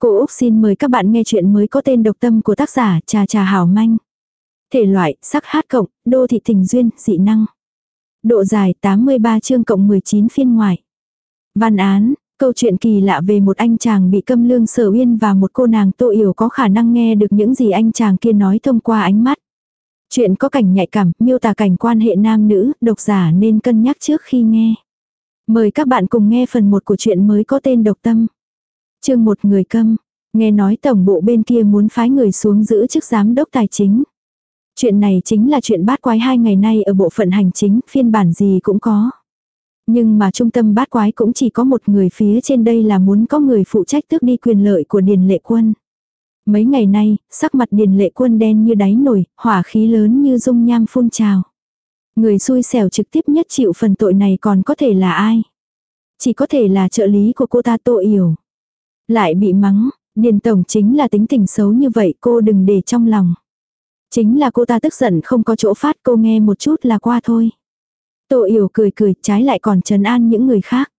Cô Úc xin mời các bạn nghe chuyện mới có tên độc tâm của tác giả Trà Trà Hảo Manh. Thể loại, sắc hát cộng, đô thị tình duyên, dị năng. Độ dài 83 chương cộng 19 phiên ngoại. Văn án, câu chuyện kỳ lạ về một anh chàng bị câm lương sở uyên và một cô nàng tô yểu có khả năng nghe được những gì anh chàng kia nói thông qua ánh mắt. Chuyện có cảnh nhạy cảm, miêu tả cảnh quan hệ nam nữ, độc giả nên cân nhắc trước khi nghe. Mời các bạn cùng nghe phần 1 của chuyện mới có tên độc tâm chương một người câm, nghe nói tổng bộ bên kia muốn phái người xuống giữ chức giám đốc tài chính. Chuyện này chính là chuyện bát quái hai ngày nay ở bộ phận hành chính, phiên bản gì cũng có. Nhưng mà trung tâm bát quái cũng chỉ có một người phía trên đây là muốn có người phụ trách tước đi quyền lợi của Điền Lệ Quân. Mấy ngày nay, sắc mặt Điền Lệ Quân đen như đáy nổi, hỏa khí lớn như dung nham phun trào. Người xui xẻo trực tiếp nhất chịu phần tội này còn có thể là ai? Chỉ có thể là trợ lý của cô ta tội yểu. Lại bị mắng, Điền Tổng chính là tính tình xấu như vậy cô đừng để trong lòng. Chính là cô ta tức giận không có chỗ phát cô nghe một chút là qua thôi. Tô yểu cười cười trái lại còn trấn an những người khác.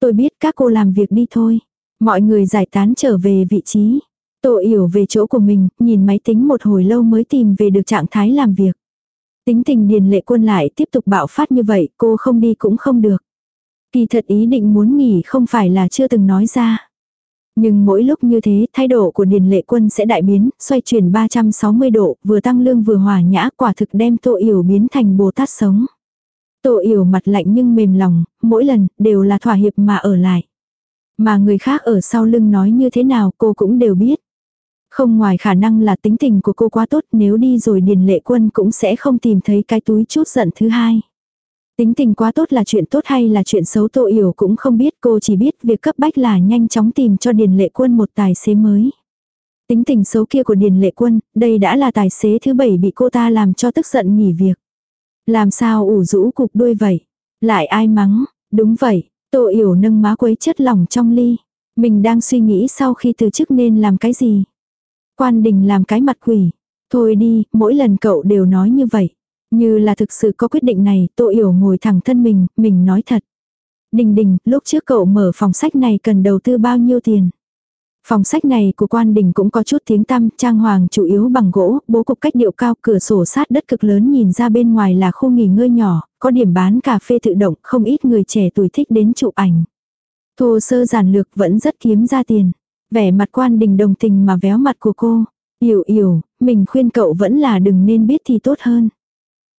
Tôi biết các cô làm việc đi thôi. Mọi người giải tán trở về vị trí. Tô yểu về chỗ của mình, nhìn máy tính một hồi lâu mới tìm về được trạng thái làm việc. Tính tình điền lệ quân lại tiếp tục bạo phát như vậy, cô không đi cũng không được. Kỳ thật ý định muốn nghỉ không phải là chưa từng nói ra. Nhưng mỗi lúc như thế, thái độ của Điền Lệ Quân sẽ đại biến, xoay chuyển 360 độ, vừa tăng lương vừa hòa nhã, quả thực đem Tô Yểu biến thành Bồ Tát sống. Tô Yểu mặt lạnh nhưng mềm lòng, mỗi lần, đều là thỏa hiệp mà ở lại. Mà người khác ở sau lưng nói như thế nào cô cũng đều biết. Không ngoài khả năng là tính tình của cô quá tốt nếu đi rồi Điền Lệ Quân cũng sẽ không tìm thấy cái túi chút giận thứ hai. Tính tình quá tốt là chuyện tốt hay là chuyện xấu Tô Yểu cũng không biết cô chỉ biết việc cấp bách là nhanh chóng tìm cho Điền Lệ Quân một tài xế mới. Tính tình xấu kia của Điền Lệ Quân, đây đã là tài xế thứ bảy bị cô ta làm cho tức giận nghỉ việc. Làm sao ủ rũ cục đuôi vậy? Lại ai mắng? Đúng vậy, Tô Yểu nâng má quấy chất lỏng trong ly. Mình đang suy nghĩ sau khi từ chức nên làm cái gì? Quan đình làm cái mặt quỷ. Thôi đi, mỗi lần cậu đều nói như vậy. Như là thực sự có quyết định này, Tô Yểu ngồi thẳng thân mình, mình nói thật. Đình đình, lúc trước cậu mở phòng sách này cần đầu tư bao nhiêu tiền? Phòng sách này của quan đình cũng có chút tiếng tăm, trang hoàng chủ yếu bằng gỗ, bố cục cách điệu cao, cửa sổ sát đất cực lớn nhìn ra bên ngoài là khu nghỉ ngơi nhỏ, có điểm bán cà phê tự động, không ít người trẻ tuổi thích đến chụp ảnh. Thô sơ giản lược vẫn rất kiếm ra tiền. Vẻ mặt quan đình đồng tình mà véo mặt của cô. Yểu yểu, mình khuyên cậu vẫn là đừng nên biết thì tốt hơn.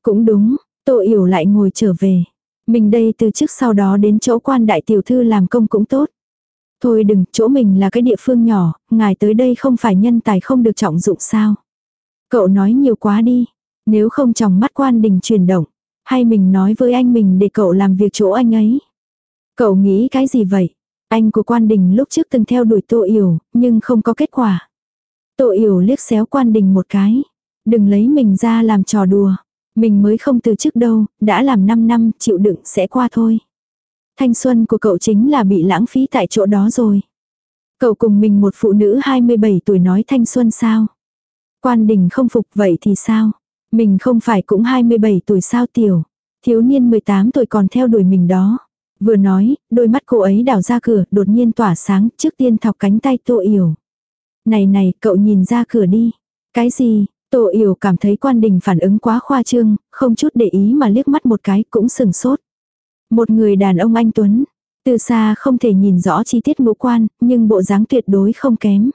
Cũng đúng, Tô Yểu lại ngồi trở về. Mình đây từ trước sau đó đến chỗ quan đại tiểu thư làm công cũng tốt. Thôi đừng, chỗ mình là cái địa phương nhỏ, ngài tới đây không phải nhân tài không được trọng dụng sao. Cậu nói nhiều quá đi, nếu không trong mắt quan đình chuyển động, hay mình nói với anh mình để cậu làm việc chỗ anh ấy. Cậu nghĩ cái gì vậy? Anh của quan đình lúc trước từng theo đuổi Tô Yểu, nhưng không có kết quả. Tô Yểu liếc xéo quan đình một cái. Đừng lấy mình ra làm trò đùa. Mình mới không từ trước đâu, đã làm 5 năm, chịu đựng sẽ qua thôi. Thanh xuân của cậu chính là bị lãng phí tại chỗ đó rồi. Cậu cùng mình một phụ nữ 27 tuổi nói thanh xuân sao? Quan đình không phục vậy thì sao? Mình không phải cũng 27 tuổi sao tiểu? Thiếu niên 18 tuổi còn theo đuổi mình đó. Vừa nói, đôi mắt cô ấy đảo ra cửa, đột nhiên tỏa sáng, trước tiên thọc cánh tay Tô Yểu. Này này, cậu nhìn ra cửa đi. Cái gì? Tô Yểu cảm thấy quan đình phản ứng quá khoa trương, không chút để ý mà liếc mắt một cái cũng sừng sốt. Một người đàn ông anh Tuấn, từ xa không thể nhìn rõ chi tiết ngũ quan, nhưng bộ dáng tuyệt đối không kém.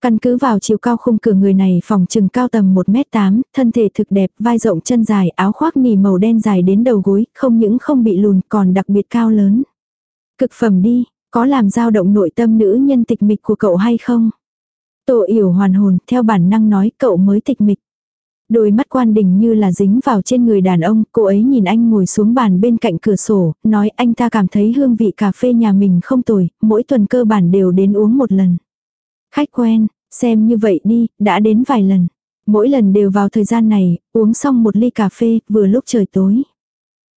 Căn cứ vào chiều cao khung cửa người này phòng trừng cao tầm 1m8, thân thể thực đẹp, vai rộng chân dài, áo khoác nỉ màu đen dài đến đầu gối, không những không bị lùn còn đặc biệt cao lớn. Cực phẩm đi, có làm dao động nội tâm nữ nhân tịch mịch của cậu hay không? Tổ yểu hoàn hồn, theo bản năng nói cậu mới tịch mịch. Đôi mắt quan đình như là dính vào trên người đàn ông, cô ấy nhìn anh ngồi xuống bàn bên cạnh cửa sổ, nói anh ta cảm thấy hương vị cà phê nhà mình không tồi, mỗi tuần cơ bản đều đến uống một lần. Khách quen, xem như vậy đi, đã đến vài lần. Mỗi lần đều vào thời gian này, uống xong một ly cà phê, vừa lúc trời tối.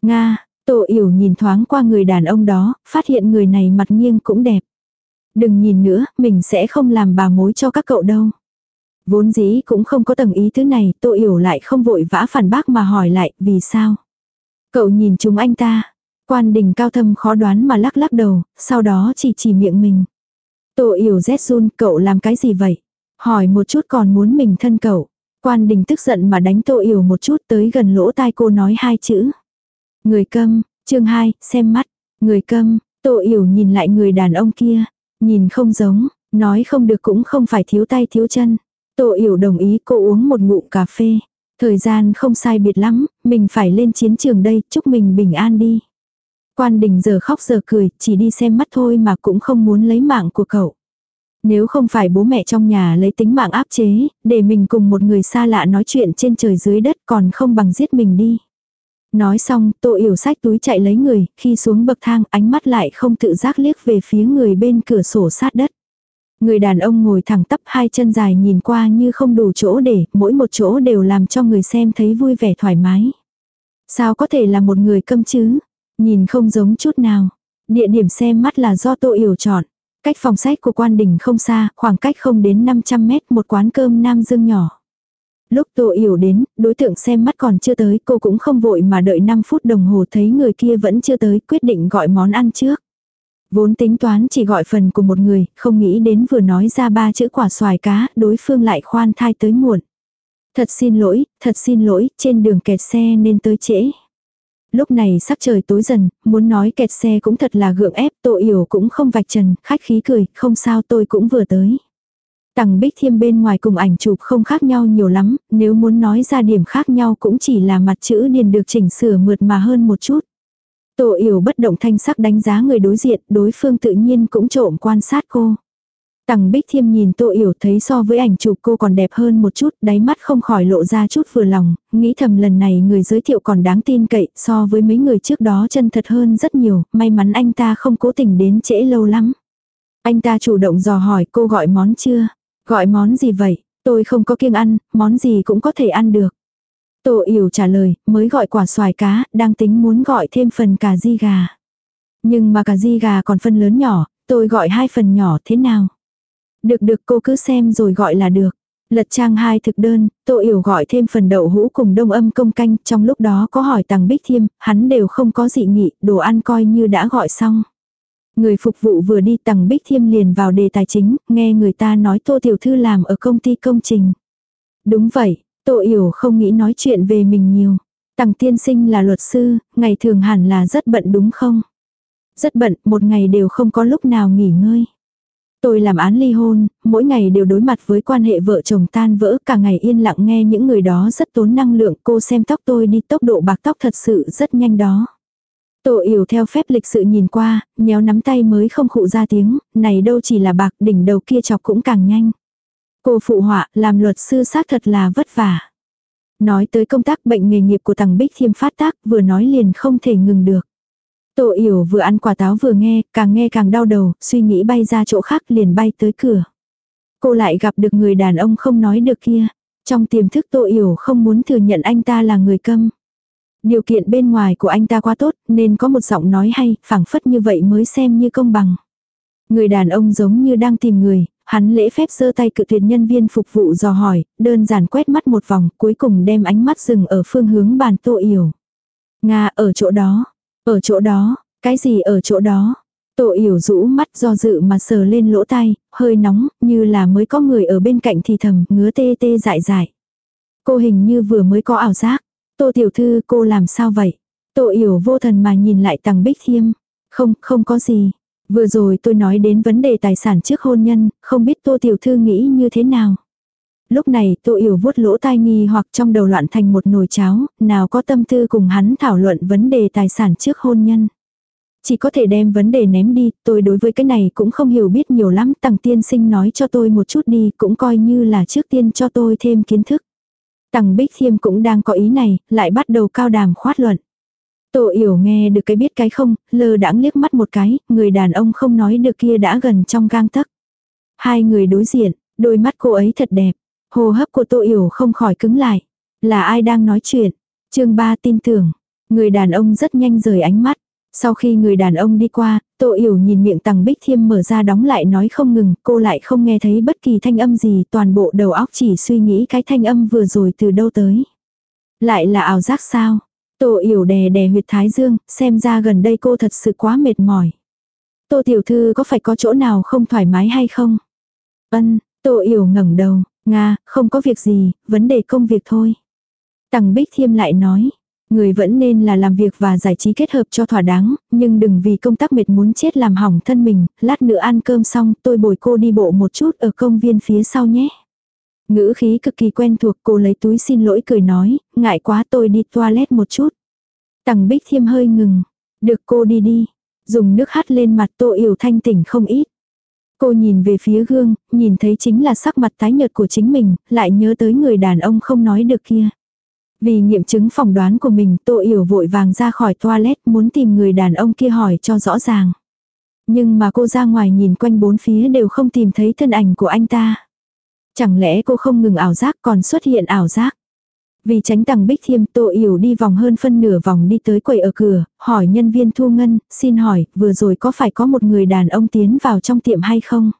Nga, Tô Yểu nhìn thoáng qua người đàn ông đó, phát hiện người này mặt nghiêng cũng đẹp. Đừng nhìn nữa, mình sẽ không làm bà mối cho các cậu đâu. Vốn dĩ cũng không có tầng ý thứ này, Tô Yểu lại không vội vã phản bác mà hỏi lại, vì sao? Cậu nhìn chúng anh ta. Quan đình cao thâm khó đoán mà lắc lắc đầu, sau đó chỉ chỉ miệng mình. Tô yểu rét run, cậu làm cái gì vậy? Hỏi một chút còn muốn mình thân cậu. Quan đình tức giận mà đánh tô yểu một chút tới gần lỗ tai cô nói hai chữ. Người câm, chương 2, xem mắt. Người câm, tô yểu nhìn lại người đàn ông kia. Nhìn không giống, nói không được cũng không phải thiếu tay thiếu chân. Tô yểu đồng ý cô uống một ngụm cà phê. Thời gian không sai biệt lắm, mình phải lên chiến trường đây, chúc mình bình an đi. Quan đình giờ khóc giờ cười, chỉ đi xem mắt thôi mà cũng không muốn lấy mạng của cậu. Nếu không phải bố mẹ trong nhà lấy tính mạng áp chế, để mình cùng một người xa lạ nói chuyện trên trời dưới đất còn không bằng giết mình đi. Nói xong, tô yểu sách túi chạy lấy người, khi xuống bậc thang ánh mắt lại không tự giác liếc về phía người bên cửa sổ sát đất. Người đàn ông ngồi thẳng tắp hai chân dài nhìn qua như không đủ chỗ để, mỗi một chỗ đều làm cho người xem thấy vui vẻ thoải mái. Sao có thể là một người câm chứ? Nhìn không giống chút nào. Địa điểm xem mắt là do tô yểu chọn. Cách phòng sách của quan đình không xa, khoảng cách không đến 500 mét một quán cơm nam dương nhỏ. Lúc Tô Yểu đến, đối tượng xem mắt còn chưa tới, cô cũng không vội mà đợi 5 phút đồng hồ thấy người kia vẫn chưa tới, quyết định gọi món ăn trước. Vốn tính toán chỉ gọi phần của một người, không nghĩ đến vừa nói ra ba chữ quả xoài cá, đối phương lại khoan thai tới muộn. Thật xin lỗi, thật xin lỗi, trên đường kẹt xe nên tới trễ. Lúc này sắc trời tối dần, muốn nói kẹt xe cũng thật là gượng ép, Tô Yểu cũng không vạch trần, khách khí cười, không sao tôi cũng vừa tới. Tằng Bích Thiêm bên ngoài cùng ảnh chụp không khác nhau nhiều lắm, nếu muốn nói ra điểm khác nhau cũng chỉ là mặt chữ điền được chỉnh sửa mượt mà hơn một chút. Tổ Yểu bất động thanh sắc đánh giá người đối diện, đối phương tự nhiên cũng trộm quan sát cô. Tằng Bích Thiêm nhìn Tô Yểu thấy so với ảnh chụp cô còn đẹp hơn một chút, đáy mắt không khỏi lộ ra chút vừa lòng, nghĩ thầm lần này người giới thiệu còn đáng tin cậy, so với mấy người trước đó chân thật hơn rất nhiều, may mắn anh ta không cố tình đến trễ lâu lắm. Anh ta chủ động dò hỏi cô gọi món chưa? Gọi món gì vậy? Tôi không có kiêng ăn, món gì cũng có thể ăn được. Tô Yểu trả lời, mới gọi quả xoài cá, đang tính muốn gọi thêm phần cà di gà. Nhưng mà cà di gà còn phân lớn nhỏ, tôi gọi hai phần nhỏ thế nào? Được được cô cứ xem rồi gọi là được. Lật trang hai thực đơn, Tô Yểu gọi thêm phần đậu hũ cùng đông âm công canh, trong lúc đó có hỏi Tằng Bích Thiêm, hắn đều không có dị nghị, đồ ăn coi như đã gọi xong. Người phục vụ vừa đi Tằng Bích Thiêm liền vào đề tài chính, nghe người ta nói Tô Tiểu Thư làm ở công ty công trình. Đúng vậy, Tô Yểu không nghĩ nói chuyện về mình nhiều. Tằng tiên sinh là luật sư, ngày thường hẳn là rất bận đúng không? Rất bận, một ngày đều không có lúc nào nghỉ ngơi. Tôi làm án ly hôn, mỗi ngày đều đối mặt với quan hệ vợ chồng tan vỡ, cả ngày yên lặng nghe những người đó rất tốn năng lượng, cô xem tóc tôi đi tốc độ bạc tóc thật sự rất nhanh đó. Tổ yểu theo phép lịch sự nhìn qua, nhéo nắm tay mới không khụ ra tiếng, này đâu chỉ là bạc đỉnh đầu kia chọc cũng càng nhanh. Cô phụ họa, làm luật sư xác thật là vất vả. Nói tới công tác bệnh nghề nghiệp của tầng Bích Thiêm phát tác, vừa nói liền không thể ngừng được. Tổ yểu vừa ăn quả táo vừa nghe, càng nghe càng đau đầu, suy nghĩ bay ra chỗ khác liền bay tới cửa. Cô lại gặp được người đàn ông không nói được kia. Trong tiềm thức Tô Yểu không muốn thừa nhận anh ta là người câm. Điều kiện bên ngoài của anh ta quá tốt nên có một giọng nói hay, phảng phất như vậy mới xem như công bằng. Người đàn ông giống như đang tìm người, hắn lễ phép giơ tay cự tuyệt nhân viên phục vụ dò hỏi, đơn giản quét mắt một vòng, cuối cùng đem ánh mắt dừng ở phương hướng bàn Tô Yểu. Nga ở chỗ đó, ở chỗ đó, cái gì ở chỗ đó? tô yểu rũ mắt do dự mà sờ lên lỗ tai, hơi nóng, như là mới có người ở bên cạnh thì thầm, ngứa tê tê dại dại. Cô hình như vừa mới có ảo giác. Tô tiểu thư cô làm sao vậy? Tô yểu vô thần mà nhìn lại Tằng bích thiêm. Không, không có gì. Vừa rồi tôi nói đến vấn đề tài sản trước hôn nhân, không biết tô tiểu thư nghĩ như thế nào. Lúc này Tô Yểu vuốt lỗ tai nghi hoặc trong đầu loạn thành một nồi cháo, nào có tâm tư cùng hắn thảo luận vấn đề tài sản trước hôn nhân. Chỉ có thể đem vấn đề ném đi, tôi đối với cái này cũng không hiểu biết nhiều lắm, Tằng tiên sinh nói cho tôi một chút đi, cũng coi như là trước tiên cho tôi thêm kiến thức. Tằng Bích Thiêm cũng đang có ý này, lại bắt đầu cao đàm khoát luận. Tô Yểu nghe được cái biết cái không, lơ đãng liếc mắt một cái, người đàn ông không nói được kia đã gần trong gang tấc. Hai người đối diện, đôi mắt cô ấy thật đẹp, Hô hấp của Tô Yểu không khỏi cứng lại. Là ai đang nói chuyện? chương ba tin tưởng. Người đàn ông rất nhanh rời ánh mắt. Sau khi người đàn ông đi qua, Tô Yểu nhìn miệng tằng bích thiêm mở ra đóng lại nói không ngừng, cô lại không nghe thấy bất kỳ thanh âm gì, toàn bộ đầu óc chỉ suy nghĩ cái thanh âm vừa rồi từ đâu tới. Lại là ảo giác sao? Tô Yểu đè đè huyệt thái dương, xem ra gần đây cô thật sự quá mệt mỏi. Tô tiểu thư có phải có chỗ nào không thoải mái hay không? Ân, Tô Yểu ngẩng đầu, Nga, không có việc gì, vấn đề công việc thôi. Tằng Bích Thiêm lại nói, người vẫn nên là làm việc và giải trí kết hợp cho thỏa đáng, nhưng đừng vì công tác mệt muốn chết làm hỏng thân mình, lát nữa ăn cơm xong tôi bồi cô đi bộ một chút ở công viên phía sau nhé. Ngữ khí cực kỳ quen thuộc cô lấy túi xin lỗi cười nói, ngại quá tôi đi toilet một chút. Tằng Bích Thiêm hơi ngừng, được cô đi đi, dùng nước hắt lên mặt Tô Yểu thanh tỉnh không ít. Cô nhìn về phía gương, nhìn thấy chính là sắc mặt tái nhợt của chính mình, lại nhớ tới người đàn ông không nói được kia. Vì nghiệm chứng phỏng đoán của mình, Tô Yểu vội vàng ra khỏi toilet muốn tìm người đàn ông kia hỏi cho rõ ràng. Nhưng mà cô ra ngoài nhìn quanh bốn phía đều không tìm thấy thân ảnh của anh ta. Chẳng lẽ cô không ngừng ảo giác còn xuất hiện ảo giác? Vì tránh tầng bích thiêm tô yểu đi vòng hơn phân nửa vòng đi tới quầy ở cửa, hỏi nhân viên thu ngân, xin hỏi, vừa rồi có phải có một người đàn ông tiến vào trong tiệm hay không?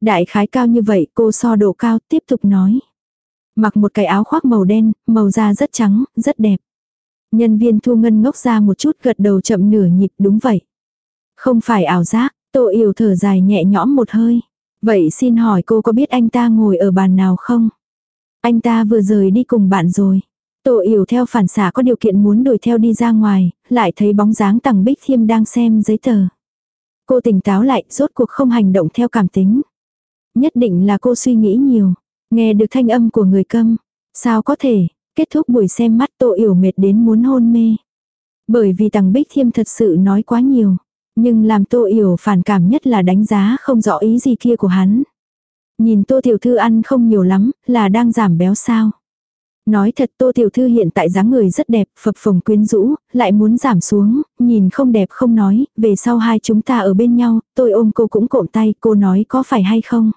Đại khái cao như vậy cô so độ cao tiếp tục nói. Mặc một cái áo khoác màu đen, màu da rất trắng, rất đẹp. Nhân viên thu ngân ngốc ra một chút gật đầu chậm nửa nhịp đúng vậy. Không phải ảo giác, tô yểu thở dài nhẹ nhõm một hơi. Vậy xin hỏi cô có biết anh ta ngồi ở bàn nào không? Anh ta vừa rời đi cùng bạn rồi. Tô yểu theo phản xạ có điều kiện muốn đuổi theo đi ra ngoài, lại thấy bóng dáng tằng bích thiêm đang xem giấy tờ. Cô tỉnh táo lại, rốt cuộc không hành động theo cảm tính. Nhất định là cô suy nghĩ nhiều. Nghe được thanh âm của người câm. Sao có thể, kết thúc buổi xem mắt tô yểu mệt đến muốn hôn mê. Bởi vì tằng bích thiêm thật sự nói quá nhiều. Nhưng làm tô yểu phản cảm nhất là đánh giá không rõ ý gì kia của hắn. Nhìn tô tiểu thư ăn không nhiều lắm, là đang giảm béo sao. Nói thật tô tiểu thư hiện tại dáng người rất đẹp, phập phồng quyến rũ, lại muốn giảm xuống, nhìn không đẹp không nói, về sau hai chúng ta ở bên nhau, tôi ôm cô cũng cộm tay, cô nói có phải hay không.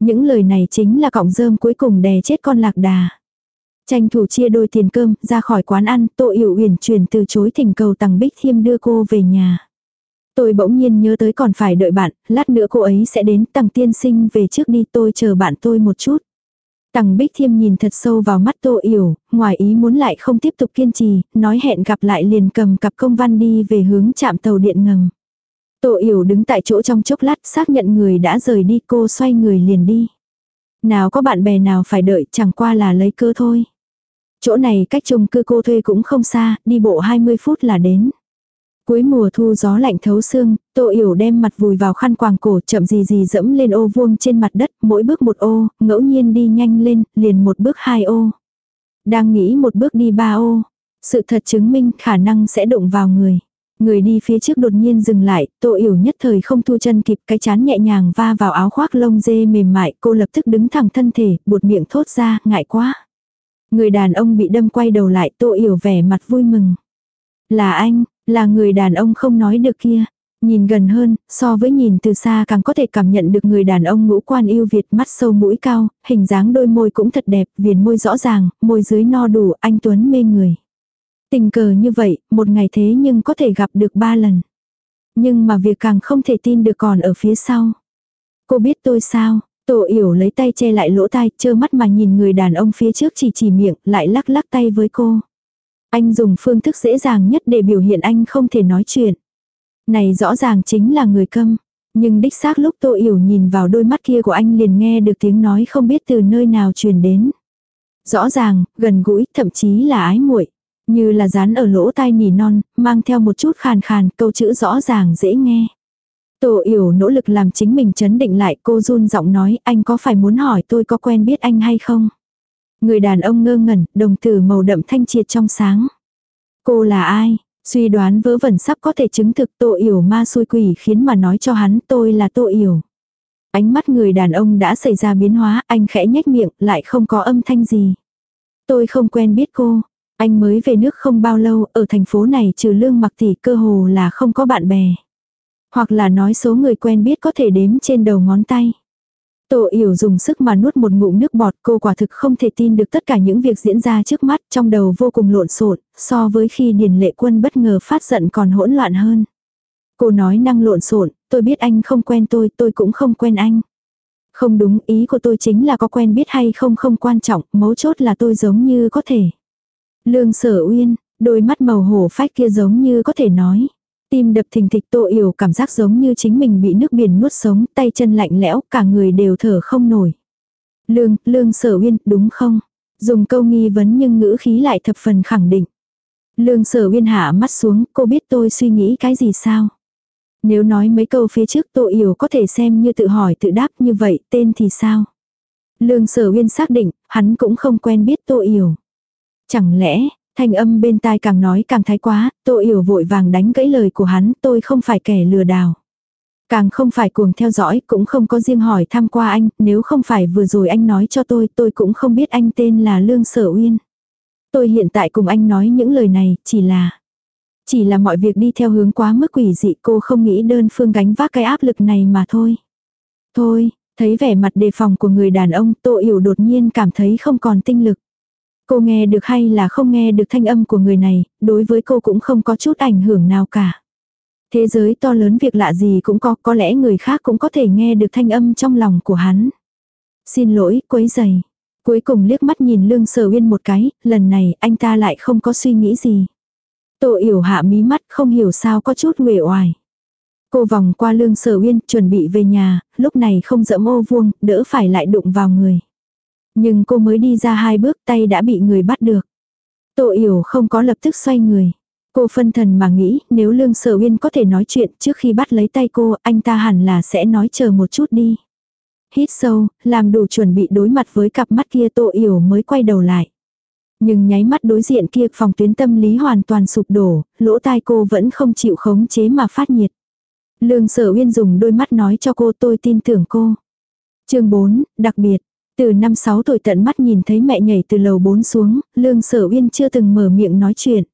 Những lời này chính là cọng rơm cuối cùng đè chết con lạc đà. Tranh thủ chia đôi tiền cơm, ra khỏi quán ăn, tô yểu uyển chuyển từ chối thỉnh cầu tằng bích thiêm đưa cô về nhà. Tôi bỗng nhiên nhớ tới còn phải đợi bạn, lát nữa cô ấy sẽ đến tầng tiên sinh về trước đi tôi chờ bạn tôi một chút. Tằng Bích Thiêm nhìn thật sâu vào mắt Tô Yểu, ngoài ý muốn lại không tiếp tục kiên trì, nói hẹn gặp lại liền cầm cặp công văn đi về hướng chạm tàu điện ngầm. Tô Yểu đứng tại chỗ trong chốc lát xác nhận người đã rời đi cô xoay người liền đi. Nào có bạn bè nào phải đợi chẳng qua là lấy cơ thôi. Chỗ này cách chung cư cô thuê cũng không xa, đi bộ 20 phút là đến. Cuối mùa thu gió lạnh thấu xương, Tô Yểu đem mặt vùi vào khăn quàng cổ chậm gì gì dẫm lên ô vuông trên mặt đất, mỗi bước một ô, ngẫu nhiên đi nhanh lên, liền một bước hai ô. Đang nghĩ một bước đi ba ô. Sự thật chứng minh khả năng sẽ đụng vào người. Người đi phía trước đột nhiên dừng lại, Tô Yểu nhất thời không thu chân kịp cái chán nhẹ nhàng va vào áo khoác lông dê mềm mại, cô lập tức đứng thẳng thân thể, buột miệng thốt ra, ngại quá. Người đàn ông bị đâm quay đầu lại, Tô Yểu vẻ mặt vui mừng. Là anh, là người đàn ông không nói được kia. Nhìn gần hơn, so với nhìn từ xa càng có thể cảm nhận được người đàn ông ngũ quan yêu Việt mắt sâu mũi cao, hình dáng đôi môi cũng thật đẹp, viền môi rõ ràng, môi dưới no đủ, anh Tuấn mê người. Tình cờ như vậy, một ngày thế nhưng có thể gặp được ba lần. Nhưng mà việc càng không thể tin được còn ở phía sau. Cô biết tôi sao? Tổ yểu lấy tay che lại lỗ tai, trơ mắt mà nhìn người đàn ông phía trước chỉ chỉ miệng, lại lắc lắc tay với cô. Anh dùng phương thức dễ dàng nhất để biểu hiện anh không thể nói chuyện. Này rõ ràng chính là người câm. Nhưng đích xác lúc Tô Yểu nhìn vào đôi mắt kia của anh liền nghe được tiếng nói không biết từ nơi nào truyền đến. Rõ ràng, gần gũi, thậm chí là ái muội như là dán ở lỗ tai nỉ non, mang theo một chút khàn khàn, câu chữ rõ ràng dễ nghe. Tô Yểu nỗ lực làm chính mình chấn định lại cô run giọng nói anh có phải muốn hỏi tôi có quen biết anh hay không? Người đàn ông ngơ ngẩn, đồng tử màu đậm thanh triệt trong sáng. Cô là ai? Suy đoán vớ vẩn sắp có thể chứng thực tô yểu ma xui quỷ khiến mà nói cho hắn tôi là tô yểu. Ánh mắt người đàn ông đã xảy ra biến hóa, anh khẽ nhếch miệng, lại không có âm thanh gì. Tôi không quen biết cô. Anh mới về nước không bao lâu, ở thành phố này trừ lương mặc tỷ cơ hồ là không có bạn bè. Hoặc là nói số người quen biết có thể đếm trên đầu ngón tay. Tô Yểu dùng sức mà nuốt một ngụm nước bọt cô quả thực không thể tin được tất cả những việc diễn ra trước mắt trong đầu vô cùng lộn xộn so với khi Điền Lệ Quân bất ngờ phát giận còn hỗn loạn hơn. Cô nói năng lộn xộn tôi biết anh không quen tôi, tôi cũng không quen anh. Không đúng, ý của tôi chính là có quen biết hay không không quan trọng, mấu chốt là tôi giống như có thể. Lương sở uyên, đôi mắt màu hổ phách kia giống như có thể nói. Tim đập thình thịch Tô Yểu cảm giác giống như chính mình bị nước biển nuốt sống, tay chân lạnh lẽo, cả người đều thở không nổi. Lương, Lương Sở Uyên, đúng không? Dùng câu nghi vấn nhưng ngữ khí lại thập phần khẳng định. Lương Sở Uyên hạ mắt xuống, cô biết tôi suy nghĩ cái gì sao? Nếu nói mấy câu phía trước Tô Yểu có thể xem như tự hỏi tự đáp như vậy, tên thì sao? Lương Sở Uyên xác định, hắn cũng không quen biết Tô Yểu. Chẳng lẽ, thanh âm bên tai càng nói càng thái quá, Tô Yểu vội vàng đánh gãy lời của hắn, tôi không phải kẻ lừa đảo. Càng không phải cuồng theo dõi, cũng không có riêng hỏi thăm qua anh, nếu không phải vừa rồi anh nói cho tôi, tôi cũng không biết anh tên là Lương Sở Uyên. Tôi hiện tại cùng anh nói những lời này, chỉ là... Chỉ là mọi việc đi theo hướng quá mức quỷ dị cô không nghĩ đơn phương gánh vác cái áp lực này mà thôi. Thôi, thấy vẻ mặt đề phòng của người đàn ông Tô Yểu đột nhiên cảm thấy không còn tinh lực. Cô nghe được hay là không nghe được thanh âm của người này, đối với cô cũng không có chút ảnh hưởng nào cả. Thế giới to lớn việc lạ gì cũng có, có lẽ người khác cũng có thể nghe được thanh âm trong lòng của hắn. Xin lỗi, quấy giày. Cuối cùng liếc mắt nhìn lương sở uyên một cái, lần này anh ta lại không có suy nghĩ gì. Tô yểu hạ mí mắt không hiểu sao có chút uể oải. Cô vòng qua lương sở uyên chuẩn bị về nhà, lúc này không dẫm ô vuông, đỡ phải lại đụng vào người. Nhưng cô mới đi ra hai bước tay đã bị người bắt được. Tô yểu không có lập tức xoay người. Cô phân thần mà nghĩ nếu lương sở uyên có thể nói chuyện trước khi bắt lấy tay cô anh ta hẳn là sẽ nói chờ một chút đi. Hít sâu, làm đủ chuẩn bị đối mặt với cặp mắt kia tô yểu mới quay đầu lại. Nhưng nháy mắt đối diện kia phòng tuyến tâm lý hoàn toàn sụp đổ, lỗ tai cô vẫn không chịu khống chế mà phát nhiệt. Lương sở uyên dùng đôi mắt nói cho cô tôi tin tưởng cô. chương 4, đặc biệt. Từ năm 6 tuổi tận mắt nhìn thấy mẹ nhảy từ lầu 4 xuống, Lương Sở Uyên chưa từng mở miệng nói chuyện.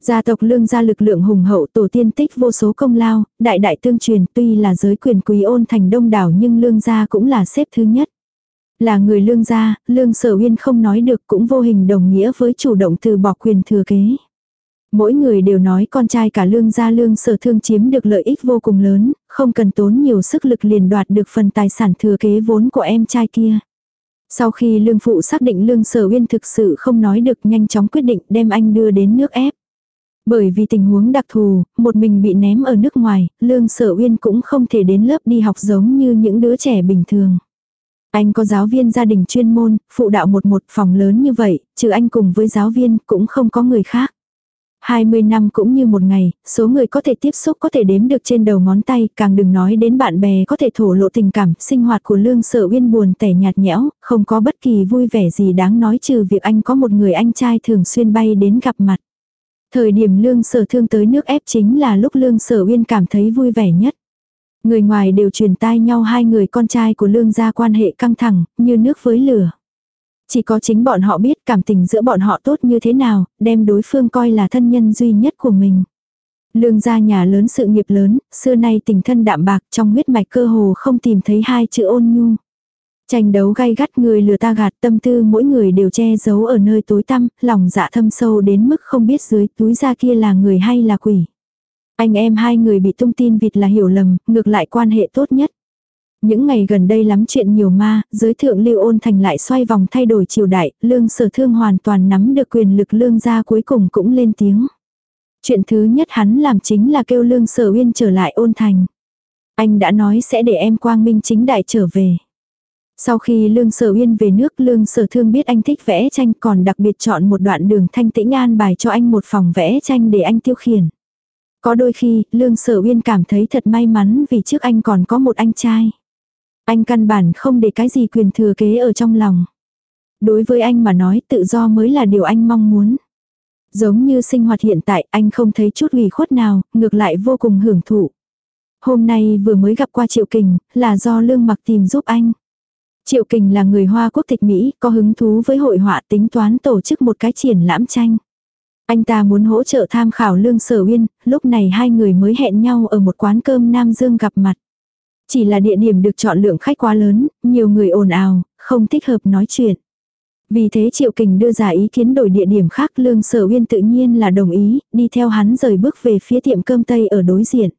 Gia tộc Lương gia lực lượng hùng hậu tổ tiên tích vô số công lao, đại đại tương truyền tuy là giới quyền quý ôn thành đông đảo nhưng Lương gia cũng là xếp thứ nhất. Là người Lương gia, Lương Sở Uyên không nói được cũng vô hình đồng nghĩa với chủ động từ bỏ quyền thừa kế. Mỗi người đều nói con trai cả lương gia lương sở thương chiếm được lợi ích vô cùng lớn, không cần tốn nhiều sức lực liền đoạt được phần tài sản thừa kế vốn của em trai kia. Sau khi lương phụ xác định lương sở uyên thực sự không nói được nhanh chóng quyết định đem anh đưa đến nước ép. Bởi vì tình huống đặc thù, một mình bị ném ở nước ngoài, lương sở uyên cũng không thể đến lớp đi học giống như những đứa trẻ bình thường. Anh có giáo viên gia đình chuyên môn, phụ đạo một một phòng lớn như vậy, trừ anh cùng với giáo viên cũng không có người khác. 20 năm cũng như một ngày, số người có thể tiếp xúc có thể đếm được trên đầu ngón tay, càng đừng nói đến bạn bè có thể thổ lộ tình cảm, sinh hoạt của Lương Sở Uyên buồn tẻ nhạt nhẽo, không có bất kỳ vui vẻ gì đáng nói trừ việc anh có một người anh trai thường xuyên bay đến gặp mặt. Thời điểm Lương Sở thương tới nước ép chính là lúc Lương Sở Uyên cảm thấy vui vẻ nhất. Người ngoài đều truyền tai nhau hai người con trai của Lương gia quan hệ căng thẳng, như nước với lửa. Chỉ có chính bọn họ biết cảm tình giữa bọn họ tốt như thế nào, đem đối phương coi là thân nhân duy nhất của mình. Lương gia nhà lớn sự nghiệp lớn, xưa nay tình thân đạm bạc trong huyết mạch cơ hồ không tìm thấy hai chữ ôn nhu. Tranh đấu gay gắt người lừa ta gạt tâm tư mỗi người đều che giấu ở nơi tối tăm, lòng dạ thâm sâu đến mức không biết dưới túi ra kia là người hay là quỷ. Anh em hai người bị tung tin vịt là hiểu lầm, ngược lại quan hệ tốt nhất. Những ngày gần đây lắm chuyện nhiều ma, giới thượng lưu ôn thành lại xoay vòng thay đổi triều đại, lương sở thương hoàn toàn nắm được quyền lực lương gia cuối cùng cũng lên tiếng. Chuyện thứ nhất hắn làm chính là kêu lương sở uyên trở lại ôn thành. Anh đã nói sẽ để em quang minh chính đại trở về. Sau khi Lương Sở Uyên về nước Lương Sở Thương biết anh thích vẽ tranh còn đặc biệt chọn một đoạn đường thanh tĩnh an bài cho anh một phòng vẽ tranh để anh tiêu khiển. Có đôi khi Lương Sở Uyên cảm thấy thật may mắn vì trước anh còn có một anh trai. Anh căn bản không để cái gì quyền thừa kế ở trong lòng. Đối với anh mà nói tự do mới là điều anh mong muốn. Giống như sinh hoạt hiện tại anh không thấy chút ủy khuất nào, ngược lại vô cùng hưởng thụ. Hôm nay vừa mới gặp qua Triệu Kình, là do Lương Mặc tìm giúp anh. Triệu Kình là người Hoa quốc tịch Mỹ, có hứng thú với hội họa tính toán tổ chức một cái triển lãm tranh. Anh ta muốn hỗ trợ tham khảo Lương Sở Uyên, lúc này hai người mới hẹn nhau ở một quán cơm Nam Dương gặp mặt. Chỉ là địa điểm được chọn lượng khách quá lớn, nhiều người ồn ào, không thích hợp nói chuyện. Vì thế Triệu Kình đưa ra ý kiến đổi địa điểm khác Lương Sở Uyên tự nhiên là đồng ý, đi theo hắn rời bước về phía tiệm cơm Tây ở đối diện.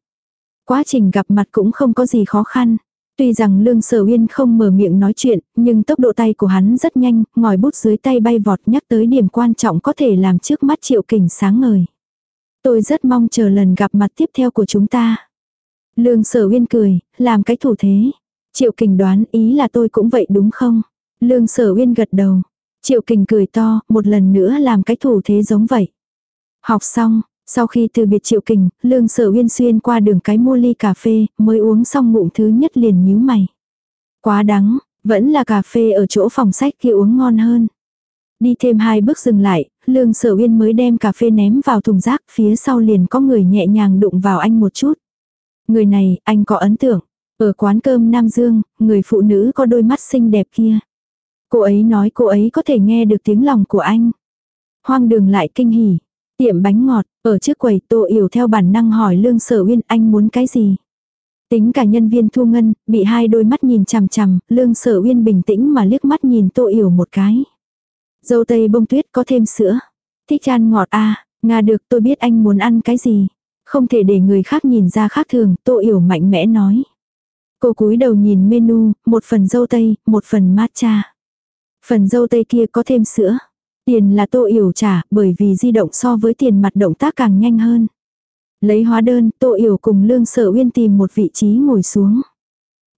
Quá trình gặp mặt cũng không có gì khó khăn. Tuy rằng Lương Sở Uyên không mở miệng nói chuyện, nhưng tốc độ tay của hắn rất nhanh, ngòi bút dưới tay bay vọt nhắc tới điểm quan trọng có thể làm trước mắt Triệu Kình sáng ngời. Tôi rất mong chờ lần gặp mặt tiếp theo của chúng ta. Lương sở uyên cười, làm cái thủ thế. Triệu kình đoán ý là tôi cũng vậy đúng không? Lương sở uyên gật đầu. Triệu kình cười to, một lần nữa làm cái thủ thế giống vậy. Học xong, sau khi từ biệt triệu kình, lương sở uyên xuyên qua đường cái mua ly cà phê, mới uống xong ngụm thứ nhất liền nhíu mày. Quá đắng, vẫn là cà phê ở chỗ phòng sách kia uống ngon hơn. Đi thêm hai bước dừng lại, lương sở uyên mới đem cà phê ném vào thùng rác, phía sau liền có người nhẹ nhàng đụng vào anh một chút. Người này, anh có ấn tượng. Ở quán cơm Nam Dương, người phụ nữ có đôi mắt xinh đẹp kia. Cô ấy nói cô ấy có thể nghe được tiếng lòng của anh. Hoang đường lại kinh hỉ. Tiệm bánh ngọt, ở trước quầy Tô Yểu theo bản năng hỏi Lương Sở Uyên anh muốn cái gì. Tính cả nhân viên thu ngân, bị hai đôi mắt nhìn chằm chằm, Lương Sở Uyên bình tĩnh mà liếc mắt nhìn Tô Yểu một cái. Dâu tây bông tuyết có thêm sữa. Thích ăn ngọt à, Nga được tôi biết anh muốn ăn cái gì. Không thể để người khác nhìn ra khác thường, Tô Yểu mạnh mẽ nói. Cô cúi đầu nhìn menu, một phần dâu tây, một phần matcha. Phần dâu tây kia có thêm sữa. Tiền là Tô Yểu trả, bởi vì di động so với tiền mặt động tác càng nhanh hơn. Lấy hóa đơn, Tô Yểu cùng Lương Sở Uyên tìm một vị trí ngồi xuống.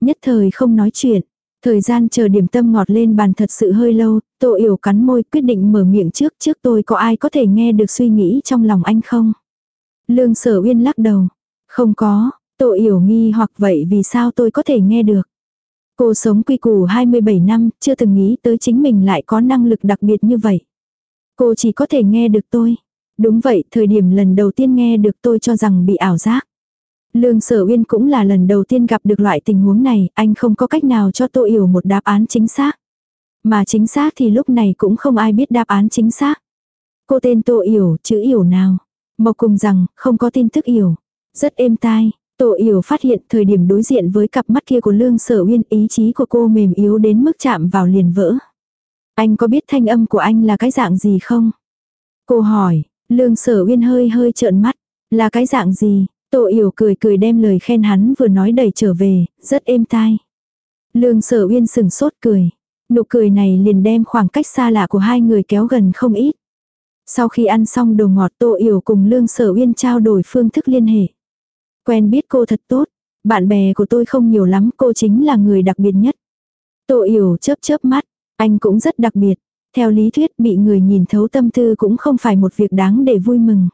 Nhất thời không nói chuyện. Thời gian chờ điểm tâm ngọt lên bàn thật sự hơi lâu, Tô Yểu cắn môi quyết định mở miệng trước trước tôi có ai có thể nghe được suy nghĩ trong lòng anh không? Lương Sở Uyên lắc đầu. Không có, tôi hiểu nghi hoặc vậy vì sao tôi có thể nghe được? Cô sống quy củ 27 năm, chưa từng nghĩ tới chính mình lại có năng lực đặc biệt như vậy. Cô chỉ có thể nghe được tôi. Đúng vậy, thời điểm lần đầu tiên nghe được tôi cho rằng bị ảo giác. Lương Sở Uyên cũng là lần đầu tiên gặp được loại tình huống này, anh không có cách nào cho Tô Yểu một đáp án chính xác. Mà chính xác thì lúc này cũng không ai biết đáp án chính xác. Cô tên Tô Yểu, chữ Yểu nào? Mộc cùng rằng, không có tin tức Yểu. Rất êm tai, tổ Yểu phát hiện thời điểm đối diện với cặp mắt kia của Lương Sở Uyên ý chí của cô mềm yếu đến mức chạm vào liền vỡ. Anh có biết thanh âm của anh là cái dạng gì không? Cô hỏi, Lương Sở Uyên hơi hơi trợn mắt, là cái dạng gì? Tổ Yểu cười cười đem lời khen hắn vừa nói đẩy trở về, rất êm tai. Lương Sở Uyên sừng sốt cười. Nụ cười này liền đem khoảng cách xa lạ của hai người kéo gần không ít. Sau khi ăn xong đồ ngọt Tô Yểu cùng Lương Sở Uyên trao đổi phương thức liên hệ. Quen biết cô thật tốt, bạn bè của tôi không nhiều lắm, cô chính là người đặc biệt nhất. Tô Yểu chớp chớp mắt, anh cũng rất đặc biệt. Theo lý thuyết bị người nhìn thấu tâm tư cũng không phải một việc đáng để vui mừng.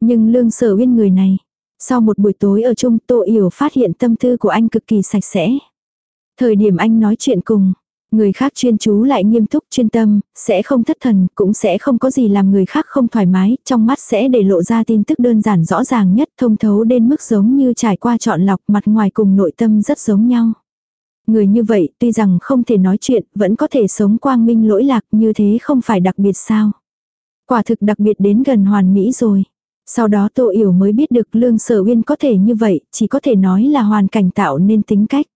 Nhưng lương sở uyên người này. Sau một buổi tối ở chung Tô Yểu phát hiện tâm tư của anh cực kỳ sạch sẽ. Thời điểm anh nói chuyện cùng, người khác chuyên chú lại nghiêm túc chuyên tâm, sẽ không thất thần, cũng sẽ không có gì làm người khác không thoải mái, trong mắt sẽ để lộ ra tin tức đơn giản rõ ràng nhất thông thấu đến mức giống như trải qua chọn lọc mặt ngoài cùng nội tâm rất giống nhau. Người như vậy tuy rằng không thể nói chuyện, vẫn có thể sống quang minh lỗi lạc như thế không phải đặc biệt sao. Quả thực đặc biệt đến gần hoàn mỹ rồi. Sau đó Tô Yểu mới biết được Lương Sở Uyên có thể như vậy, chỉ có thể nói là hoàn cảnh tạo nên tính cách.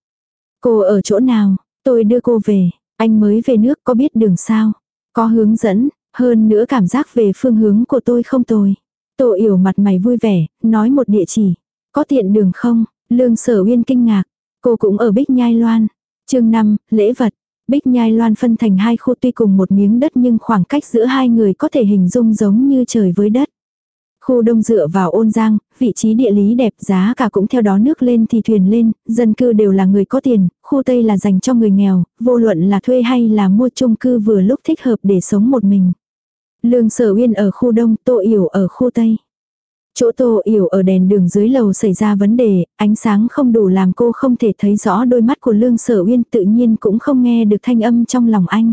Cô ở chỗ nào? Tôi đưa cô về. Anh mới về nước có biết đường sao? Có hướng dẫn, hơn nữa cảm giác về phương hướng của tôi không tồi. Tô Yểu mặt mày vui vẻ, nói một địa chỉ. Có tiện đường không? Lương Sở Uyên kinh ngạc. Cô cũng ở Bích Nhai Loan. chương 5, lễ vật. Bích Nhai Loan phân thành hai khu tuy cùng một miếng đất nhưng khoảng cách giữa hai người có thể hình dung giống như trời với đất. Khu đông dựa vào ôn giang, vị trí địa lý đẹp giá cả cũng theo đó nước lên thì thuyền lên, dân cư đều là người có tiền, khu tây là dành cho người nghèo, vô luận là thuê hay là mua chung cư vừa lúc thích hợp để sống một mình. Lương sở uyên ở khu đông, tô yểu ở khu tây. Chỗ tô yểu ở đèn đường dưới lầu xảy ra vấn đề, ánh sáng không đủ làm cô không thể thấy rõ đôi mắt của lương sở uyên tự nhiên cũng không nghe được thanh âm trong lòng anh.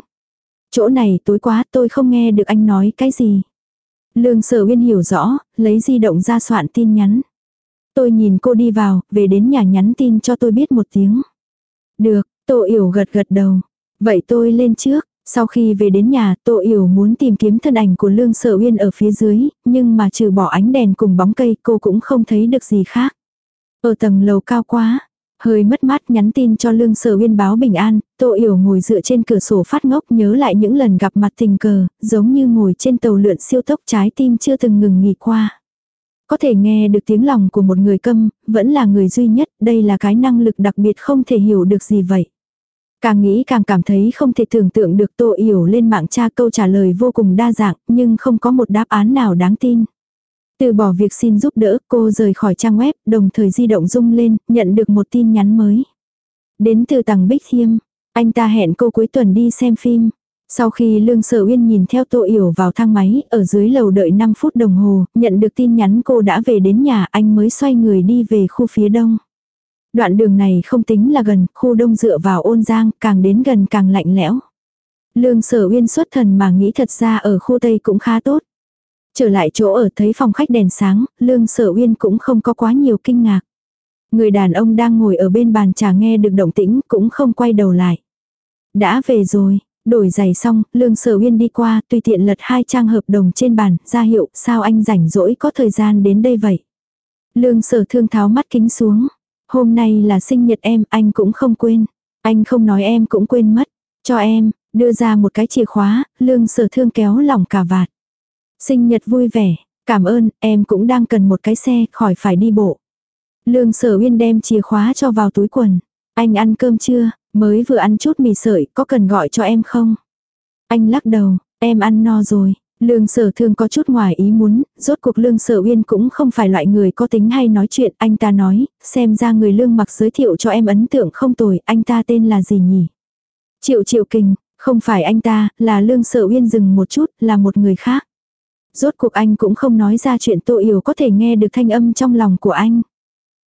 Chỗ này tối quá tôi không nghe được anh nói cái gì. Lương sở uyên hiểu rõ, lấy di động ra soạn tin nhắn. Tôi nhìn cô đi vào, về đến nhà nhắn tin cho tôi biết một tiếng. Được, tô yểu gật gật đầu. Vậy tôi lên trước. Sau khi về đến nhà, Tô Yểu muốn tìm kiếm thân ảnh của Lương Sở Uyên ở phía dưới, nhưng mà trừ bỏ ánh đèn cùng bóng cây cô cũng không thấy được gì khác. Ở tầng lầu cao quá, hơi mất mát nhắn tin cho Lương Sở Uyên báo bình an, Tô Yểu ngồi dựa trên cửa sổ phát ngốc nhớ lại những lần gặp mặt tình cờ, giống như ngồi trên tàu lượn siêu tốc trái tim chưa từng ngừng nghỉ qua. Có thể nghe được tiếng lòng của một người câm, vẫn là người duy nhất, đây là cái năng lực đặc biệt không thể hiểu được gì vậy. Càng nghĩ càng cảm thấy không thể tưởng tượng được Tô Yểu lên mạng tra câu trả lời vô cùng đa dạng, nhưng không có một đáp án nào đáng tin. Từ bỏ việc xin giúp đỡ, cô rời khỏi trang web, đồng thời di động rung lên, nhận được một tin nhắn mới. Đến từ tầng Bích Thiêm, anh ta hẹn cô cuối tuần đi xem phim. Sau khi Lương Sở Uyên nhìn theo Tô Yểu vào thang máy, ở dưới lầu đợi 5 phút đồng hồ, nhận được tin nhắn cô đã về đến nhà, anh mới xoay người đi về khu phía đông. Đoạn đường này không tính là gần, khu đông dựa vào ôn giang, càng đến gần càng lạnh lẽo. Lương Sở Uyên xuất thần mà nghĩ thật ra ở khu Tây cũng khá tốt. Trở lại chỗ ở thấy phòng khách đèn sáng, Lương Sở Uyên cũng không có quá nhiều kinh ngạc. Người đàn ông đang ngồi ở bên bàn trà nghe được động tĩnh cũng không quay đầu lại. Đã về rồi, đổi giày xong, Lương Sở Uyên đi qua, tùy tiện lật hai trang hợp đồng trên bàn, ra hiệu, sao anh rảnh rỗi có thời gian đến đây vậy. Lương Sở Thương tháo mắt kính xuống. Hôm nay là sinh nhật em, anh cũng không quên. Anh không nói em cũng quên mất. Cho em, đưa ra một cái chìa khóa, Lương Sở Thương kéo lỏng cả vạt. Sinh nhật vui vẻ, cảm ơn, em cũng đang cần một cái xe, khỏi phải đi bộ. Lương sở uyên đem chìa khóa cho vào túi quần. Anh ăn cơm chưa, mới vừa ăn chút mì sợi, có cần gọi cho em không? Anh lắc đầu, em ăn no rồi. Lương sở thương có chút ngoài ý muốn, rốt cuộc lương sở uyên cũng không phải loại người có tính hay nói chuyện, anh ta nói, xem ra người lương mặc giới thiệu cho em ấn tượng không tồi, anh ta tên là gì nhỉ? Triệu triệu kình, không phải anh ta, là lương sở uyên dừng một chút, là một người khác. Rốt cuộc anh cũng không nói ra chuyện Tô Yểu có thể nghe được thanh âm trong lòng của anh.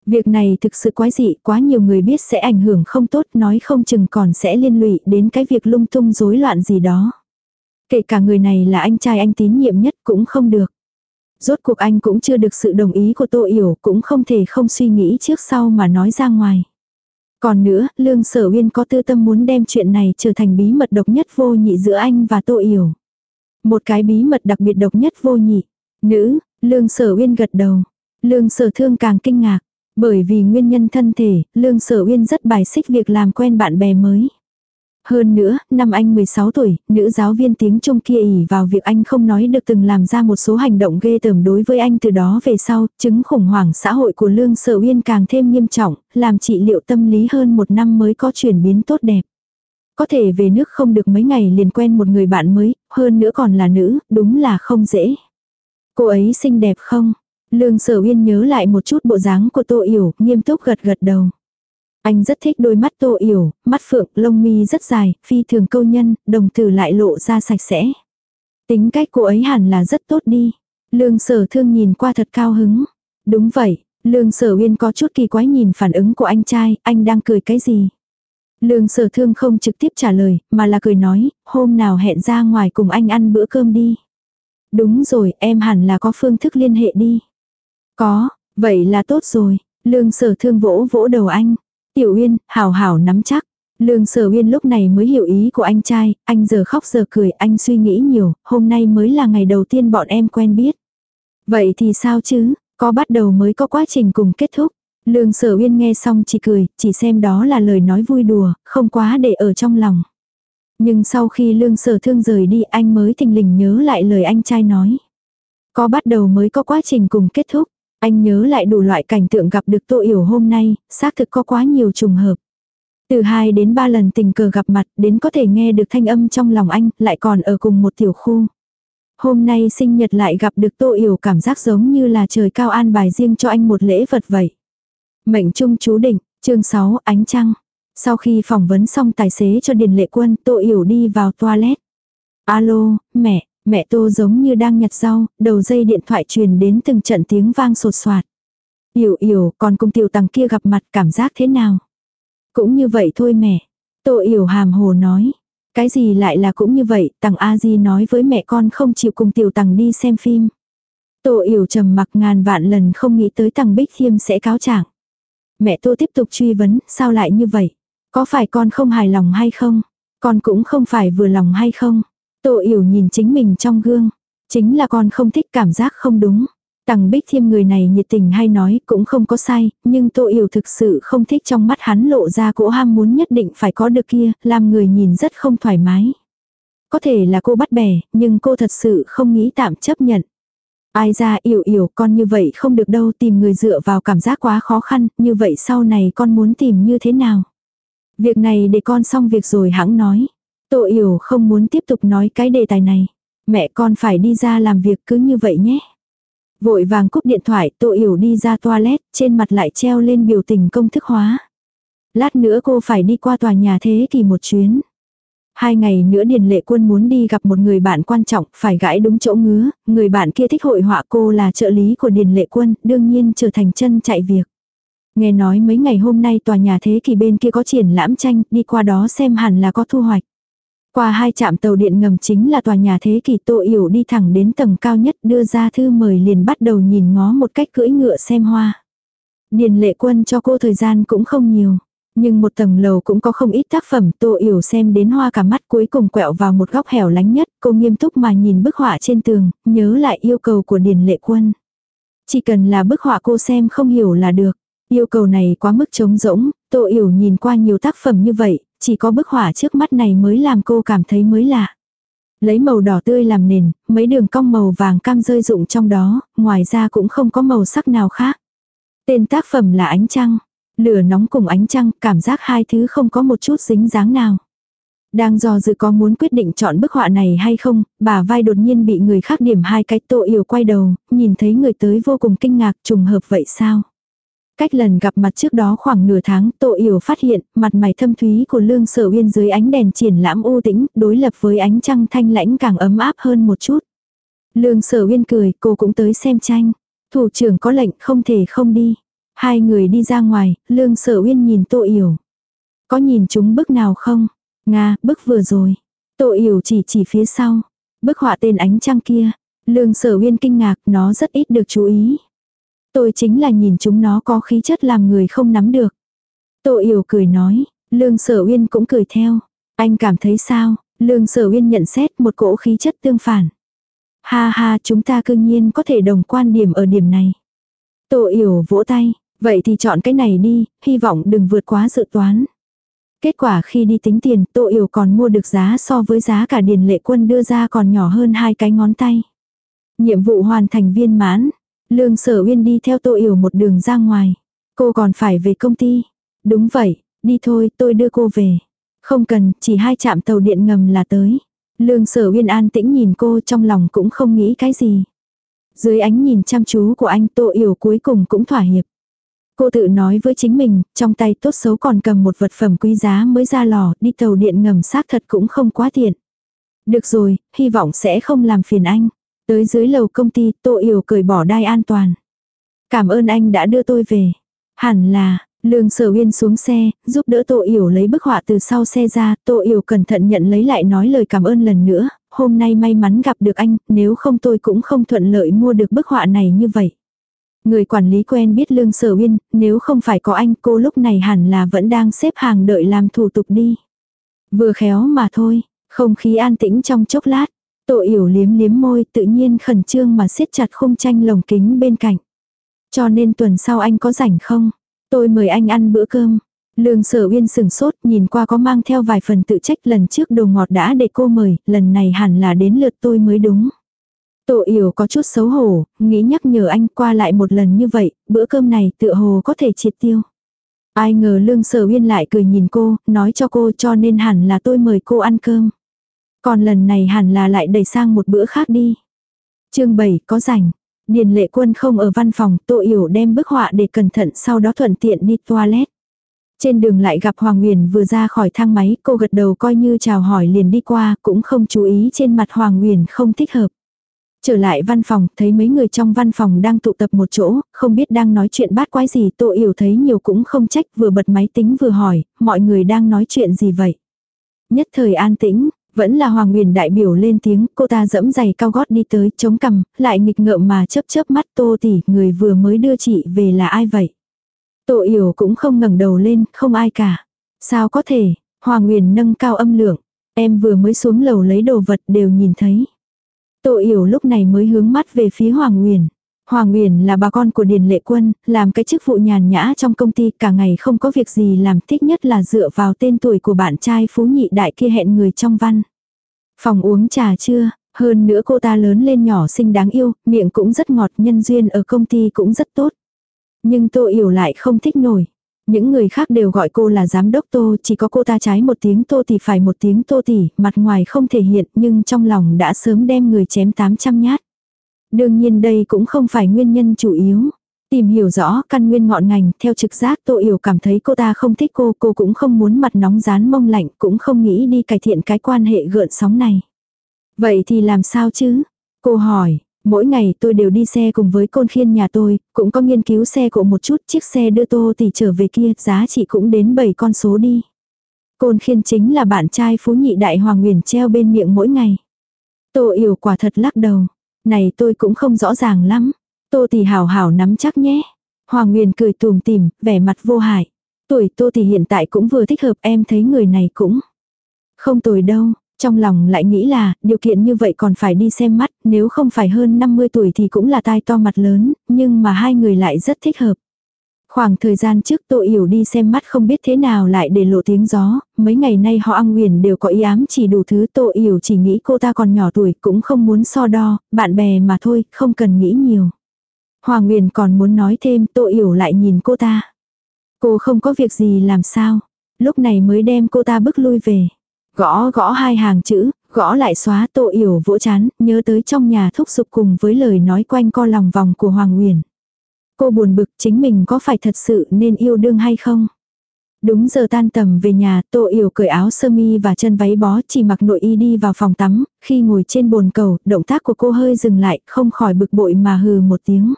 Việc này thực sự quái dị, quá nhiều người biết sẽ ảnh hưởng không tốt, nói không chừng còn sẽ liên lụy đến cái việc lung tung rối loạn gì đó. Kể cả người này là anh trai anh tín nhiệm nhất cũng không được. Rốt cuộc anh cũng chưa được sự đồng ý của Tô Yểu, cũng không thể không suy nghĩ trước sau mà nói ra ngoài. Còn nữa, Lương Sở Uyên có tư tâm muốn đem chuyện này trở thành bí mật độc nhất vô nhị giữa anh và Tô Yểu. Một cái bí mật đặc biệt độc nhất vô nhị. Nữ, Lương Sở Uyên gật đầu. Lương Sở Thương càng kinh ngạc. Bởi vì nguyên nhân thân thể, Lương Sở Uyên rất bài xích việc làm quen bạn bè mới. Hơn nữa, năm anh 16 tuổi, nữ giáo viên tiếng Trung kia ỉ vào việc anh không nói được từng làm ra một số hành động ghê tởm đối với anh từ đó về sau, chứng khủng hoảng xã hội của Lương Sở Uyên càng thêm nghiêm trọng, làm trị liệu tâm lý hơn một năm mới có chuyển biến tốt đẹp. Có thể về nước không được mấy ngày liền quen một người bạn mới, hơn nữa còn là nữ, đúng là không dễ. Cô ấy xinh đẹp không? Lương Sở Uyên nhớ lại một chút bộ dáng của Tô Yểu, nghiêm túc gật gật đầu. Anh rất thích đôi mắt Tô Yểu, mắt phượng, lông mi rất dài, phi thường câu nhân, đồng tử lại lộ ra sạch sẽ. Tính cách cô ấy hẳn là rất tốt đi. Lương Sở Thương nhìn qua thật cao hứng. Đúng vậy, Lương Sở Uyên có chút kỳ quái nhìn phản ứng của anh trai, anh đang cười cái gì? Lương sở thương không trực tiếp trả lời, mà là cười nói, hôm nào hẹn ra ngoài cùng anh ăn bữa cơm đi. Đúng rồi, em hẳn là có phương thức liên hệ đi. Có, vậy là tốt rồi. Lương sở thương vỗ vỗ đầu anh. Tiểu Uyên, hảo hảo nắm chắc. Lương sở uyên lúc này mới hiểu ý của anh trai, anh giờ khóc giờ cười, anh suy nghĩ nhiều, hôm nay mới là ngày đầu tiên bọn em quen biết. Vậy thì sao chứ, có bắt đầu mới có quá trình cùng kết thúc. Lương sở uyên nghe xong chỉ cười, chỉ xem đó là lời nói vui đùa, không quá để ở trong lòng. Nhưng sau khi lương sở thương rời đi anh mới thình lình nhớ lại lời anh trai nói. Có bắt đầu mới có quá trình cùng kết thúc. Anh nhớ lại đủ loại cảnh tượng gặp được Tô Yểu hôm nay, xác thực có quá nhiều trùng hợp. Từ 2 đến 3 lần tình cờ gặp mặt đến có thể nghe được thanh âm trong lòng anh, lại còn ở cùng một tiểu khu. Hôm nay sinh nhật lại gặp được Tô Yểu cảm giác giống như là trời cao an bài riêng cho anh một lễ vật vậy. Mệnh trung chú định, chương 6 ánh trăng. Sau khi phỏng vấn xong tài xế cho Điền Lệ Quân, Tô Yểu đi vào toilet. Alo, mẹ, mẹ Tô giống như đang nhặt rau, đầu dây điện thoại truyền đến từng trận tiếng vang sột soạt. Yểu Yểu, còn cùng tiểu tằng kia gặp mặt cảm giác thế nào? Cũng như vậy thôi mẹ. Tô Yểu hàm hồ nói. Cái gì lại là cũng như vậy, tằng A Di nói với mẹ con không chịu cùng tiểu tằng đi xem phim. Tô Yểu trầm mặc ngàn vạn lần không nghĩ tới tằng Bích Thiêm sẽ cáo trạng. Mẹ Tô tiếp tục truy vấn, sao lại như vậy? Có phải con không hài lòng hay không? Con cũng không phải vừa lòng hay không? Tô yểu nhìn chính mình trong gương. Chính là con không thích cảm giác không đúng. Tằng Bích Thiêm người này nhiệt tình hay nói cũng không có sai, nhưng Tô Yểu thực sự không thích trong mắt hắn lộ ra cỗ ham muốn nhất định phải có được kia, làm người nhìn rất không thoải mái. Có thể là cô bắt bẻ, nhưng cô thật sự không nghĩ tạm chấp nhận. Ai ra yểu yểu con như vậy không được đâu tìm người dựa vào cảm giác quá khó khăn, như vậy sau này con muốn tìm như thế nào. Việc này để con xong việc rồi hãng nói. Tô yểu không muốn tiếp tục nói cái đề tài này. Mẹ con phải đi ra làm việc cứ như vậy nhé. Vội vàng cúp điện thoại, Tô Yểu đi ra toilet, trên mặt lại treo lên biểu tình công thức hóa. Lát nữa cô phải đi qua tòa nhà thế kỷ một chuyến. Hai ngày nữa Điền Lệ Quân muốn đi gặp một người bạn quan trọng, phải gãi đúng chỗ ngứa, người bạn kia thích hội họa cô là trợ lý của Điền Lệ Quân, đương nhiên trở thành chân chạy việc. Nghe nói mấy ngày hôm nay tòa nhà thế kỷ bên kia có triển lãm tranh, đi qua đó xem hẳn là có thu hoạch. Qua hai trạm tàu điện ngầm chính là tòa nhà thế kỷ Tô Yểu đi thẳng đến tầng cao nhất đưa ra thư mời liền bắt đầu nhìn ngó một cách cưỡi ngựa xem hoa. Điền lệ quân cho cô thời gian cũng không nhiều. Nhưng một tầng lầu cũng có không ít tác phẩm Tô Yểu xem đến hoa cả mắt cuối cùng quẹo vào một góc hẻo lánh nhất. Cô nghiêm túc mà nhìn bức họa trên tường, nhớ lại yêu cầu của Điền lệ quân. Chỉ cần là bức họa cô xem không hiểu là được. Yêu cầu này quá mức trống rỗng, Tô Yểu nhìn qua nhiều tác phẩm như vậy, chỉ có bức họa trước mắt này mới làm cô cảm thấy mới lạ. Lấy màu đỏ tươi làm nền, mấy đường cong màu vàng cam rơi rụng trong đó, ngoài ra cũng không có màu sắc nào khác. Tên tác phẩm là ánh trăng. Lửa nóng cùng ánh trăng, cảm giác hai thứ không có một chút dính dáng nào. Đang do dự có muốn quyết định chọn bức họa này hay không, bà vai đột nhiên bị người khác điểm hai cái tô yểu quay đầu, nhìn thấy người tới vô cùng kinh ngạc trùng hợp vậy sao? Cách lần gặp mặt trước đó khoảng nửa tháng, Tô Yểu phát hiện, mặt mày thâm thúy của Lương Sở Uyên dưới ánh đèn triển lãm u tĩnh, đối lập với ánh trăng thanh lãnh càng ấm áp hơn một chút. Lương Sở Uyên cười, cô cũng tới xem tranh. Thủ trưởng có lệnh không thể không đi. Hai người đi ra ngoài, Lương Sở Uyên nhìn Tô Yểu. Có nhìn chúng bức nào không? Nga, bức vừa rồi. Tô Yểu chỉ chỉ phía sau. Bức họa tên ánh trăng kia. Lương Sở Uyên kinh ngạc, nó rất ít được chú ý. Tôi chính là nhìn chúng nó có khí chất làm người không nắm được. Tô Yểu cười nói, Lương Sở Uyên cũng cười theo. Anh cảm thấy sao? Lương Sở Uyên nhận xét một cỗ khí chất tương phản. Ha ha chúng ta cương nhiên có thể đồng quan điểm ở điểm này. Tô Yểu vỗ tay, vậy thì chọn cái này đi, hy vọng đừng vượt quá dự toán. Kết quả khi đi tính tiền, Tô Yểu còn mua được giá so với giá cả Điền Lệ Quân đưa ra còn nhỏ hơn hai cái ngón tay. Nhiệm vụ hoàn thành viên mãn, Lương sở uyên đi theo tô yểu một đường ra ngoài. Cô còn phải về công ty. Đúng vậy, đi thôi tôi đưa cô về. Không cần, chỉ hai chạm tàu điện ngầm là tới. Lương sở uyên an tĩnh nhìn cô trong lòng cũng không nghĩ cái gì. Dưới ánh nhìn chăm chú của anh tô yểu cuối cùng cũng thỏa hiệp. Cô tự nói với chính mình, trong tay tốt xấu còn cầm một vật phẩm quý giá mới ra lò, đi tàu điện ngầm xác thật cũng không quá tiện. Được rồi, hy vọng sẽ không làm phiền anh. Tới dưới lầu công ty, Tô Yểu cởi bỏ đai an toàn. Cảm ơn anh đã đưa tôi về. Hẳn là, Lương Sở Uyên xuống xe, giúp đỡ Tô Yểu lấy bức họa từ sau xe ra, Tô Yểu cẩn thận nhận lấy lại nói lời cảm ơn lần nữa, hôm nay may mắn gặp được anh, nếu không tôi cũng không thuận lợi mua được bức họa này như vậy. Người quản lý quen biết Lương Sở Uyên, nếu không phải có anh cô lúc này hẳn là vẫn đang xếp hàng đợi làm thủ tục đi. Vừa khéo mà thôi, không khí an tĩnh trong chốc lát, Tô yểu liếm liếm môi tự nhiên khẩn trương mà siết chặt khung tranh lồng kính bên cạnh. Cho nên tuần sau anh có rảnh không? Tôi mời anh ăn bữa cơm. Lương sở uyên sừng sốt nhìn qua có mang theo vài phần tự trách lần trước đồ ngọt đã để cô mời, lần này hẳn là đến lượt tôi mới đúng. Tổ yểu có chút xấu hổ, nghĩ nhắc nhở anh qua lại một lần như vậy, bữa cơm này tựa hồ có thể triệt tiêu. Ai ngờ lương sở uyên lại cười nhìn cô, nói cho cô cho nên hẳn là tôi mời cô ăn cơm. Còn lần này hẳn là lại đẩy sang một bữa khác đi. chương 7 có rảnh. Điền lệ quân không ở văn phòng, Tô Yểu đem bức họa để cẩn thận sau đó thuận tiện đi toilet. Trên đường lại gặp Hoàng Nguyền vừa ra khỏi thang máy, cô gật đầu coi như chào hỏi liền đi qua, cũng không chú ý trên mặt Hoàng Nguyền không thích hợp. Trở lại văn phòng, thấy mấy người trong văn phòng đang tụ tập một chỗ, không biết đang nói chuyện bát quái gì, Tô Yểu thấy nhiều cũng không trách, vừa bật máy tính vừa hỏi, mọi người đang nói chuyện gì vậy? Nhất thời an tĩnh, vẫn là Hoàng Nguyền đại biểu lên tiếng, cô ta dẫm giày cao gót đi tới, chống cằm, lại nghịch ngợm mà chớp chớp mắt Tô tỷ, người vừa mới đưa chị về là ai vậy? Tô Yểu cũng không ngẩng đầu lên, không ai cả. Sao có thể? Hoàng Nguyền nâng cao âm lượng, em vừa mới xuống lầu lấy đồ vật đều nhìn thấy. Tô Yểu lúc này mới hướng mắt về phía Hoàng Uyển. Hoàng Uyển là bà con của Điền Lệ Quân, làm cái chức vụ nhàn nhã trong công ty cả ngày không có việc gì làm thích nhất là dựa vào tên tuổi của bạn trai phú nhị đại kia hẹn người trong văn. Phòng uống trà chưa, hơn nữa cô ta lớn lên nhỏ xinh đáng yêu, miệng cũng rất ngọt nhân duyên ở công ty cũng rất tốt. Nhưng Tô Yểu lại không thích nổi. Những người khác đều gọi cô là giám đốc Tô, chỉ có cô ta trái một tiếng Tô thì phải một tiếng Tô tỷ, mặt ngoài không thể hiện nhưng trong lòng đã sớm đem người chém 800 nhát. Đương nhiên đây cũng không phải nguyên nhân chủ yếu. Tìm hiểu rõ căn nguyên ngọn ngành, theo trực giác Tô Yểu cảm thấy cô ta không thích cô, cô cũng không muốn mặt nóng rán mông lạnh, cũng không nghĩ đi cải thiện cái quan hệ gợn sóng này. Vậy thì làm sao chứ? Cô hỏi, mỗi ngày tôi đều đi xe cùng với côn khiên nhà tôi, cũng có nghiên cứu xe cộ một chút, chiếc xe đưa Tô tỷ trở về kia, giá trị cũng đến 7 con số đi. Côn khiên chính là bạn trai phú nhị đại hoàng nguyền treo bên miệng mỗi ngày. Tô Yểu quả thật lắc đầu. Này tôi cũng không rõ ràng lắm. Tô tỷ hảo hảo nắm chắc nhé. Hoàng nguyền cười tùm tìm, vẻ mặt vô hại. Tuổi Tô tỷ hiện tại cũng vừa thích hợp em thấy người này cũng không tồi đâu. Trong lòng lại nghĩ là, điều kiện như vậy còn phải đi xem mắt, nếu không phải hơn 50 tuổi thì cũng là tai to mặt lớn, nhưng mà hai người lại rất thích hợp. Khoảng thời gian trước Tô Yểu đi xem mắt không biết thế nào lại để lộ tiếng gió, mấy ngày nay họ ăn nguyền đều có ý ám chỉ đủ thứ Tô Yểu chỉ nghĩ cô ta còn nhỏ tuổi cũng không muốn so đo, bạn bè mà thôi, không cần nghĩ nhiều. Hoàng Nguyền còn muốn nói thêm Tô Yểu lại nhìn cô ta. Cô không có việc gì làm sao, lúc này mới đem cô ta bước lui về. Gõ gõ hai hàng chữ, gõ lại xóa Tô Yểu vỗ chán, nhớ tới trong nhà thúc giục cùng với lời nói quanh co lòng vòng của Hoàng Nguyền. Cô buồn bực chính mình có phải thật sự nên yêu đương hay không? Đúng giờ tan tầm về nhà, Tô Yểu cởi áo sơ mi và chân váy bó chỉ mặc nội y đi vào phòng tắm, khi ngồi trên bồn cầu, động tác của cô hơi dừng lại, không khỏi bực bội mà hừ một tiếng.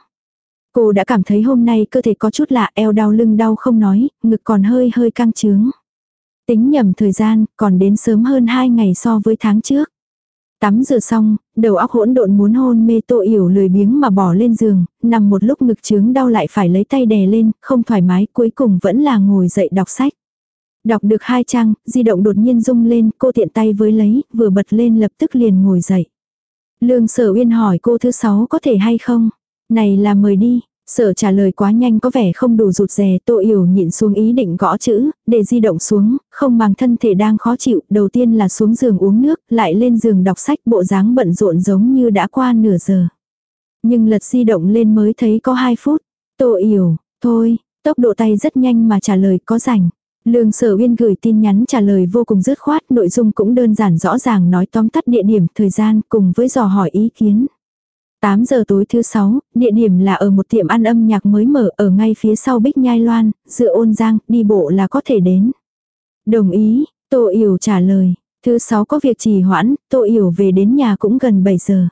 Cô đã cảm thấy hôm nay cơ thể có chút lạ, eo đau lưng đau không nói, ngực còn hơi hơi căng trướng. Tính nhầm thời gian, còn đến sớm hơn 2 ngày so với tháng trước. Tắm rửa xong, đầu óc hỗn độn muốn hôn mê tô yểu lười biếng mà bỏ lên giường, nằm một lúc ngực trướng đau lại phải lấy tay đè lên, không thoải mái, cuối cùng vẫn là ngồi dậy đọc sách. Đọc được hai trang, di động đột nhiên rung lên, cô tiện tay với lấy, vừa bật lên lập tức liền ngồi dậy. Lương sở uyên hỏi cô thứ sáu có thể hay không? Này là mời đi, Sợ trả lời quá nhanh có vẻ không đủ rụt rè, Tô Yểu nhịn xuống ý định gõ chữ, để di động xuống, không mang thân thể đang khó chịu, đầu tiên là xuống giường uống nước, lại lên giường đọc sách bộ dáng bận rộn giống như đã qua nửa giờ. Nhưng lật di động lên mới thấy có 2 phút. Tô Yểu, thôi, tốc độ tay rất nhanh mà trả lời có rảnh. Lương Sở Uyên gửi tin nhắn trả lời vô cùng dứt khoát, nội dung cũng đơn giản rõ ràng nói tóm tắt địa điểm, thời gian cùng với dò hỏi ý kiến. 8 giờ tối thứ 6, địa điểm là ở một tiệm ăn âm nhạc mới mở ở ngay phía sau Bích Nhai Loan, dựa ôn giang, đi bộ là có thể đến. Đồng ý, Tô Yểu trả lời. Thứ 6 có việc trì hoãn, Tô Yểu về đến nhà cũng gần 7 giờ.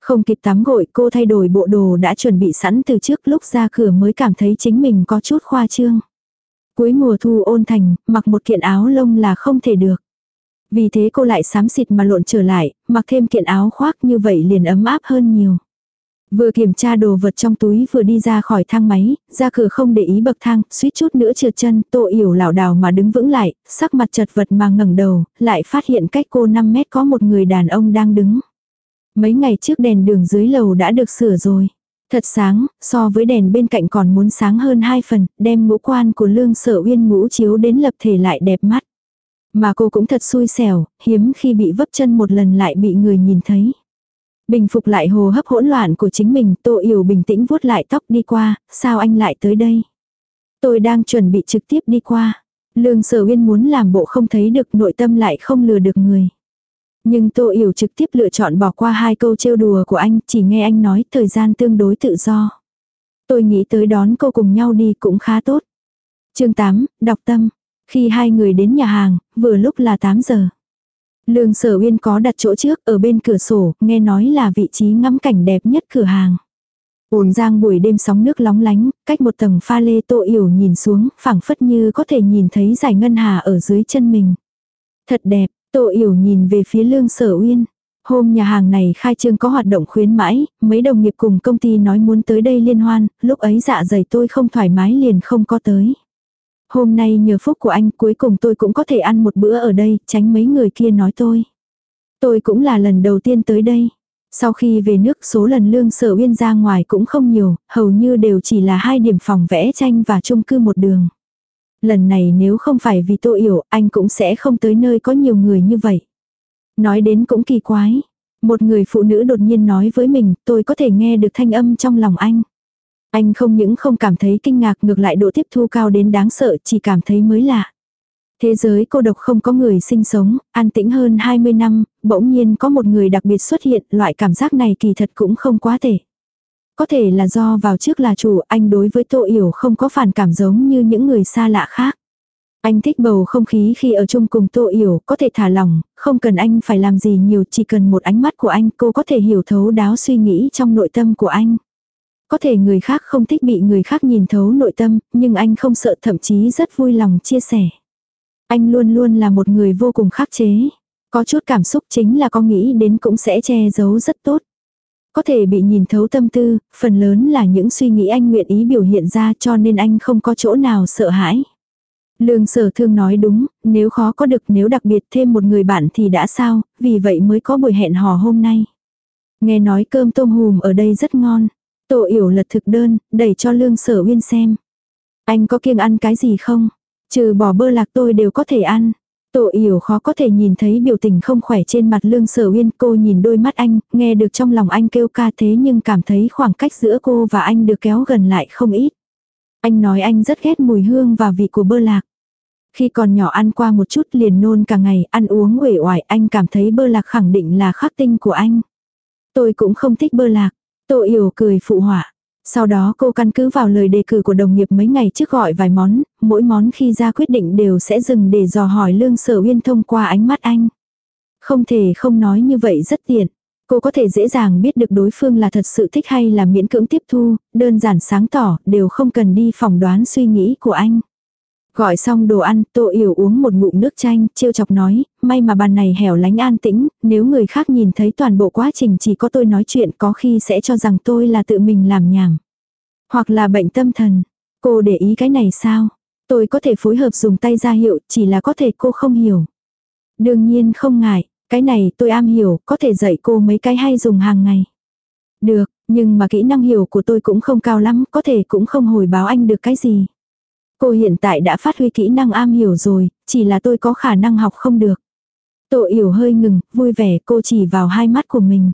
Không kịp tắm gội cô thay đổi bộ đồ đã chuẩn bị sẵn từ trước lúc ra cửa mới cảm thấy chính mình có chút khoa trương. Cuối mùa thu ôn thành, mặc một kiện áo lông là không thể được. Vì thế cô lại xám xịt mà lộn trở lại, mặc thêm kiện áo khoác như vậy liền ấm áp hơn nhiều. Vừa kiểm tra đồ vật trong túi vừa đi ra khỏi thang máy, ra cửa không để ý bậc thang, suýt chút nữa trượt chân, tô yểu lảo đảo mà đứng vững lại, sắc mặt chật vật mà ngẩng đầu, lại phát hiện cách cô 5 mét có một người đàn ông đang đứng. Mấy ngày trước đèn đường dưới lầu đã được sửa rồi. Thật sáng, so với đèn bên cạnh còn muốn sáng hơn hai phần, đem ngũ quan của lương sở uyên ngũ chiếu đến lập thể lại đẹp mắt. Mà cô cũng thật xui xẻo, hiếm khi bị vấp chân một lần lại bị người nhìn thấy. Bình phục lại hồ hấp hỗn loạn của chính mình, Tô Yểu bình tĩnh vuốt lại tóc đi qua, sao anh lại tới đây? Tôi đang chuẩn bị trực tiếp đi qua. Lương Sở Uyên muốn làm bộ không thấy được nội tâm lại không lừa được người. Nhưng Tô Yểu trực tiếp lựa chọn bỏ qua hai câu trêu đùa của anh, chỉ nghe anh nói thời gian tương đối tự do. Tôi nghĩ tới đón cô cùng nhau đi cũng khá tốt. chương 8, đọc tâm. Khi hai người đến nhà hàng, vừa lúc là 8 giờ. Lương sở uyên có đặt chỗ trước ở bên cửa sổ, nghe nói là vị trí ngắm cảnh đẹp nhất cửa hàng. Ổn giang buổi đêm sóng nước lóng lánh, cách một tầng pha lê tô yểu nhìn xuống, phảng phất như có thể nhìn thấy giải ngân hà ở dưới chân mình. Thật đẹp, tô yểu nhìn về phía lương sở uyên. Hôm nhà hàng này khai trương có hoạt động khuyến mãi, mấy đồng nghiệp cùng công ty nói muốn tới đây liên hoan, lúc ấy dạ dày tôi không thoải mái liền không có tới. Hôm nay nhờ phúc của anh cuối cùng tôi cũng có thể ăn một bữa ở đây, tránh mấy người kia nói tôi. Tôi cũng là lần đầu tiên tới đây. Sau khi về nước số lần lương sở uyên ra ngoài cũng không nhiều, hầu như đều chỉ là hai điểm phòng vẽ tranh và chung cư một đường. Lần này nếu không phải vì tôi hiểu, anh cũng sẽ không tới nơi có nhiều người như vậy. Nói đến cũng kỳ quái. Một người phụ nữ đột nhiên nói với mình, tôi có thể nghe được thanh âm trong lòng anh. Anh không những không cảm thấy kinh ngạc ngược lại độ tiếp thu cao đến đáng sợ chỉ cảm thấy mới lạ. Thế giới cô độc không có người sinh sống, an tĩnh hơn 20 năm, bỗng nhiên có một người đặc biệt xuất hiện, loại cảm giác này kỳ thật cũng không quá tệ. Có thể là do vào trước là chủ, anh đối với Tô Yểu không có phản cảm giống như những người xa lạ khác. Anh thích bầu không khí khi ở chung cùng Tô Yểu, có thể thả lỏng, không cần anh phải làm gì nhiều, chỉ cần một ánh mắt của anh cô có thể hiểu thấu đáo suy nghĩ trong nội tâm của anh. Có thể người khác không thích bị người khác nhìn thấu nội tâm, nhưng anh không sợ thậm chí rất vui lòng chia sẻ. Anh luôn luôn là một người vô cùng khắc chế. Có chút cảm xúc chính là có nghĩ đến cũng sẽ che giấu rất tốt. Có thể bị nhìn thấu tâm tư, phần lớn là những suy nghĩ anh nguyện ý biểu hiện ra cho nên anh không có chỗ nào sợ hãi. Lương sở thương nói đúng, nếu khó có được nếu đặc biệt thêm một người bạn thì đã sao, vì vậy mới có buổi hẹn hò hôm nay. Nghe nói cơm tôm hùm ở đây rất ngon. Tô yểu lật thực đơn, đẩy cho lương sở uyên xem. Anh có kiêng ăn cái gì không? Trừ bỏ bơ lạc tôi đều có thể ăn. Tô yểu khó có thể nhìn thấy biểu tình không khỏe trên mặt lương sở uyên cô nhìn đôi mắt anh, nghe được trong lòng anh kêu ca thế nhưng cảm thấy khoảng cách giữa cô và anh được kéo gần lại không ít. Anh nói anh rất ghét mùi hương và vị của bơ lạc. Khi còn nhỏ ăn qua một chút liền nôn cả ngày, ăn uống uể oải, anh cảm thấy bơ lạc khẳng định là khắc tinh của anh. Tôi cũng không thích bơ lạc. Tô Yểu cười phụ họa. Sau đó cô căn cứ vào lời đề cử của đồng nghiệp mấy ngày trước gọi vài món, mỗi món khi ra quyết định đều sẽ dừng để dò hỏi lương sở uyên thông qua ánh mắt anh. Không thể không nói như vậy rất tiện. Cô có thể dễ dàng biết được đối phương là thật sự thích hay là miễn cưỡng tiếp thu, đơn giản sáng tỏ, đều không cần đi phỏng đoán suy nghĩ của anh. Gọi xong đồ ăn, Tô Yểu uống một ngụm nước chanh, trêu chọc nói, may mà bàn này hẻo lánh an tĩnh, nếu người khác nhìn thấy toàn bộ quá trình chỉ có tôi nói chuyện có khi sẽ cho rằng tôi là tự mình làm nhảm. Hoặc là bệnh tâm thần. Cô để ý cái này sao? Tôi có thể phối hợp dùng tay ra hiệu, chỉ là có thể cô không hiểu. Đương nhiên không ngại, cái này tôi am hiểu, có thể dạy cô mấy cái hay dùng hàng ngày. Được, nhưng mà kỹ năng hiểu của tôi cũng không cao lắm, có thể cũng không hồi báo anh được cái gì. Cô hiện tại đã phát huy kỹ năng am hiểu rồi, chỉ là tôi có khả năng học không được. Tô yểu hơi ngừng, vui vẻ cô chỉ vào hai mắt của mình.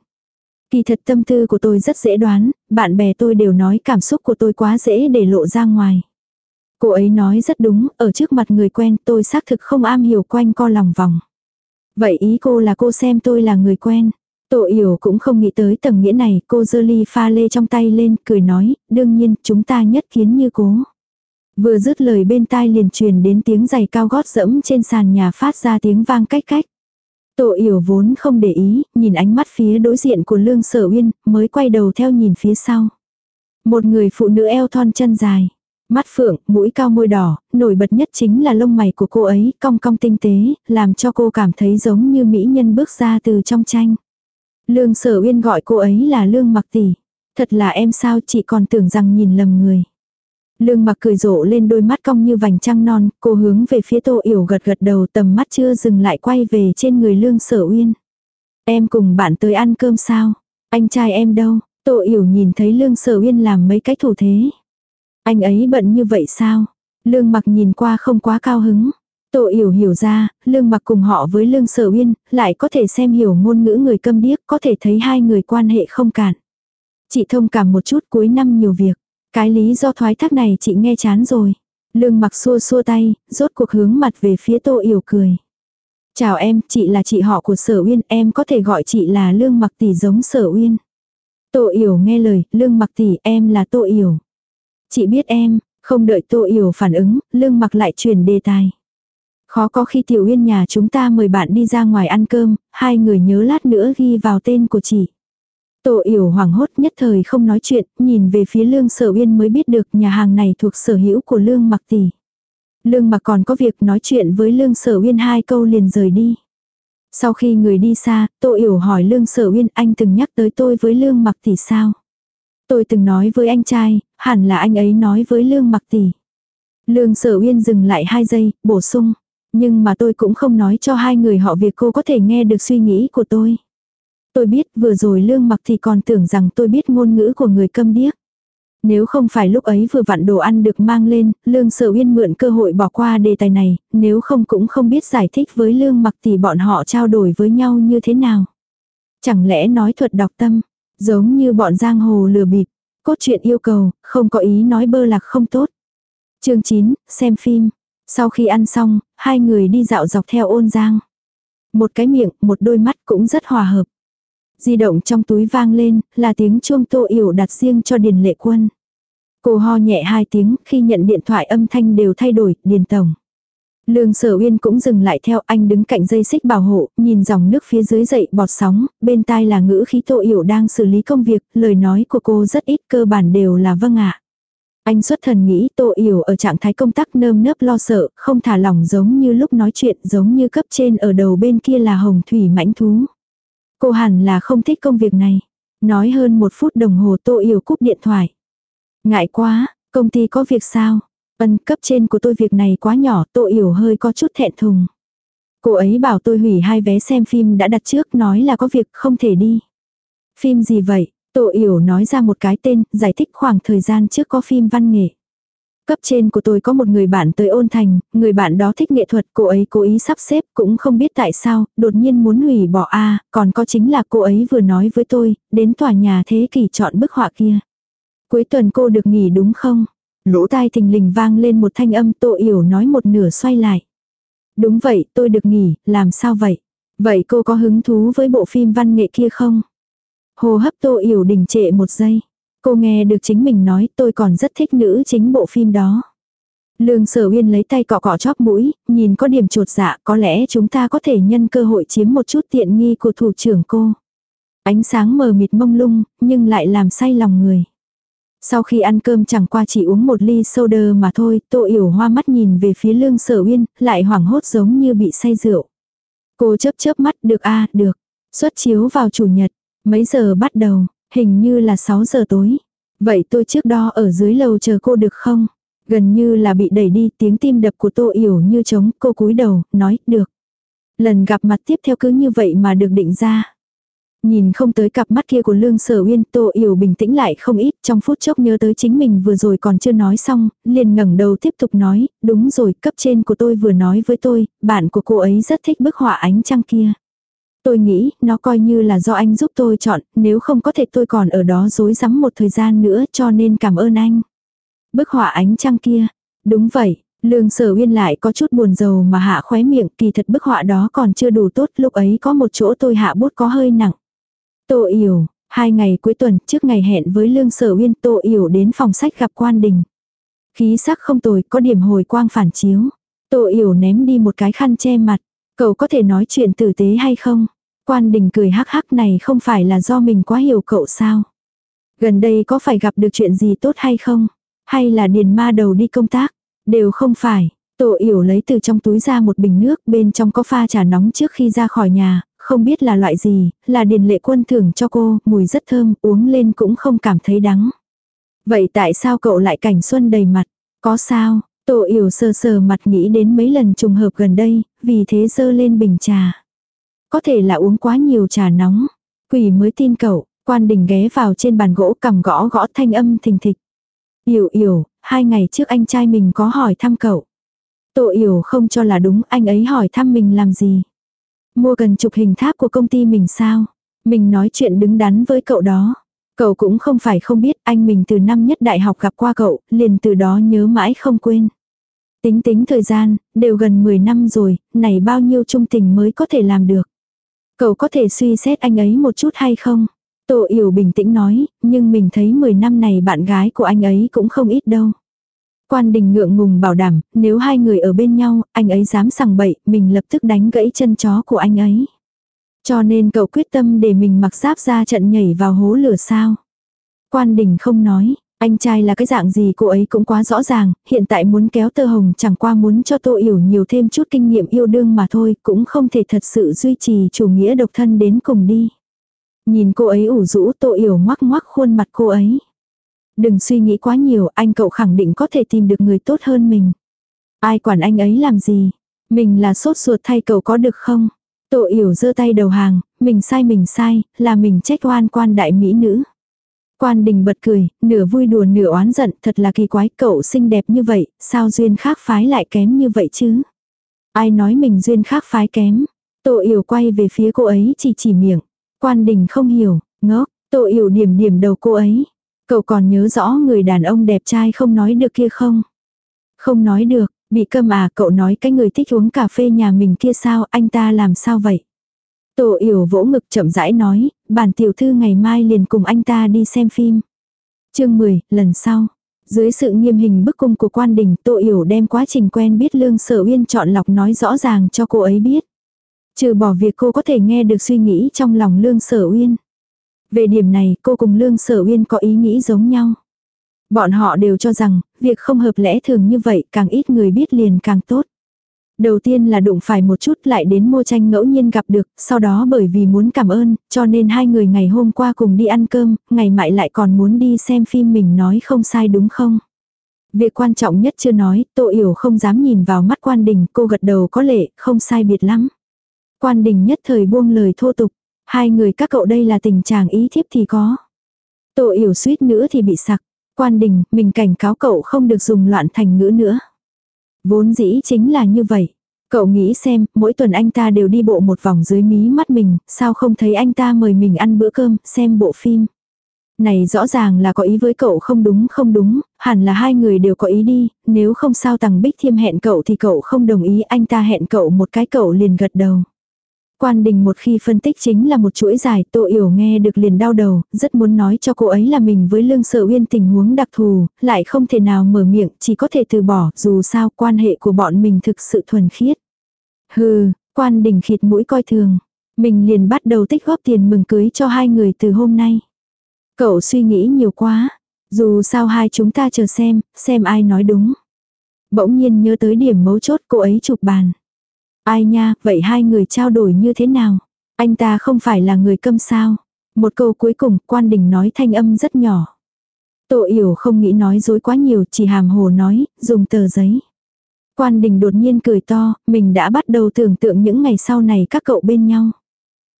Kỳ thật tâm tư của tôi rất dễ đoán, bạn bè tôi đều nói cảm xúc của tôi quá dễ để lộ ra ngoài. Cô ấy nói rất đúng, ở trước mặt người quen tôi xác thực không am hiểu quanh co lòng vòng. Vậy ý cô là cô xem tôi là người quen. Tổ yểu cũng không nghĩ tới tầng nghĩa này, cô dơ ly pha lê trong tay lên, cười nói, đương nhiên, chúng ta nhất kiến như cố. Vừa dứt lời bên tai liền truyền đến tiếng giày cao gót dẫm trên sàn nhà phát ra tiếng vang cách cách. Tổ yểu vốn không để ý, nhìn ánh mắt phía đối diện của lương sở uyên, mới quay đầu theo nhìn phía sau. Một người phụ nữ eo thon chân dài. Mắt phượng, mũi cao môi đỏ, nổi bật nhất chính là lông mày của cô ấy, cong cong tinh tế, làm cho cô cảm thấy giống như mỹ nhân bước ra từ trong tranh. Lương sở uyên gọi cô ấy là lương mặc tỷ. Thật là em sao chị còn tưởng rằng nhìn lầm người. Lương mặc cười rộ lên đôi mắt cong như vành trăng non, cô hướng về phía tô yểu gật gật đầu tầm mắt chưa dừng lại quay về trên người lương sở uyên. Em cùng bạn tới ăn cơm sao? Anh trai em đâu? Tô yểu nhìn thấy lương sở uyên làm mấy cái thủ thế. Anh ấy bận như vậy sao? Lương mặc nhìn qua không quá cao hứng. Tô yểu hiểu ra, lương mặc cùng họ với lương sở uyên, lại có thể xem hiểu ngôn ngữ người câm điếc, có thể thấy hai người quan hệ không cản. Chị thông cảm một chút cuối năm nhiều việc. Cái lý do thoái thác này chị nghe chán rồi. Lương mặc xua xua tay, rốt cuộc hướng mặt về phía tô yểu cười. Chào em, chị là chị họ của sở uyên, em có thể gọi chị là lương mặc tỷ giống sở uyên. Tô yểu nghe lời, lương mặc tỷ em là tô yểu. Chị biết em, không đợi tô yểu phản ứng, lương mặc lại chuyển đề tài. Khó có khi tiểu uyên nhà chúng ta mời bạn đi ra ngoài ăn cơm, hai người nhớ lát nữa ghi vào tên của chị. Tổ yểu hoảng hốt nhất thời không nói chuyện, nhìn về phía lương sở uyên mới biết được nhà hàng này thuộc sở hữu của lương mặc tỷ. Lương mặc còn có việc nói chuyện với lương sở uyên hai câu liền rời đi. Sau khi người đi xa, Tô Yểu hỏi Lương Sở Uyên anh từng nhắc tới tôi với Lương Mặc Tỷ sao? Tôi từng nói với anh trai, hẳn là anh ấy nói với Lương Mặc Tỷ. Lương Sở Uyên dừng lại hai giây, bổ sung. Nhưng mà tôi cũng không nói cho hai người họ việc cô có thể nghe được suy nghĩ của tôi. Tôi biết vừa rồi lương mặc thì còn tưởng rằng tôi biết ngôn ngữ của người câm điếc. Nếu không phải lúc ấy vừa vặn đồ ăn được mang lên, Lương Sở Uyên mượn cơ hội bỏ qua đề tài này, nếu không cũng không biết giải thích với Lương Mặc thì bọn họ trao đổi với nhau như thế nào. Chẳng lẽ nói thuật đọc tâm, giống như bọn giang hồ lừa bịp, cốt truyện yêu cầu, không có ý nói bơ lạc không tốt. chương 9, xem phim. Sau khi ăn xong, hai người đi dạo dọc theo ôn giang. Một cái miệng, một đôi mắt cũng rất hòa hợp. Di động trong túi vang lên, là tiếng chuông tô yểu đặt riêng cho Điền Lệ Quân. Cô ho nhẹ hai tiếng, khi nhận điện thoại âm thanh đều thay đổi, Điền Tổng. Lương sở uyên cũng dừng lại theo anh đứng cạnh dây xích bảo hộ, nhìn dòng nước phía dưới dậy bọt sóng, bên tai là ngữ khí tô yểu đang xử lý công việc, lời nói của cô rất ít cơ bản đều là vâng ạ. Anh xuất thần nghĩ tô yểu ở trạng thái công tác nơm nớp lo sợ, không thả lỏng giống như lúc nói chuyện giống như cấp trên ở đầu bên kia là hồng thủy mãnh thú. Cô hẳn là không thích công việc này. Nói hơn một phút đồng hồ tô yểu cúp điện thoại. Ngại quá, công ty có việc sao? Ân cấp trên của tôi việc này quá nhỏ, tô yểu hơi có chút thẹn thùng. Cô ấy bảo tôi hủy hai vé xem phim đã đặt trước nói là có việc không thể đi. Phim gì vậy? Tô yểu nói ra một cái tên, giải thích khoảng thời gian trước có phim văn nghệ. Cấp trên của tôi có một người bạn tới ôn thành, người bạn đó thích nghệ thuật, cô ấy cố ý sắp xếp, cũng không biết tại sao, đột nhiên muốn hủy bỏ a còn có chính là cô ấy vừa nói với tôi, đến tòa nhà thế kỷ chọn bức họa kia. Cuối tuần cô được nghỉ đúng không? Lỗ tai thình lình vang lên một thanh âm tô yểu nói một nửa xoay lại. Đúng vậy, tôi được nghỉ, làm sao vậy? Vậy cô có hứng thú với bộ phim văn nghệ kia không? Hồ hấp tô yểu đình trệ một giây. Cô nghe được chính mình nói tôi còn rất thích nữ chính bộ phim đó. Lương sở uyên lấy tay cọ cọ chóp mũi, nhìn có điểm trột dạ có lẽ chúng ta có thể nhân cơ hội chiếm một chút tiện nghi của thủ trưởng cô. Ánh sáng mờ mịt mông lung, nhưng lại làm say lòng người. Sau khi ăn cơm chẳng qua chỉ uống một ly soda mà thôi, Tô Yểu hoa mắt nhìn về phía Lương Sở Uyên, lại hoảng hốt giống như bị say rượu. Cô chớp chớp mắt, được a, được. Xuất chiếu vào chủ nhật, mấy giờ bắt đầu, hình như là 6 giờ tối. Vậy tôi trước đó ở dưới lầu chờ cô được không? Gần như là bị đẩy đi, tiếng tim đập của Tô Yểu như trống, cô cúi đầu, nói, được. Lần gặp mặt tiếp theo cứ như vậy mà được định ra. Nhìn không tới cặp mắt kia của Lương Sở Uyên, Tô Yểu bình tĩnh lại không ít, trong phút chốc nhớ tới chính mình vừa rồi còn chưa nói xong, liền ngẩng đầu tiếp tục nói, đúng rồi, cấp trên của tôi vừa nói với tôi, bạn của cô ấy rất thích bức họa ánh trăng kia. Tôi nghĩ, nó coi như là do anh giúp tôi chọn, nếu không có thể tôi còn ở đó dối rắm một thời gian nữa cho nên cảm ơn anh. Bức họa ánh trăng kia. Đúng vậy, Lương sở uyên lại có chút buồn rầu mà hạ khóe miệng, kỳ thật bức họa đó còn chưa đủ tốt, lúc ấy có một chỗ tôi hạ bút có hơi nặng. Tô Yểu, hai ngày cuối tuần trước ngày hẹn với Lương Sở Uyên Tô Yểu đến phòng sách gặp quan đình. Khí sắc không tồi, có điểm hồi quang phản chiếu. Tô Yểu ném đi một cái khăn che mặt. Cậu có thể nói chuyện tử tế hay không? Quan đình cười hắc hắc này không phải là do mình quá hiểu cậu sao? Gần đây có phải gặp được chuyện gì tốt hay không? Hay là điền ma đầu đi công tác? Đều không phải. tổ Yểu lấy từ trong túi ra một bình nước bên trong có pha trà nóng trước khi ra khỏi nhà, không biết là loại gì, là điền lệ quân thưởng cho cô, mùi rất thơm, uống lên cũng không cảm thấy đắng. Vậy tại sao cậu lại cảnh xuân đầy mặt? Có sao? tổ yểu sờ sờ mặt nghĩ đến mấy lần trùng hợp gần đây, vì thế dơ lên bình trà. Có thể là uống quá nhiều trà nóng. Quỷ mới tin cậu, quan đình ghé vào trên bàn gỗ cầm gõ gõ thanh âm thình thịch. Yểu yểu, hai ngày trước anh trai mình có hỏi thăm cậu. Tô yểu không cho là đúng anh ấy hỏi thăm mình làm gì. Mua gần chục hình tháp của công ty mình sao? Mình nói chuyện đứng đắn với cậu đó. Cậu cũng không phải không biết anh mình từ năm nhất đại học gặp qua cậu, liền từ đó nhớ mãi không quên. Tính tính thời gian, đều gần 10 năm rồi, này bao nhiêu trung tình mới có thể làm được. Cậu có thể suy xét anh ấy một chút hay không? Tô Yểu bình tĩnh nói, nhưng mình thấy 10 năm này bạn gái của anh ấy cũng không ít đâu. Quan đình ngượng ngùng bảo đảm, nếu hai người ở bên nhau, anh ấy dám sằng bậy, mình lập tức đánh gãy chân chó của anh ấy. Cho nên cậu quyết tâm để mình mặc giáp ra trận nhảy vào hố lửa sao. Quan đình không nói, anh trai là cái dạng gì cô ấy cũng quá rõ ràng, hiện tại muốn kéo tơ hồng chẳng qua muốn cho tô hiểu nhiều thêm chút kinh nghiệm yêu đương mà thôi, cũng không thể thật sự duy trì chủ nghĩa độc thân đến cùng đi. Nhìn cô ấy ủ rũ tô hiểu ngoắc ngoắc khuôn mặt cô ấy. Đừng suy nghĩ quá nhiều, anh cậu khẳng định có thể tìm được người tốt hơn mình. Ai quản anh ấy làm gì? Mình là sốt ruột thay cậu có được không? Tô yểu giơ tay đầu hàng, mình sai mình sai, là mình trách oan quan đại mỹ nữ. Quan đình bật cười, nửa vui đùa nửa oán giận, thật là kỳ quái, cậu xinh đẹp như vậy, sao duyên khác phái lại kém như vậy chứ? Ai nói mình duyên khác phái kém? Tô yểu quay về phía cô ấy chỉ chỉ miệng. Quan đình không hiểu, ngốc, Tô yểu điểm điểm đầu cô ấy. Cậu còn nhớ rõ người đàn ông đẹp trai không nói được kia không? Không nói được, Bị câm à, cậu nói cái người thích uống cà phê nhà mình kia sao, anh ta làm sao vậy? Tô yểu vỗ ngực chậm rãi nói, bản tiểu thư ngày mai liền cùng anh ta đi xem phim. chương 10, lần sau. Dưới sự nghiêm hình bức cung của quan đình, Tô Yểu đem quá trình quen biết Lương Sở Uyên chọn lọc nói rõ ràng cho cô ấy biết. Trừ bỏ việc cô có thể nghe được suy nghĩ trong lòng Lương Sở Uyên. Về điểm này, cô cùng Lương Sở Uyên có ý nghĩ giống nhau. Bọn họ đều cho rằng, việc không hợp lẽ thường như vậy càng ít người biết liền càng tốt. Đầu tiên là đụng phải một chút lại đến mua tranh ngẫu nhiên gặp được, sau đó bởi vì muốn cảm ơn, cho nên hai người ngày hôm qua cùng đi ăn cơm, ngày mai lại còn muốn đi xem phim mình nói không sai đúng không? Việc quan trọng nhất chưa nói, Tô Yểu không dám nhìn vào mắt quan đình, cô gật đầu có lệ, không sai biệt lắm. Quan đình nhất thời buông lời thô tục, hai người các cậu đây là tình trạng ý thiếp thì có. Tô Yểu suýt nữa thì bị sặc, quan đình, mình cảnh cáo cậu không được dùng loạn thành ngữ nữa. Vốn dĩ chính là như vậy. Cậu nghĩ xem, mỗi tuần anh ta đều đi bộ một vòng dưới mí mắt mình, sao không thấy anh ta mời mình ăn bữa cơm, xem bộ phim. Này rõ ràng là có ý với cậu không đúng không đúng, hẳn là hai người đều có ý đi, nếu không sao tằng bích thiêm hẹn cậu thì cậu không đồng ý anh ta hẹn cậu một cái cậu liền gật đầu. Quan đình một khi phân tích chính là một chuỗi dài, Tô Yểu nghe được liền đau đầu, rất muốn nói cho cô ấy là mình với Lương Sở Uyên tình huống đặc thù, lại không thể nào mở miệng, chỉ có thể từ bỏ, dù sao quan hệ của bọn mình thực sự thuần khiết. Hừ, quan đình khịt mũi coi thường. Mình liền bắt đầu tích góp tiền mừng cưới cho hai người từ hôm nay. Cậu suy nghĩ nhiều quá. Dù sao hai chúng ta chờ xem, xem ai nói đúng. Bỗng nhiên nhớ tới điểm mấu chốt cô ấy chụp bàn. Ai nha, vậy hai người trao đổi như thế nào? Anh ta không phải là người câm sao? Một câu cuối cùng, quan đình nói thanh âm rất nhỏ. Tổ yểu không nghĩ nói dối quá nhiều, chỉ hàm hồ nói, dùng tờ giấy. Quan đình đột nhiên cười to, mình đã bắt đầu tưởng tượng những ngày sau này các cậu bên nhau.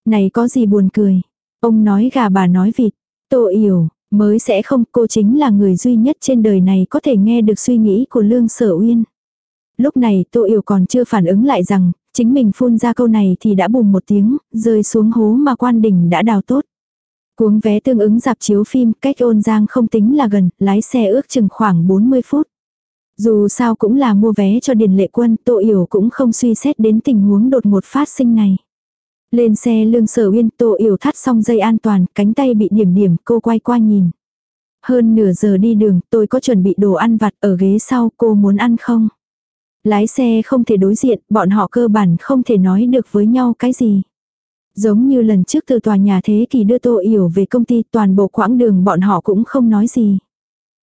Này có gì buồn cười? Ông nói gà bà nói vịt. Tổ yểu, mới sẽ không, cô chính là người duy nhất trên đời này có thể nghe được suy nghĩ của Lương Sở Uyên. Lúc này Tô Yểu còn chưa phản ứng lại rằng, chính mình phun ra câu này thì đã bùm một tiếng, rơi xuống hố mà quan đỉnh đã đào tốt. Cuống vé tương ứng dạp chiếu phim, cách ôn giang không tính là gần, lái xe ước chừng khoảng 40 phút. Dù sao cũng là mua vé cho Điền Lệ Quân, Tô Yểu cũng không suy xét đến tình huống đột ngột phát sinh này. Lên xe lương sở uyên, Tô Yểu thắt xong dây an toàn, cánh tay bị điểm điểm, cô quay qua nhìn. Hơn nửa giờ đi đường, tôi có chuẩn bị đồ ăn vặt ở ghế sau, cô muốn ăn không? Lái xe không thể đối diện, bọn họ cơ bản không thể nói được với nhau cái gì. Giống như lần trước từ tòa nhà thế kỷ đưa Tô Yểu về công ty toàn bộ quãng đường bọn họ cũng không nói gì.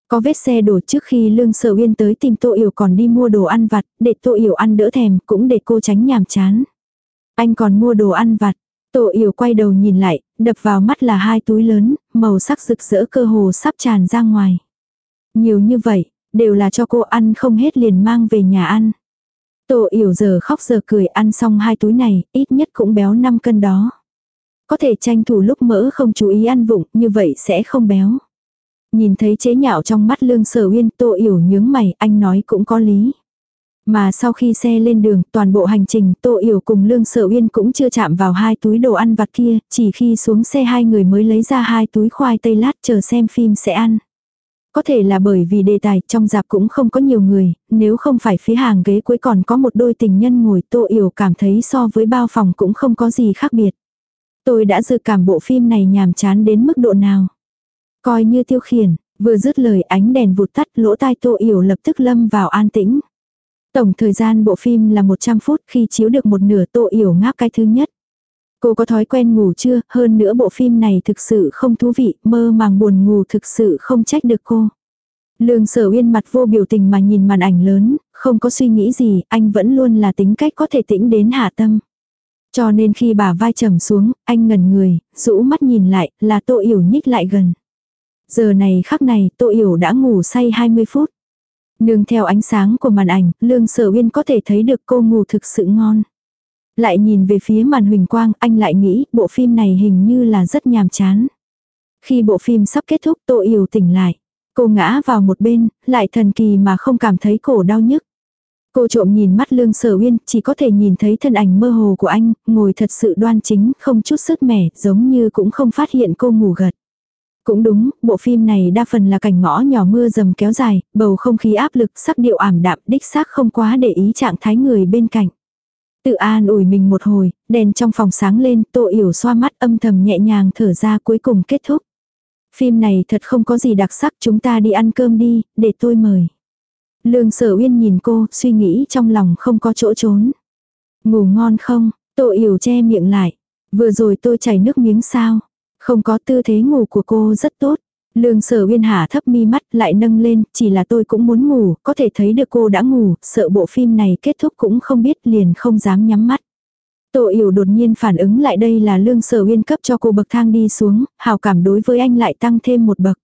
Có vết xe đổ trước khi Lương Sở Uyên tới tìm Tô Yểu còn đi mua đồ ăn vặt, để Tô Yểu ăn đỡ thèm, cũng để cô tránh nhàm chán. Anh còn mua đồ ăn vặt. Tô Yểu quay đầu nhìn lại, đập vào mắt là hai túi lớn, màu sắc rực rỡ cơ hồ sắp tràn ra ngoài. Nhiều như vậy, đều là cho cô ăn không hết liền mang về nhà ăn. Tô Yểu giờ khóc giờ cười ăn xong hai túi này, ít nhất cũng béo 5 cân đó. Có thể tranh thủ lúc mỡ không chú ý ăn vụng, như vậy sẽ không béo. Nhìn thấy chế nhạo trong mắt lương sở uyên Tô Yểu nhướng mày, anh nói cũng có lý. Mà sau khi xe lên đường, toàn bộ hành trình, Tô Yểu cùng Lương Sở Uyên cũng chưa chạm vào hai túi đồ ăn vặt kia, chỉ khi xuống xe hai người mới lấy ra hai túi khoai tây lát chờ xem phim sẽ ăn. Có thể là bởi vì đề tài trong dạp cũng không có nhiều người, nếu không phải phía hàng ghế cuối còn có một đôi tình nhân ngồi Tô Yểu cảm thấy so với bao phòng cũng không có gì khác biệt. Tôi đã dự cảm bộ phim này nhàm chán đến mức độ nào. Coi như tiêu khiển, vừa dứt lời ánh đèn vụt tắt lỗ tai Tô Yểu lập tức lâm vào an tĩnh. Tổng thời gian bộ phim là 100 phút khi chiếu được một nửa Tô Yểu ngáp cái thứ nhất. Cô có thói quen ngủ chưa, hơn nữa bộ phim này thực sự không thú vị, mơ màng buồn ngủ thực sự không trách được cô. Lương sở uyên mặt vô biểu tình mà nhìn màn ảnh lớn, không có suy nghĩ gì, anh vẫn luôn là tính cách có thể tĩnh đến hạ tâm. Cho nên khi bà vai trầm xuống, anh ngẩn người, rũ mắt nhìn lại, là tô yểu nhích lại gần. Giờ này khắc này, tô yểu đã ngủ say 20 phút. Nương theo ánh sáng của màn ảnh, lương sở uyên có thể thấy được cô ngủ thực sự ngon. Lại nhìn về phía màn huỳnh quang, anh lại nghĩ bộ phim này hình như là rất nhàm chán. Khi bộ phim sắp kết thúc Tô Yểu tỉnh lại. Cô ngã vào một bên, lại thần kỳ mà không cảm thấy cổ đau nhức. Cô trộm nhìn mắt Lương Sở Uyên, chỉ có thể nhìn thấy thân ảnh mơ hồ của anh, ngồi thật sự đoan chính, không chút sức mẻ, giống như cũng không phát hiện cô ngủ gật. Cũng đúng, bộ phim này đa phần là cảnh ngõ nhỏ mưa dầm kéo dài, bầu không khí áp lực sắc điệu ảm đạm đích xác không quá để ý trạng thái người bên cạnh. Tự an ủi mình một hồi, đèn trong phòng sáng lên, tô yểu xoa mắt âm thầm nhẹ nhàng thở ra cuối cùng kết thúc. Phim này thật không có gì đặc sắc chúng ta đi ăn cơm đi, để tôi mời. Lương sở uyên nhìn cô, suy nghĩ trong lòng không có chỗ trốn. Ngủ ngon không, tô yểu che miệng lại. Vừa rồi tôi chảy nước miếng sao. Không có tư thế ngủ của cô rất tốt. Lương sở uyên hạ thấp mi mắt lại nâng lên, chỉ là tôi cũng muốn ngủ, có thể thấy được cô đã ngủ, sợ bộ phim này kết thúc cũng không biết liền không dám nhắm mắt. Tô Yểu đột nhiên phản ứng lại đây là lương sở uyên cấp cho cô bậc thang đi xuống, hào cảm đối với anh lại tăng thêm một bậc.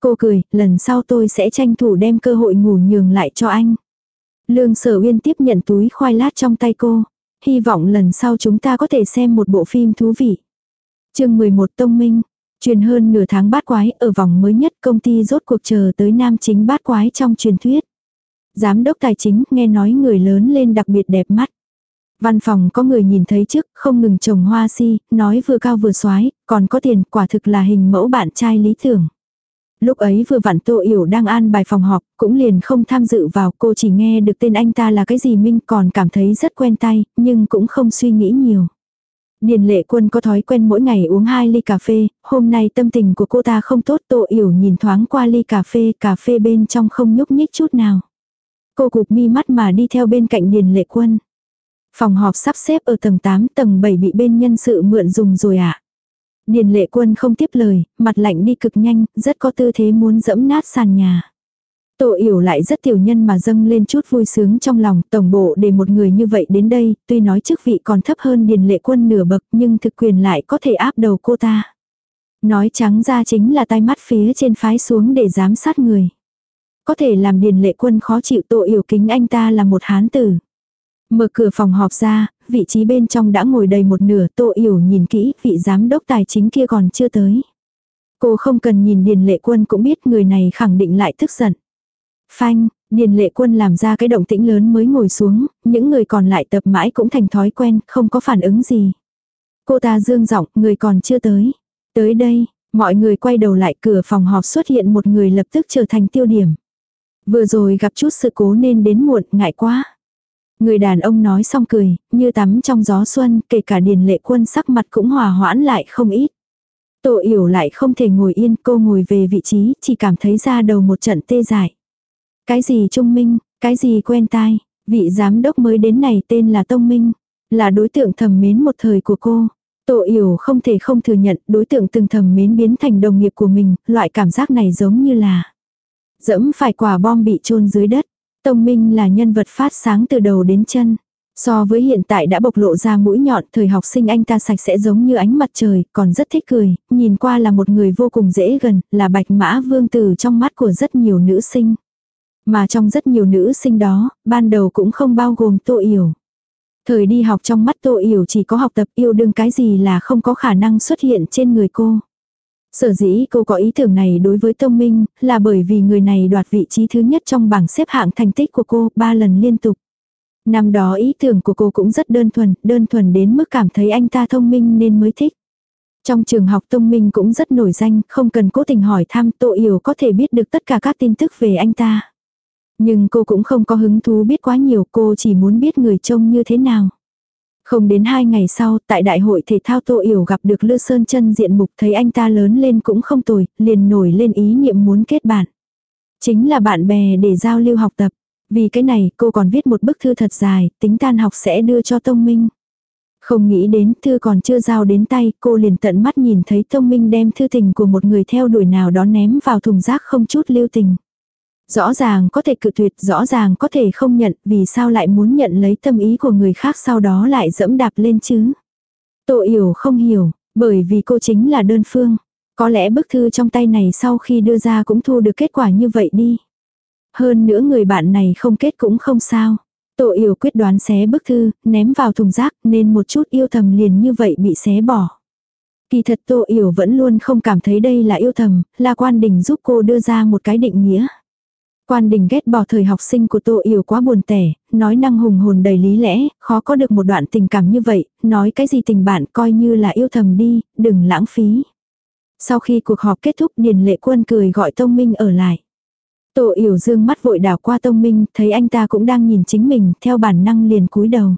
Cô cười, lần sau tôi sẽ tranh thủ đem cơ hội ngủ nhường lại cho anh. Lương sở uyên tiếp nhận túi khoai lát trong tay cô. Hy vọng lần sau chúng ta có thể xem một bộ phim thú vị. chương 11 Tông Minh. Truyền hơn nửa tháng bát quái ở vòng mới nhất công ty rốt cuộc chờ tới nam chính bát quái trong truyền thuyết. Giám đốc tài chính nghe nói người lớn lên đặc biệt đẹp mắt. Văn phòng có người nhìn thấy trước, không ngừng trồng hoa si, nói vừa cao vừa xoái, còn có tiền, quả thực là hình mẫu bạn trai lý tưởng. Lúc ấy vừa vặn Tô Yểu đang an bài phòng họp, cũng liền không tham dự vào, cô chỉ nghe được tên anh ta là cái gì Minh còn cảm thấy rất quen tay, nhưng cũng không suy nghĩ nhiều. Điền lệ quân có thói quen mỗi ngày uống hai ly cà phê, hôm nay tâm tình của cô ta không tốt Tô Yểu nhìn thoáng qua ly cà phê, cà phê bên trong không nhúc nhích chút nào. Cô cụp mi mắt mà đi theo bên cạnh Điền lệ quân. Phòng họp sắp xếp ở tầng 8, tầng 7 bị bên nhân sự mượn dùng rồi ạ. À? Điền lệ quân không tiếp lời, mặt lạnh đi cực nhanh, rất có tư thế muốn dẫm nát sàn nhà. Tô yểu lại rất tiểu nhân mà dâng lên chút vui sướng trong lòng, tổng bộ để một người như vậy đến đây, tuy nói chức vị còn thấp hơn điền lệ quân nửa bậc nhưng thực quyền lại có thể áp đầu cô ta. Nói trắng ra chính là tai mắt phía trên phái xuống để giám sát người. Có thể làm điền lệ quân khó chịu tội yểu kính anh ta là một hán tử. Mở cửa phòng họp ra, vị trí bên trong đã ngồi đầy một nửa, Tô Yểu nhìn kỹ, vị giám đốc tài chính kia còn chưa tới. Cô không cần nhìn Điền Lệ Quân cũng biết người này khẳng định lại tức giận. Phanh, Điền Lệ Quân làm ra cái động tĩnh lớn mới ngồi xuống, những người còn lại tập mãi cũng thành thói quen, không có phản ứng gì. Cô ta dương giọng, người còn chưa tới. Tới đây, mọi người quay đầu lại cửa phòng họp xuất hiện một người lập tức trở thành tiêu điểm. Vừa rồi gặp chút sự cố nên đến muộn, ngại quá. Người đàn ông nói xong cười, như tắm trong gió xuân, kể cả điền lệ quân sắc mặt cũng hòa hoãn lại không ít. Tổ yểu lại không thể ngồi yên, cô ngồi về vị trí, chỉ cảm thấy ra đầu một trận tê dại. Cái gì trung minh, cái gì quen tai, vị giám đốc mới đến này tên là Tông Minh, là đối tượng thầm mến một thời của cô. Tổ yểu không thể không thừa nhận đối tượng từng thầm mến biến thành đồng nghiệp của mình, loại cảm giác này giống như là dẫm phải quả bom bị chôn dưới đất. Tông Minh là nhân vật phát sáng từ đầu đến chân. So với hiện tại đã bộc lộ ra mũi nhọn, thời học sinh anh ta sạch sẽ giống như ánh mặt trời, còn rất thích cười, nhìn qua là một người vô cùng dễ gần, là bạch mã vương tử trong mắt của rất nhiều nữ sinh. Mà trong rất nhiều nữ sinh đó, ban đầu cũng không bao gồm tô yểu. Thời đi học trong mắt tô yểu chỉ có học tập yêu đương cái gì là không có khả năng xuất hiện trên người cô. Sở dĩ cô có ý tưởng này đối với Tông Minh, là bởi vì người này đoạt vị trí thứ nhất trong bảng xếp hạng thành tích của cô ba lần liên tục. Năm đó ý tưởng của cô cũng rất đơn thuần, đơn thuần đến mức cảm thấy anh ta thông minh nên mới thích. Trong trường học Tông Minh cũng rất nổi danh, không cần cố tình hỏi thăm Tô Yểu có thể biết được tất cả các tin tức về anh ta. Nhưng cô cũng không có hứng thú biết quá nhiều, cô chỉ muốn biết người trông như thế nào. Không đến hai ngày sau, tại đại hội thể thao Tô Yểu gặp được Lư Sơn chân diện mục thấy anh ta lớn lên cũng không tồi, liền nổi lên ý niệm muốn kết bạn. Chính là bạn bè để giao lưu học tập. Vì cái này cô còn viết một bức thư thật dài, tính tan học sẽ đưa cho Tông Minh. Không nghĩ đến thư còn chưa giao đến tay, cô liền tận mắt nhìn thấy Tông Minh đem thư tình của một người theo đuổi nào đó ném vào thùng rác không chút lưu tình. Rõ ràng có thể cự tuyệt, rõ ràng có thể không nhận, vì sao lại muốn nhận lấy tâm ý của người khác sau đó lại dẫm đạp lên chứ. Tô yểu không hiểu, bởi vì cô chính là đơn phương. Có lẽ bức thư trong tay này sau khi đưa ra cũng thu được kết quả như vậy đi. Hơn nữa người bạn này không kết cũng không sao. Tô yểu quyết đoán xé bức thư, ném vào thùng rác nên một chút yêu thầm liền như vậy bị xé bỏ. Kỳ thật Tô Yểu vẫn luôn không cảm thấy đây là yêu thầm, là quan đình giúp cô đưa ra một cái định nghĩa. Quan đình ghét bỏ thời học sinh của Tô Yểu quá buồn tẻ, nói năng hùng hồn đầy lý lẽ, khó có được một đoạn tình cảm như vậy, nói cái gì tình bạn coi như là yêu thầm đi, đừng lãng phí. Sau khi cuộc họp kết thúc Điền Lệ Quân cười gọi Tông Minh ở lại. Tô Yểu Dương mắt vội đảo qua Tông Minh, thấy anh ta cũng đang nhìn chính mình, theo bản năng liền cúi đầu.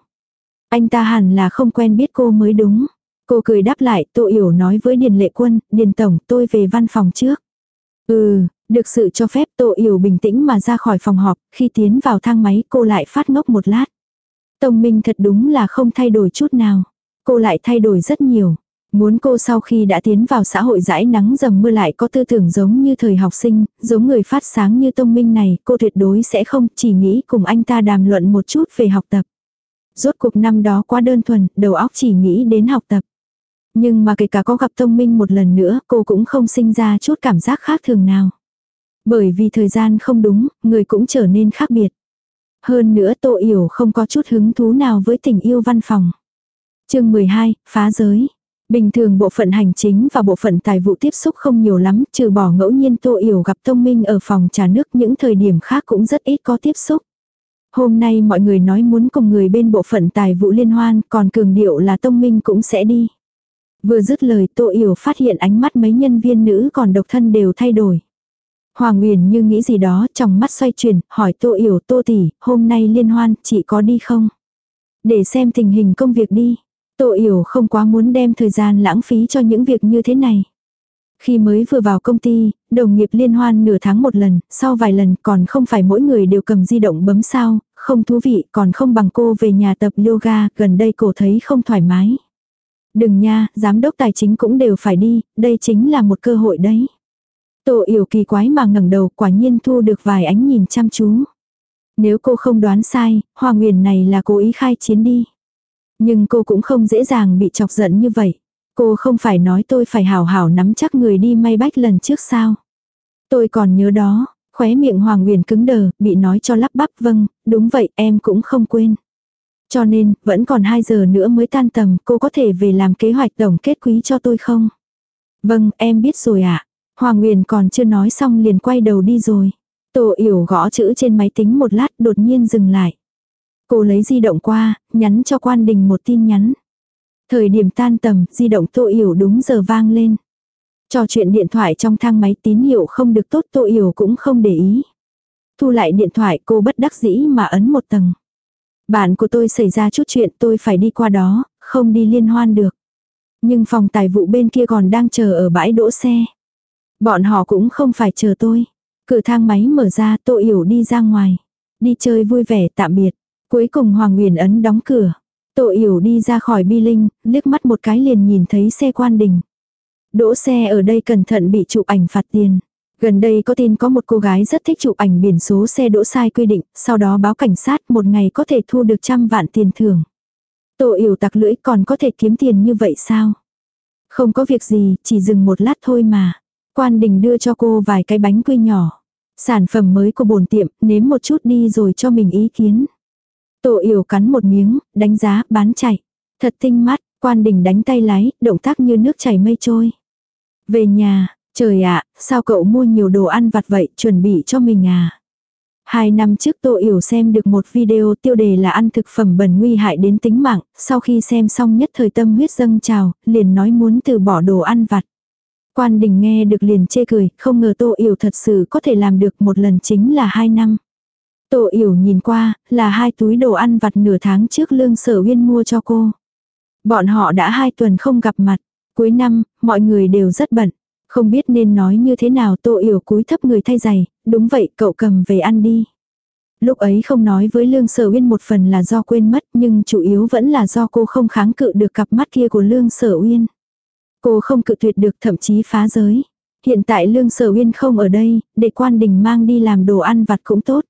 Anh ta hẳn là không quen biết cô mới đúng. Cô cười đáp lại, Tô Yểu nói với Điền Lệ Quân, Điền Tổng, tôi về văn phòng trước. Ừ, được sự cho phép Tô Yểu bình tĩnh mà ra khỏi phòng họp, khi tiến vào thang máy cô lại phát ngốc một lát. Tông Minh thật đúng là không thay đổi chút nào. Cô lại thay đổi rất nhiều. Muốn cô sau khi đã tiến vào xã hội dãi nắng dầm mưa lại có tư tưởng giống như thời học sinh, giống người phát sáng như Tông Minh này, cô tuyệt đối sẽ không chỉ nghĩ cùng anh ta đàm luận một chút về học tập. Rốt cuộc năm đó quá đơn thuần, đầu óc chỉ nghĩ đến học tập. Nhưng mà kể cả có gặp Tông Minh một lần nữa, cô cũng không sinh ra chút cảm giác khác thường nào. Bởi vì thời gian không đúng, người cũng trở nên khác biệt. Hơn nữa Tô Yểu không có chút hứng thú nào với tình yêu văn phòng. chương 12, phá giới. Bình thường bộ phận hành chính và bộ phận tài vụ tiếp xúc không nhiều lắm, trừ bỏ ngẫu nhiên Tô Yểu gặp Tông Minh ở phòng trà nước những thời điểm khác cũng rất ít có tiếp xúc. Hôm nay mọi người nói muốn cùng người bên bộ phận tài vụ liên hoan, còn cường điệu là Tông Minh cũng sẽ đi. Vừa dứt lời Tô Yểu phát hiện ánh mắt mấy nhân viên nữ còn độc thân đều thay đổi. Hoàng Nguyền như nghĩ gì đó, trong mắt xoay chuyển, hỏi Tô Yểu Tô tỷ, hôm nay liên hoan, chị có đi không? Để xem tình hình công việc đi. Tô Yểu không quá muốn đem thời gian lãng phí cho những việc như thế này. Khi mới vừa vào công ty, đồng nghiệp liên hoan nửa tháng một lần, sau vài lần còn không phải mỗi người đều cầm di động bấm sao, không thú vị còn không bằng cô về nhà tập yoga, gần đây cổ thấy không thoải mái. Đừng nha, giám đốc tài chính cũng đều phải đi, đây chính là một cơ hội đấy. Tô yểu kỳ quái mà ngẩng đầu quả nhiên thu được vài ánh nhìn chăm chú. Nếu cô không đoán sai, Hoa Nguyền này là cố ý khai chiến đi. Nhưng cô cũng không dễ dàng bị chọc giận như vậy. Cô không phải nói tôi phải hảo hảo nắm chắc người đi may bách lần trước sao. Tôi còn nhớ đó, khóe miệng Hoàng Nguyền cứng đờ, bị nói cho lắp bắp vâng, đúng vậy em cũng không quên. Cho nên, vẫn còn 2 giờ nữa mới tan tầm, cô có thể về làm kế hoạch tổng kết quý cho tôi không? Vâng, em biết rồi ạ. À. Hoàng Nguyền còn chưa nói xong liền quay đầu đi rồi. Tô yểu gõ chữ trên máy tính một lát đột nhiên dừng lại. Cô lấy di động qua, nhắn cho quan đình một tin nhắn. Thời điểm tan tầm, di động Tô Yểu đúng giờ vang lên. Trò chuyện điện thoại trong thang máy tín hiệu không được tốt Tô Yểu cũng không để ý. Thu lại điện thoại cô bất đắc dĩ mà ấn một tầng. Bạn của tôi xảy ra chút chuyện tôi phải đi qua đó, không đi liên hoan được. Nhưng phòng tài vụ bên kia còn đang chờ ở bãi đỗ xe. Bọn họ cũng không phải chờ tôi. Cửa thang máy mở ra Tô Yểu đi ra ngoài. Đi chơi vui vẻ tạm biệt. Cuối cùng Hoàng Nguyền ấn đóng cửa. Tô Yểu đi ra khỏi bi linh, liếc mắt một cái liền nhìn thấy xe quan đình. Đỗ xe ở đây cẩn thận bị chụp ảnh phạt tiền. Gần đây có tin có một cô gái rất thích chụp ảnh biển số xe đỗ sai quy định, sau đó báo cảnh sát một ngày có thể thu được trăm vạn tiền thưởng. Tô Yểu tặc lưỡi còn có thể kiếm tiền như vậy sao? Không có việc gì, chỉ dừng một lát thôi mà. Quan đình đưa cho cô vài cái bánh quy nhỏ. Sản phẩm mới của bồn tiệm, nếm một chút đi rồi cho mình ý kiến. Tổ yểu cắn một miếng, đánh giá, bán chạy. Thật tinh mắt, quan đình đánh tay lái, động tác như nước chảy mây trôi. Về nhà, trời ạ, sao cậu mua nhiều đồ ăn vặt vậy, chuẩn bị cho mình à? Hai năm trước Tô Yểu xem được một video tiêu đề là ăn thực phẩm bẩn nguy hại đến tính mạng, sau khi xem xong nhất thời tâm huyết dâng trào, liền nói muốn từ bỏ đồ ăn vặt. Quan đình nghe được liền chê cười, không ngờ Tô Yểu thật sự có thể làm được một lần chính là hai năm. Tô Yểu nhìn qua, là hai túi đồ ăn vặt nửa tháng trước lương sở uyên mua cho cô. Bọn họ đã hai tuần không gặp mặt. Cuối năm, mọi người đều rất bận. Không biết nên nói như thế nào Tô Yểu cúi thấp người thay giày, đúng vậy cậu cầm về ăn đi. Lúc ấy không nói với Lương Sở Uyên một phần là do quên mất nhưng chủ yếu vẫn là do cô không kháng cự được cặp mắt kia của Lương Sở Uyên. Cô không cự tuyệt được thậm chí phá giới. Hiện tại Lương Sở Uyên không ở đây, để quan đình mang đi làm đồ ăn vặt cũng tốt.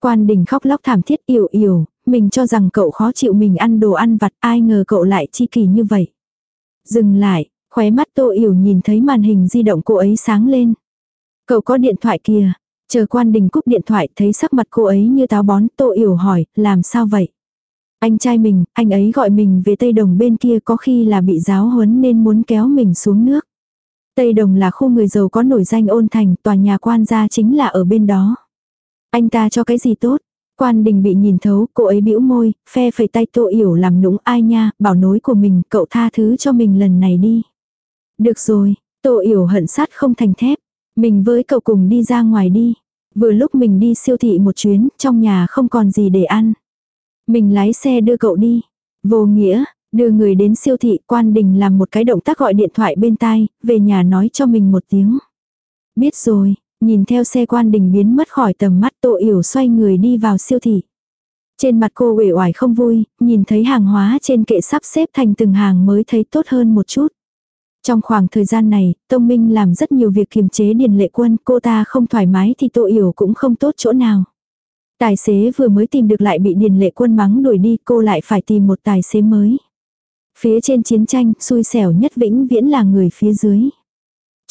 Quan đình khóc lóc thảm thiết yểu yểu, mình cho rằng cậu khó chịu mình ăn đồ ăn vặt ai ngờ cậu lại chi kỳ như vậy. Dừng lại, khóe mắt tô yểu nhìn thấy màn hình di động cô ấy sáng lên. Cậu có điện thoại kìa, chờ quan đình cúp điện thoại thấy sắc mặt cô ấy như táo bón tô yểu hỏi, làm sao vậy? Anh trai mình, anh ấy gọi mình về Tây Đồng bên kia có khi là bị giáo huấn nên muốn kéo mình xuống nước. Tây Đồng là khu người giàu có nổi danh ôn thành, tòa nhà quan gia chính là ở bên đó. Anh ta cho cái gì tốt? Quan đình bị nhìn thấu, cô ấy bĩu môi, phe phẩy tay tô yểu làm nũng ai nha, bảo nối của mình, cậu tha thứ cho mình lần này đi. Được rồi, Tô yểu hận sát không thành thép. Mình với cậu cùng đi ra ngoài đi. Vừa lúc mình đi siêu thị một chuyến, trong nhà không còn gì để ăn. Mình lái xe đưa cậu đi. Vô nghĩa, đưa người đến siêu thị quan đình làm một cái động tác gọi điện thoại bên tai, về nhà nói cho mình một tiếng. Biết rồi, nhìn theo xe quan đình biến mất khỏi tầm mắt tô yểu xoay người đi vào siêu thị. Trên mặt cô uể oải không vui, nhìn thấy hàng hóa trên kệ sắp xếp thành từng hàng mới thấy tốt hơn một chút. Trong khoảng thời gian này, Tông Minh làm rất nhiều việc kiềm chế Điền Lệ Quân, cô ta không thoải mái thì Tô Yểu cũng không tốt chỗ nào. Tài xế vừa mới tìm được lại bị Điền Lệ Quân mắng đuổi đi, cô lại phải tìm một tài xế mới. Phía trên chiến tranh, xui xẻo nhất vĩnh viễn là người phía dưới.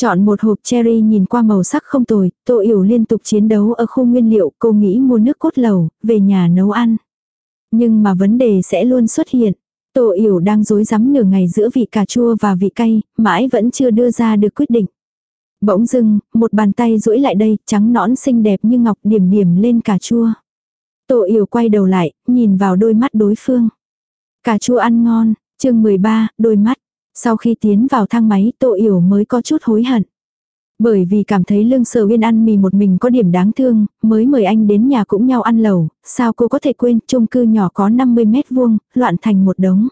Chọn một hộp cherry nhìn qua màu sắc không tồi, Tô Yểu liên tục chiến đấu ở khu nguyên liệu, cô nghĩ mua nước cốt lầu, về nhà nấu ăn. Nhưng mà vấn đề sẽ luôn xuất hiện. Tô Yểu đang dối rắm nửa ngày giữa vị cà chua và vị cay, mãi vẫn chưa đưa ra được quyết định. Bỗng dưng, một bàn tay duỗi lại đây, trắng nõn xinh đẹp như ngọc điểm điểm lên cà chua. Tô Yểu quay đầu lại, nhìn vào đôi mắt đối phương. Cà chua ăn ngon, chương 13, đôi mắt. Sau khi tiến vào thang máy Tô Yểu mới có chút hối hận. Bởi vì cảm thấy lương sở uyên ăn mì một mình có điểm đáng thương, mới mời anh đến nhà cũng nhau ăn lẩu, sao cô có thể quên chung cư nhỏ có 50 mét vuông, loạn thành một đống.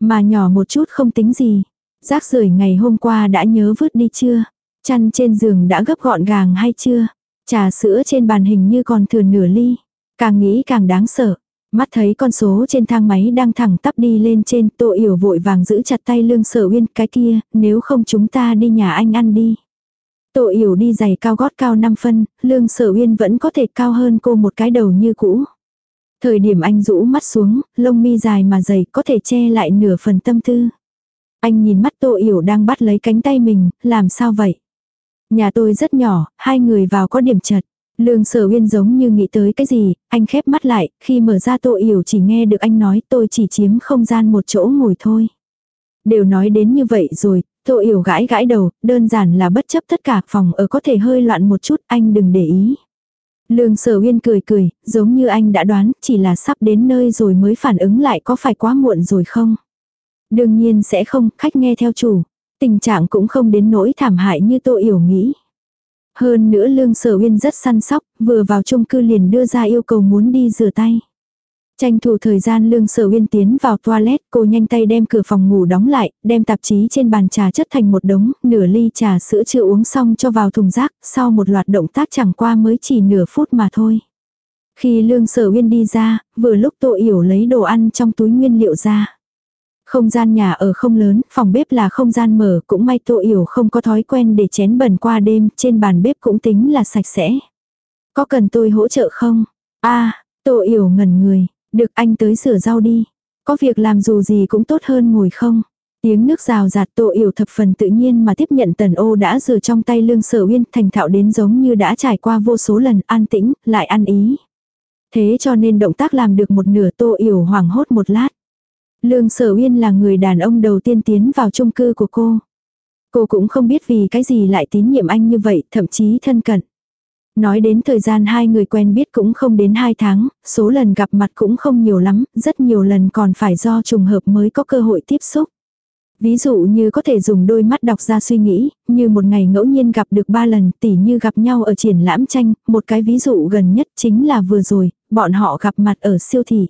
Mà nhỏ một chút không tính gì. Rác rưởi ngày hôm qua đã nhớ vứt đi chưa? Chăn trên giường đã gấp gọn gàng hay chưa? Trà sữa trên bàn hình như còn thừa nửa ly. Càng nghĩ càng đáng sợ. Mắt thấy con số trên thang máy đang thẳng tắp đi lên trên, Tô Yểu vội vàng giữ chặt tay Lương Sở Uyên, cái kia, nếu không chúng ta đi nhà anh ăn đi. Tô Yểu đi giày cao gót cao 5 phân, Lương Sở Uyên vẫn có thể cao hơn cô một cái đầu như cũ. Thời điểm anh rũ mắt xuống, lông mi dài mà dày có thể che lại nửa phần tâm tư. Anh nhìn mắt Tô Yểu đang bắt lấy cánh tay mình, làm sao vậy? Nhà tôi rất nhỏ, hai người vào có điểm chật. Lương sở uyên giống như nghĩ tới cái gì, anh khép mắt lại, khi mở ra tô yểu chỉ nghe được anh nói tôi chỉ chiếm không gian một chỗ ngồi thôi. Đều nói đến như vậy rồi, tô yểu gãi gãi đầu, đơn giản là bất chấp tất cả phòng ở có thể hơi loạn một chút, anh đừng để ý. Lương sở uyên cười cười, giống như anh đã đoán, chỉ là sắp đến nơi rồi mới phản ứng lại có phải quá muộn rồi không? Đương nhiên sẽ không, khách nghe theo chủ. Tình trạng cũng không đến nỗi thảm hại như tô yểu nghĩ. Hơn nữa lương sở uyên rất săn sóc, vừa vào chung cư liền đưa ra yêu cầu muốn đi rửa tay. Tranh thủ thời gian lương sở uyên tiến vào toilet, cô nhanh tay đem cửa phòng ngủ đóng lại, đem tạp chí trên bàn trà chất thành một đống, nửa ly trà sữa chưa uống xong cho vào thùng rác, sau một loạt động tác chẳng qua mới chỉ nửa phút mà thôi. Khi lương sở uyên đi ra, vừa lúc tô yểu lấy đồ ăn trong túi nguyên liệu ra. Không gian nhà ở không lớn, phòng bếp là không gian mở, cũng may Tô Yểu không có thói quen để chén bẩn qua đêm, trên bàn bếp cũng tính là sạch sẽ. Có cần tôi hỗ trợ không? a à, Tô Yểu ngẩn người, được anh tới rửa rau đi. Có việc làm dù gì cũng tốt hơn ngồi không? Tiếng nước rào rạt Tô Yểu thập phần tự nhiên mà tiếp nhận tần ô đã rửa trong tay lương sở uyên thành thạo đến giống như đã trải qua vô số lần an tĩnh, lại ăn ý. Thế cho nên động tác làm được một nửa Tô Yểu hoảng hốt một lát. Lương Sở Uyên là người đàn ông đầu tiên tiến vào chung cư của cô. Cô cũng không biết vì cái gì lại tín nhiệm anh như vậy, thậm chí thân cận. Nói đến thời gian hai người quen biết cũng không đến hai tháng, số lần gặp mặt cũng không nhiều lắm, rất nhiều lần còn phải do trùng hợp mới có cơ hội tiếp xúc. Ví dụ như có thể dùng đôi mắt đọc ra suy nghĩ, như một ngày ngẫu nhiên gặp được ba lần tỉ như gặp nhau ở triển lãm tranh, một cái ví dụ gần nhất chính là vừa rồi, bọn họ gặp mặt ở siêu thị.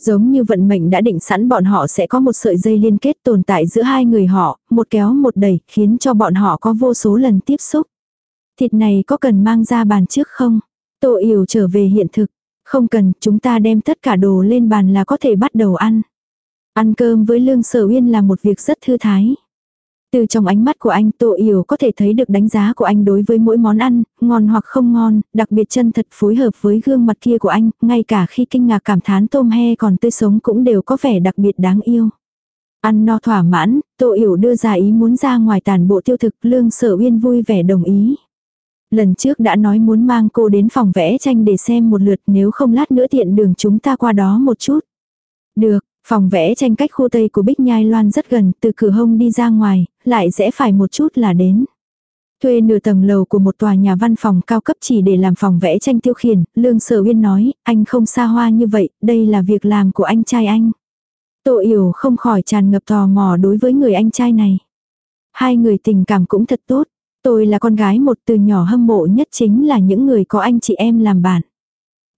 Giống như vận mệnh đã định sẵn bọn họ sẽ có một sợi dây liên kết tồn tại giữa hai người họ, một kéo một đẩy, khiến cho bọn họ có vô số lần tiếp xúc. Thịt này có cần mang ra bàn trước không? Tô yểu trở về hiện thực. Không cần, chúng ta đem tất cả đồ lên bàn là có thể bắt đầu ăn. Ăn cơm với lương sở uyên là một việc rất thư thái. Từ trong ánh mắt của anh Tô Yểu có thể thấy được đánh giá của anh đối với mỗi món ăn, ngon hoặc không ngon, đặc biệt chân thật phối hợp với gương mặt kia của anh, ngay cả khi kinh ngạc cảm thán tôm he còn tươi sống cũng đều có vẻ đặc biệt đáng yêu. Ăn no thỏa mãn, Tô Yểu đưa ra ý muốn ra ngoài tàn bộ tiêu thực, Lương Sở Uyên vui vẻ đồng ý. Lần trước đã nói muốn mang cô đến phòng vẽ tranh để xem một lượt nếu không lát nữa tiện đường chúng ta qua đó một chút. Được, Phòng vẽ tranh cách khu Tây của Bích Nhai Loan rất gần, từ cửa hông đi ra ngoài, lại rẽ phải một chút là đến. Thuê nửa tầng lầu của một tòa nhà văn phòng cao cấp chỉ để làm phòng vẽ tranh tiêu khiển, Lương Sở Uyên nói, anh không xa hoa như vậy, đây là việc làm của anh trai anh. Tô Yểu không khỏi tràn ngập tò mò đối với người anh trai này. Hai người tình cảm cũng thật tốt. Tôi là con gái một từ nhỏ hâm mộ nhất chính là những người có anh chị em làm bạn.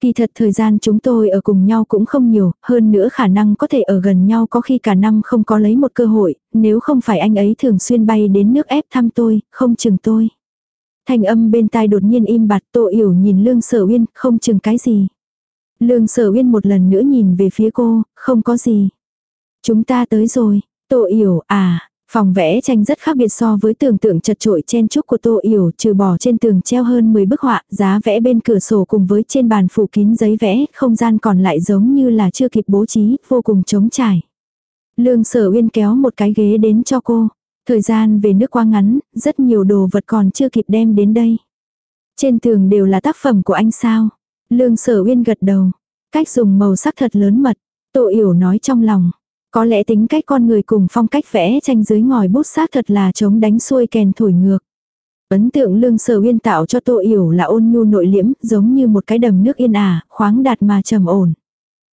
Kỳ thật thời gian chúng tôi ở cùng nhau cũng không nhiều, hơn nữa khả năng có thể ở gần nhau có khi cả năm không có lấy một cơ hội, nếu không phải anh ấy thường xuyên bay đến nước ép thăm tôi, không chừng tôi. Thành âm bên tai đột nhiên im bặt tô yểu nhìn lương sở uyên, không chừng cái gì. Lương sở uyên một lần nữa nhìn về phía cô, không có gì. Chúng ta tới rồi, tô yểu à, Phòng vẽ tranh rất khác biệt so với tưởng tượng chật trội chen chúc của Tô Yểu, trừ bỏ trên tường treo hơn 10 bức họa, giá vẽ bên cửa sổ cùng với trên bàn phủ kín giấy vẽ, không gian còn lại giống như là chưa kịp bố trí, vô cùng trống trải. Lương sở uyên kéo một cái ghế đến cho cô. Thời gian về nước quá ngắn, rất nhiều đồ vật còn chưa kịp đem đến đây. Trên tường đều là tác phẩm của anh sao. Lương sở uyên gật đầu. Cách dùng màu sắc thật lớn mật. Tô Yểu nói trong lòng. Có lẽ tính cách con người cùng phong cách vẽ tranh dưới ngòi bút xác thật là chống đánh xuôi kèn thổi ngược. Ấn tượng lương sở uyên tạo cho tô yểu là ôn nhu nội liễm, giống như một cái đầm nước yên ả, khoáng đạt mà trầm ổn.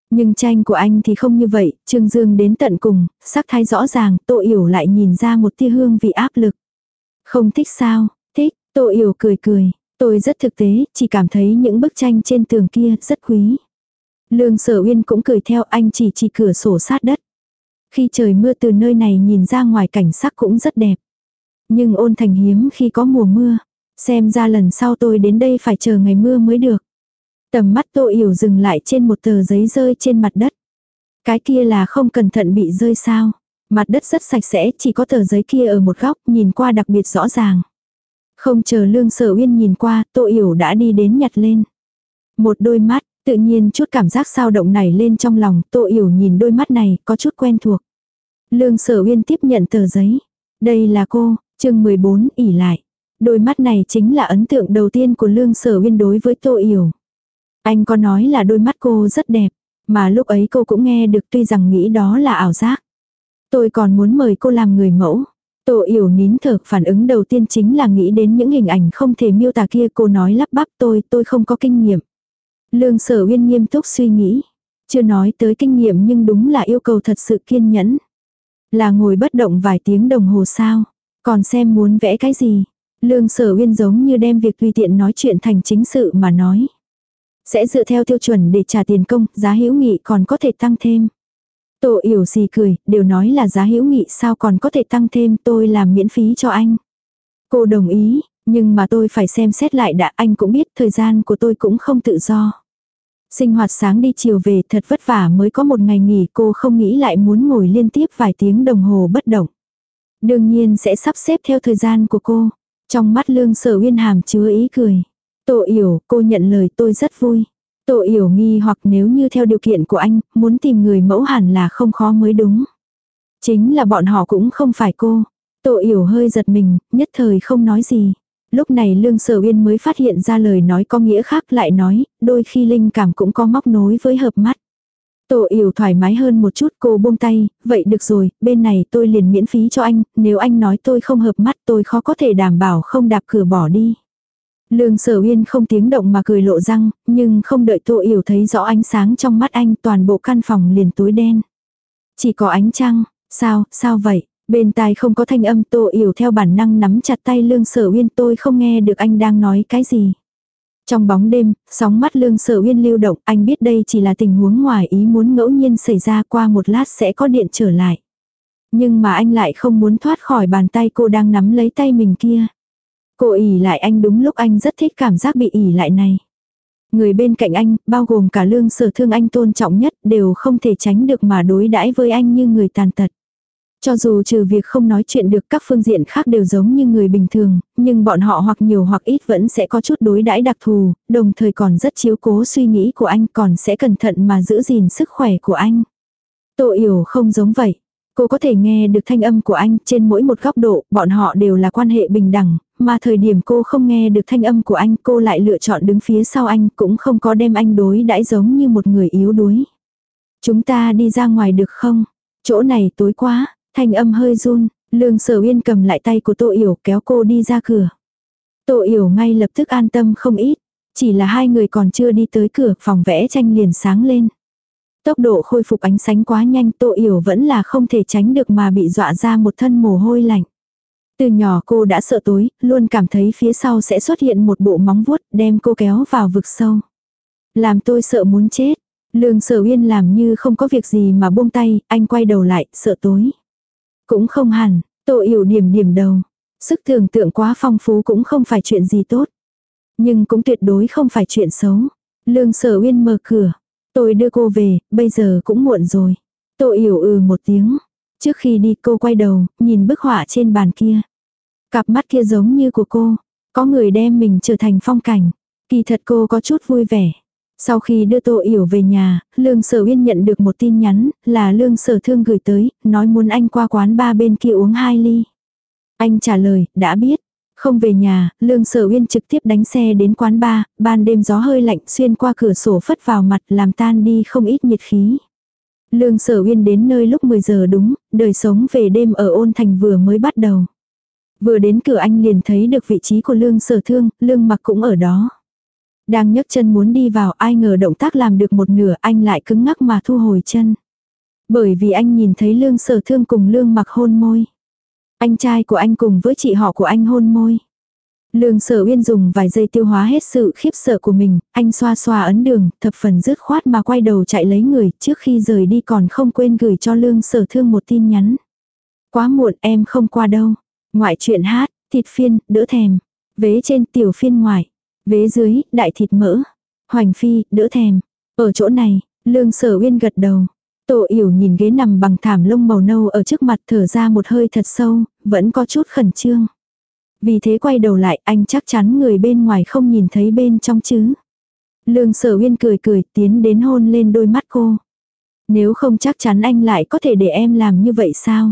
Nhưng tranh của anh thì không như vậy, trương dương đến tận cùng, sắc thái rõ ràng, tô yểu lại nhìn ra một tia hương vị áp lực. Không thích sao, thích, tô yểu cười cười, tôi rất thực tế, chỉ cảm thấy những bức tranh trên tường kia rất quý. Lương sở uyên cũng cười theo anh chỉ chỉ cửa sổ sát đất. Khi trời mưa từ nơi này nhìn ra ngoài cảnh sắc cũng rất đẹp. Nhưng ôn thành hiếm khi có mùa mưa. Xem ra lần sau tôi đến đây phải chờ ngày mưa mới được. Tầm mắt tô yểu dừng lại trên một tờ giấy rơi trên mặt đất. Cái kia là không cẩn thận bị rơi sao. Mặt đất rất sạch sẽ, chỉ có tờ giấy kia ở một góc, nhìn qua đặc biệt rõ ràng. Không chờ lương sở uyên nhìn qua, tô yểu đã đi đến nhặt lên. Một đôi mắt, Tự nhiên chút cảm giác sao động này lên trong lòng, Tô Yểu nhìn đôi mắt này, có chút quen thuộc. Lương Sở Uyên tiếp nhận tờ giấy. Đây là cô, chương 14, ỉ lại. Đôi mắt này chính là ấn tượng đầu tiên của Lương Sở Uyên đối với Tô Yểu. Anh có nói là đôi mắt cô rất đẹp, mà lúc ấy cô cũng nghe được tuy rằng nghĩ đó là ảo giác. Tôi còn muốn mời cô làm người mẫu. Tô Yểu nín thở, phản ứng đầu tiên chính là nghĩ đến những hình ảnh không thể miêu tả kia cô nói lắp bắp tôi, tôi không có kinh nghiệm. Lương sở uyên nghiêm túc suy nghĩ. Chưa nói tới kinh nghiệm nhưng đúng là yêu cầu thật sự kiên nhẫn. Là ngồi bất động vài tiếng đồng hồ sao. Còn xem muốn vẽ cái gì. Lương sở uyên giống như đem việc tùy tiện nói chuyện thành chính sự mà nói. Sẽ dựa theo tiêu chuẩn để trả tiền công, giá hữu nghị còn có thể tăng thêm. Tổ yểu gì cười, đều nói là giá hữu nghị sao còn có thể tăng thêm tôi làm miễn phí cho anh. Cô đồng ý, nhưng mà tôi phải xem xét lại đã anh cũng biết thời gian của tôi cũng không tự do. Sinh hoạt sáng đi chiều về thật vất vả mới có một ngày nghỉ cô không nghĩ lại muốn ngồi liên tiếp vài tiếng đồng hồ bất động. Đương nhiên sẽ sắp xếp theo thời gian của cô. Trong mắt lương sở uyên hàm chứa ý cười. Tổ yểu, cô nhận lời tôi rất vui. Tổ yểu nghi hoặc nếu như theo điều kiện của anh, muốn tìm người mẫu hẳn là không khó mới đúng. Chính là bọn họ cũng không phải cô. Tổ yểu hơi giật mình, nhất thời không nói gì. Lúc này Lương Sở Uyên mới phát hiện ra lời nói có nghĩa khác lại nói, đôi khi linh cảm cũng có móc nối với hợp mắt. Tổ yểu thoải mái hơn một chút cô buông tay, vậy được rồi, bên này tôi liền miễn phí cho anh, nếu anh nói tôi không hợp mắt tôi khó có thể đảm bảo không đạp cửa bỏ đi. Lương sở uyên không tiếng động mà cười lộ răng, nhưng không đợi tô yểu thấy rõ ánh sáng trong mắt anh toàn bộ căn phòng liền tối đen. Chỉ có ánh trăng, sao, sao vậy? Bên tai không có thanh âm tô yểu theo bản năng nắm chặt tay lương sở uyên tôi không nghe được anh đang nói cái gì. Trong bóng đêm, sóng mắt lương sở uyên lưu động, anh biết đây chỉ là tình huống ngoài ý muốn ngẫu nhiên xảy ra qua một lát sẽ có điện trở lại. Nhưng mà anh lại không muốn thoát khỏi bàn tay cô đang nắm lấy tay mình kia. Cô ỉ lại anh đúng lúc anh rất thích cảm giác bị ỉ lại này. Người bên cạnh anh, bao gồm cả lương sở thương anh tôn trọng nhất, đều không thể tránh được mà đối đãi với anh như người tàn tật. Cho dù trừ việc không nói chuyện được các phương diện khác đều giống như người bình thường, nhưng bọn họ hoặc nhiều hoặc ít vẫn sẽ có chút đối đãi đặc thù, đồng thời còn rất chiếu cố suy nghĩ của anh còn sẽ cẩn thận mà giữ gìn sức khỏe của anh. Tô yểu không giống vậy. Cô có thể nghe được thanh âm của anh trên mỗi một góc độ, bọn họ đều là quan hệ bình đẳng, mà thời điểm cô không nghe được thanh âm của anh cô lại lựa chọn đứng phía sau anh cũng không có đem anh đối đãi giống như một người yếu đuối. Chúng ta đi ra ngoài được không? Chỗ này tối quá, Thanh âm hơi run, lương sở uyên cầm lại tay của tô yểu kéo cô đi ra cửa. Tô yểu ngay lập tức an tâm không ít. Chỉ là hai người còn chưa đi tới cửa phòng vẽ tranh liền sáng lên. Tốc độ khôi phục ánh sáng quá nhanh tô yểu vẫn là không thể tránh được mà bị dọa ra một thân mồ hôi lạnh. Từ nhỏ cô đã sợ tối, luôn cảm thấy phía sau sẽ xuất hiện một bộ móng vuốt đem cô kéo vào vực sâu. Làm tôi sợ muốn chết. Lương sở uyên làm như không có việc gì mà buông tay, anh quay đầu lại, sợ tối. Cũng không hẳn, tô yểu điểm điểm đầu. Sức tưởng tượng quá phong phú cũng không phải chuyện gì tốt. Nhưng cũng tuyệt đối không phải chuyện xấu. Lương sở uyên mở cửa. Tôi đưa cô về, bây giờ cũng muộn rồi. Tô yểu ừ một tiếng. Trước khi đi cô quay đầu, nhìn bức họa trên bàn kia. Cặp mắt kia giống như của cô. Có người đem mình trở thành phong cảnh. Kỳ thật cô có chút vui vẻ. Sau khi đưa Tô Yểu về nhà, Lương Sở Uyên nhận được một tin nhắn, là Lương Sở Thương gửi tới, nói muốn anh qua quán ba bên kia uống hai ly. Anh trả lời, đã biết. Không về nhà, Lương Sở Uyên trực tiếp đánh xe đến quán ba, ban đêm gió hơi lạnh xuyên qua cửa sổ phất vào mặt làm tan đi không ít nhiệt khí. Lương Sở Uyên đến nơi lúc 10 giờ đúng, đời sống về đêm ở ôn thành vừa mới bắt đầu. Vừa đến cửa anh liền thấy được vị trí của Lương Sở Thương, Lương mặc cũng ở đó. Đang nhấc chân muốn đi vào ai ngờ động tác làm được một nửa anh lại cứng ngắc mà thu hồi chân. Bởi vì anh nhìn thấy lương sở thương cùng lương mặc hôn môi. Anh trai của anh cùng với chị họ của anh hôn môi. Lương sở uyên dùng vài giây tiêu hóa hết sự khiếp sợ của mình, anh xoa xoa ấn đường, thập phần dứt khoát mà quay đầu chạy lấy người, trước khi rời đi còn không quên gửi cho lương sở thương một tin nhắn. Quá muộn em không qua đâu. Ngoại chuyện hát, thịt phiên, đỡ thèm. Vế trên tiểu phiên ngoại Vế dưới, đại thịt mỡ. Hoành phi, đỡ thèm. Ở chỗ này, lương sở uyên gật đầu. Tổ yểu nhìn ghế nằm bằng thảm lông màu nâu ở trước mặt thở ra một hơi thật sâu, vẫn có chút khẩn trương. Vì thế quay đầu lại anh chắc chắn người bên ngoài không nhìn thấy bên trong chứ. Lương sở uyên cười cười tiến đến hôn lên đôi mắt cô. Nếu không chắc chắn anh lại có thể để em làm như vậy sao?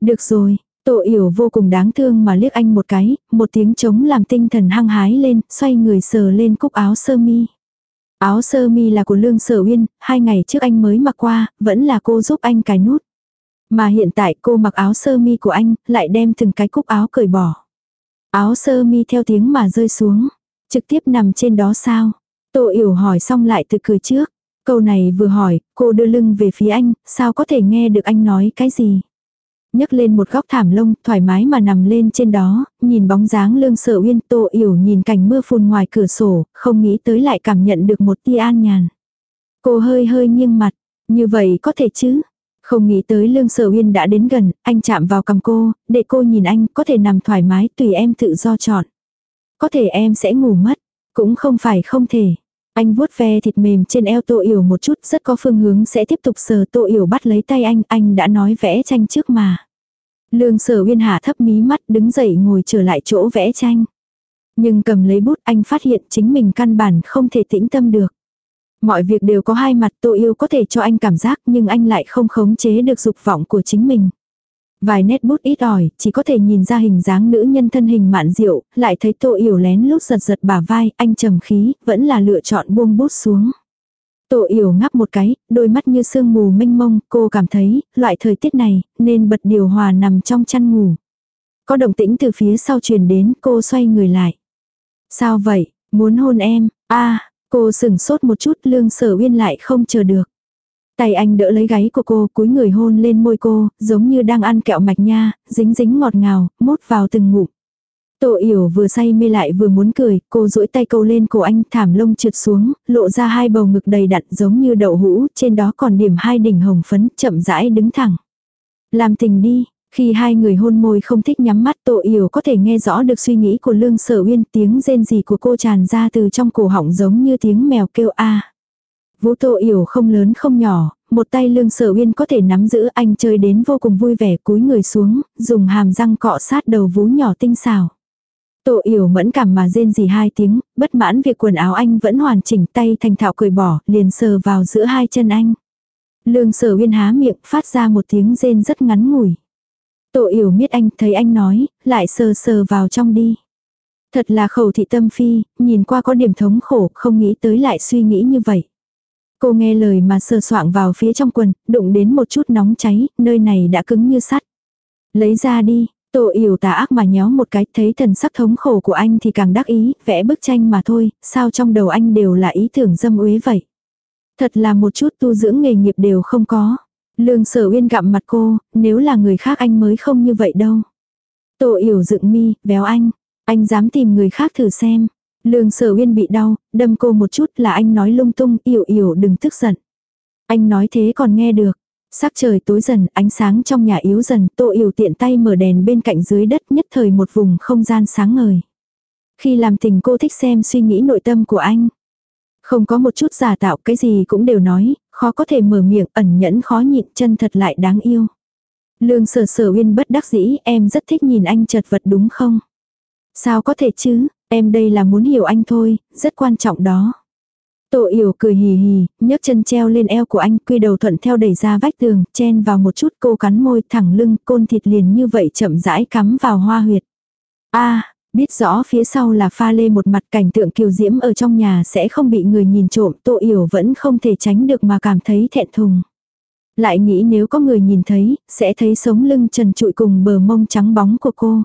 Được rồi, Tô yểu vô cùng đáng thương mà liếc anh một cái, một tiếng trống làm tinh thần hăng hái lên, xoay người sờ lên cúc áo sơ mi. Áo sơ mi là của Lương Sở Uyên, hai ngày trước anh mới mặc qua, vẫn là cô giúp anh cài nút. Mà hiện tại cô mặc áo sơ mi của anh, lại đem từng cái cúc áo cởi bỏ. Áo sơ mi theo tiếng mà rơi xuống, trực tiếp nằm trên đó sao? Tô Yểu hỏi xong lại tự cười trước. Câu này vừa hỏi, cô đưa lưng về phía anh, sao có thể nghe được anh nói cái gì? Nhấc lên một góc thảm lông, thoải mái mà nằm lên trên đó, nhìn bóng dáng lương sợ uyên tô yểu nhìn cảnh mưa phùn ngoài cửa sổ, không nghĩ tới lại cảm nhận được một tia an nhàn. Cô hơi hơi nghiêng mặt, như vậy có thể chứ? Không nghĩ tới lương sở uyên đã đến gần, anh chạm vào cầm cô, để cô nhìn anh, có thể nằm thoải mái tùy em tự do chọn. Có thể em sẽ ngủ mất, cũng không phải không thể. Anh vuốt ve thịt mềm trên eo tô yểu một chút rất có phương hướng sẽ tiếp tục sờ tô yểu bắt lấy tay anh, anh đã nói vẽ tranh trước mà. Lương sở uyên hạ thấp mí mắt đứng dậy ngồi trở lại chỗ vẽ tranh. Nhưng cầm lấy bút anh phát hiện chính mình căn bản không thể tĩnh tâm được. Mọi việc đều có hai mặt tô yêu có thể cho anh cảm giác nhưng anh lại không khống chế được dục vọng của chính mình. Vài nét bút ít ỏi, chỉ có thể nhìn ra hình dáng nữ nhân thân hình mạn diệu, lại thấy tô yểu lén lút giật giật bả vai, anh trầm khí, vẫn là lựa chọn buông bút xuống. Tổ yểu ngắp một cái, đôi mắt như sương mù mênh mông, cô cảm thấy, loại thời tiết này, nên bật điều hòa nằm trong chăn ngủ. Có động tĩnh từ phía sau truyền đến, cô xoay người lại. Sao vậy, muốn hôn em, a cô sửng sốt một chút lương sở uyên lại không chờ được. Tay anh đỡ lấy gáy của cô, cúi người hôn lên môi cô, giống như đang ăn kẹo mạch nha, dính dính ngọt ngào, mốt vào từng ngụm. Tô yểu vừa say mê lại vừa muốn cười, cô duỗi tay câu lên cổ anh thảm lông trượt xuống, lộ ra hai bầu ngực đầy đặn giống như đậu hũ, trên đó còn điểm hai đỉnh hồng phấn chậm rãi đứng thẳng. Làm tình đi, khi hai người hôn môi không thích nhắm mắt Tô yểu có thể nghe rõ được suy nghĩ của lương sở uyên tiếng rên rỉ của cô tràn ra từ trong cổ họng giống như tiếng mèo kêu a. Vũ Tô yểu không lớn không nhỏ, một tay lương sở uyên có thể nắm giữ anh chơi đến vô cùng vui vẻ cúi người xuống, dùng hàm răng cọ sát đầu vú nhỏ tinh xào. Tô yểu mẫn cảm mà rên gì hai tiếng, bất mãn việc quần áo anh vẫn hoàn chỉnh tay thành thạo cười bỏ, liền sờ vào giữa hai chân anh. Lương sở uyên há miệng phát ra một tiếng rên rất ngắn ngủi. Tô yểu biết anh thấy anh nói, lại sờ sờ vào trong đi. Thật là khẩu thị tâm phi, nhìn qua có điểm thống khổ, không nghĩ tới lại suy nghĩ như vậy. Cô nghe lời mà sờ soạng vào phía trong quần, đụng đến một chút nóng cháy, nơi này đã cứng như sắt. Lấy ra đi, Tô yểu tà ác mà nhéo một cái, thấy thần sắc thống khổ của anh thì càng đắc ý, vẽ bức tranh mà thôi, sao trong đầu anh đều là ý tưởng dâm uế vậy. Thật là một chút tu dưỡng nghề nghiệp đều không có. Lương sở uyên gặm mặt cô, nếu là người khác anh mới không như vậy đâu. Tô yểu dựng mi, véo anh. Anh dám tìm người khác thử xem. Lương sở uyên bị đau, đâm cô một chút là anh nói lung tung, yểu yểu đừng tức giận. Anh nói thế còn nghe được. Sắc trời tối dần, ánh sáng trong nhà yếu dần, tô yểu tiện tay mở đèn bên cạnh dưới đất nhất thời một vùng không gian sáng ngời. Khi làm tình cô thích xem suy nghĩ nội tâm của anh. Không có một chút giả tạo cái gì cũng đều nói, khó có thể mở miệng ẩn nhẫn khó nhịn chân thật lại đáng yêu. Lương sở sở uyên bất đắc dĩ em rất thích nhìn anh chật vật đúng không? Sao có thể chứ, em đây là muốn hiểu anh thôi, rất quan trọng đó. Tô yểu cười hì hì, nhấc chân treo lên eo của anh, quy đầu thuận theo đẩy ra vách tường, chen vào một chút cô cắn môi thẳng lưng, côn thịt liền như vậy chậm rãi cắm vào hoa huyệt. a biết rõ phía sau là pha lê một mặt cảnh tượng kiều diễm ở trong nhà sẽ không bị người nhìn trộm, Tô yểu vẫn không thể tránh được mà cảm thấy thẹn thùng. Lại nghĩ nếu có người nhìn thấy, sẽ thấy sống lưng trần trụi cùng bờ mông trắng bóng của cô.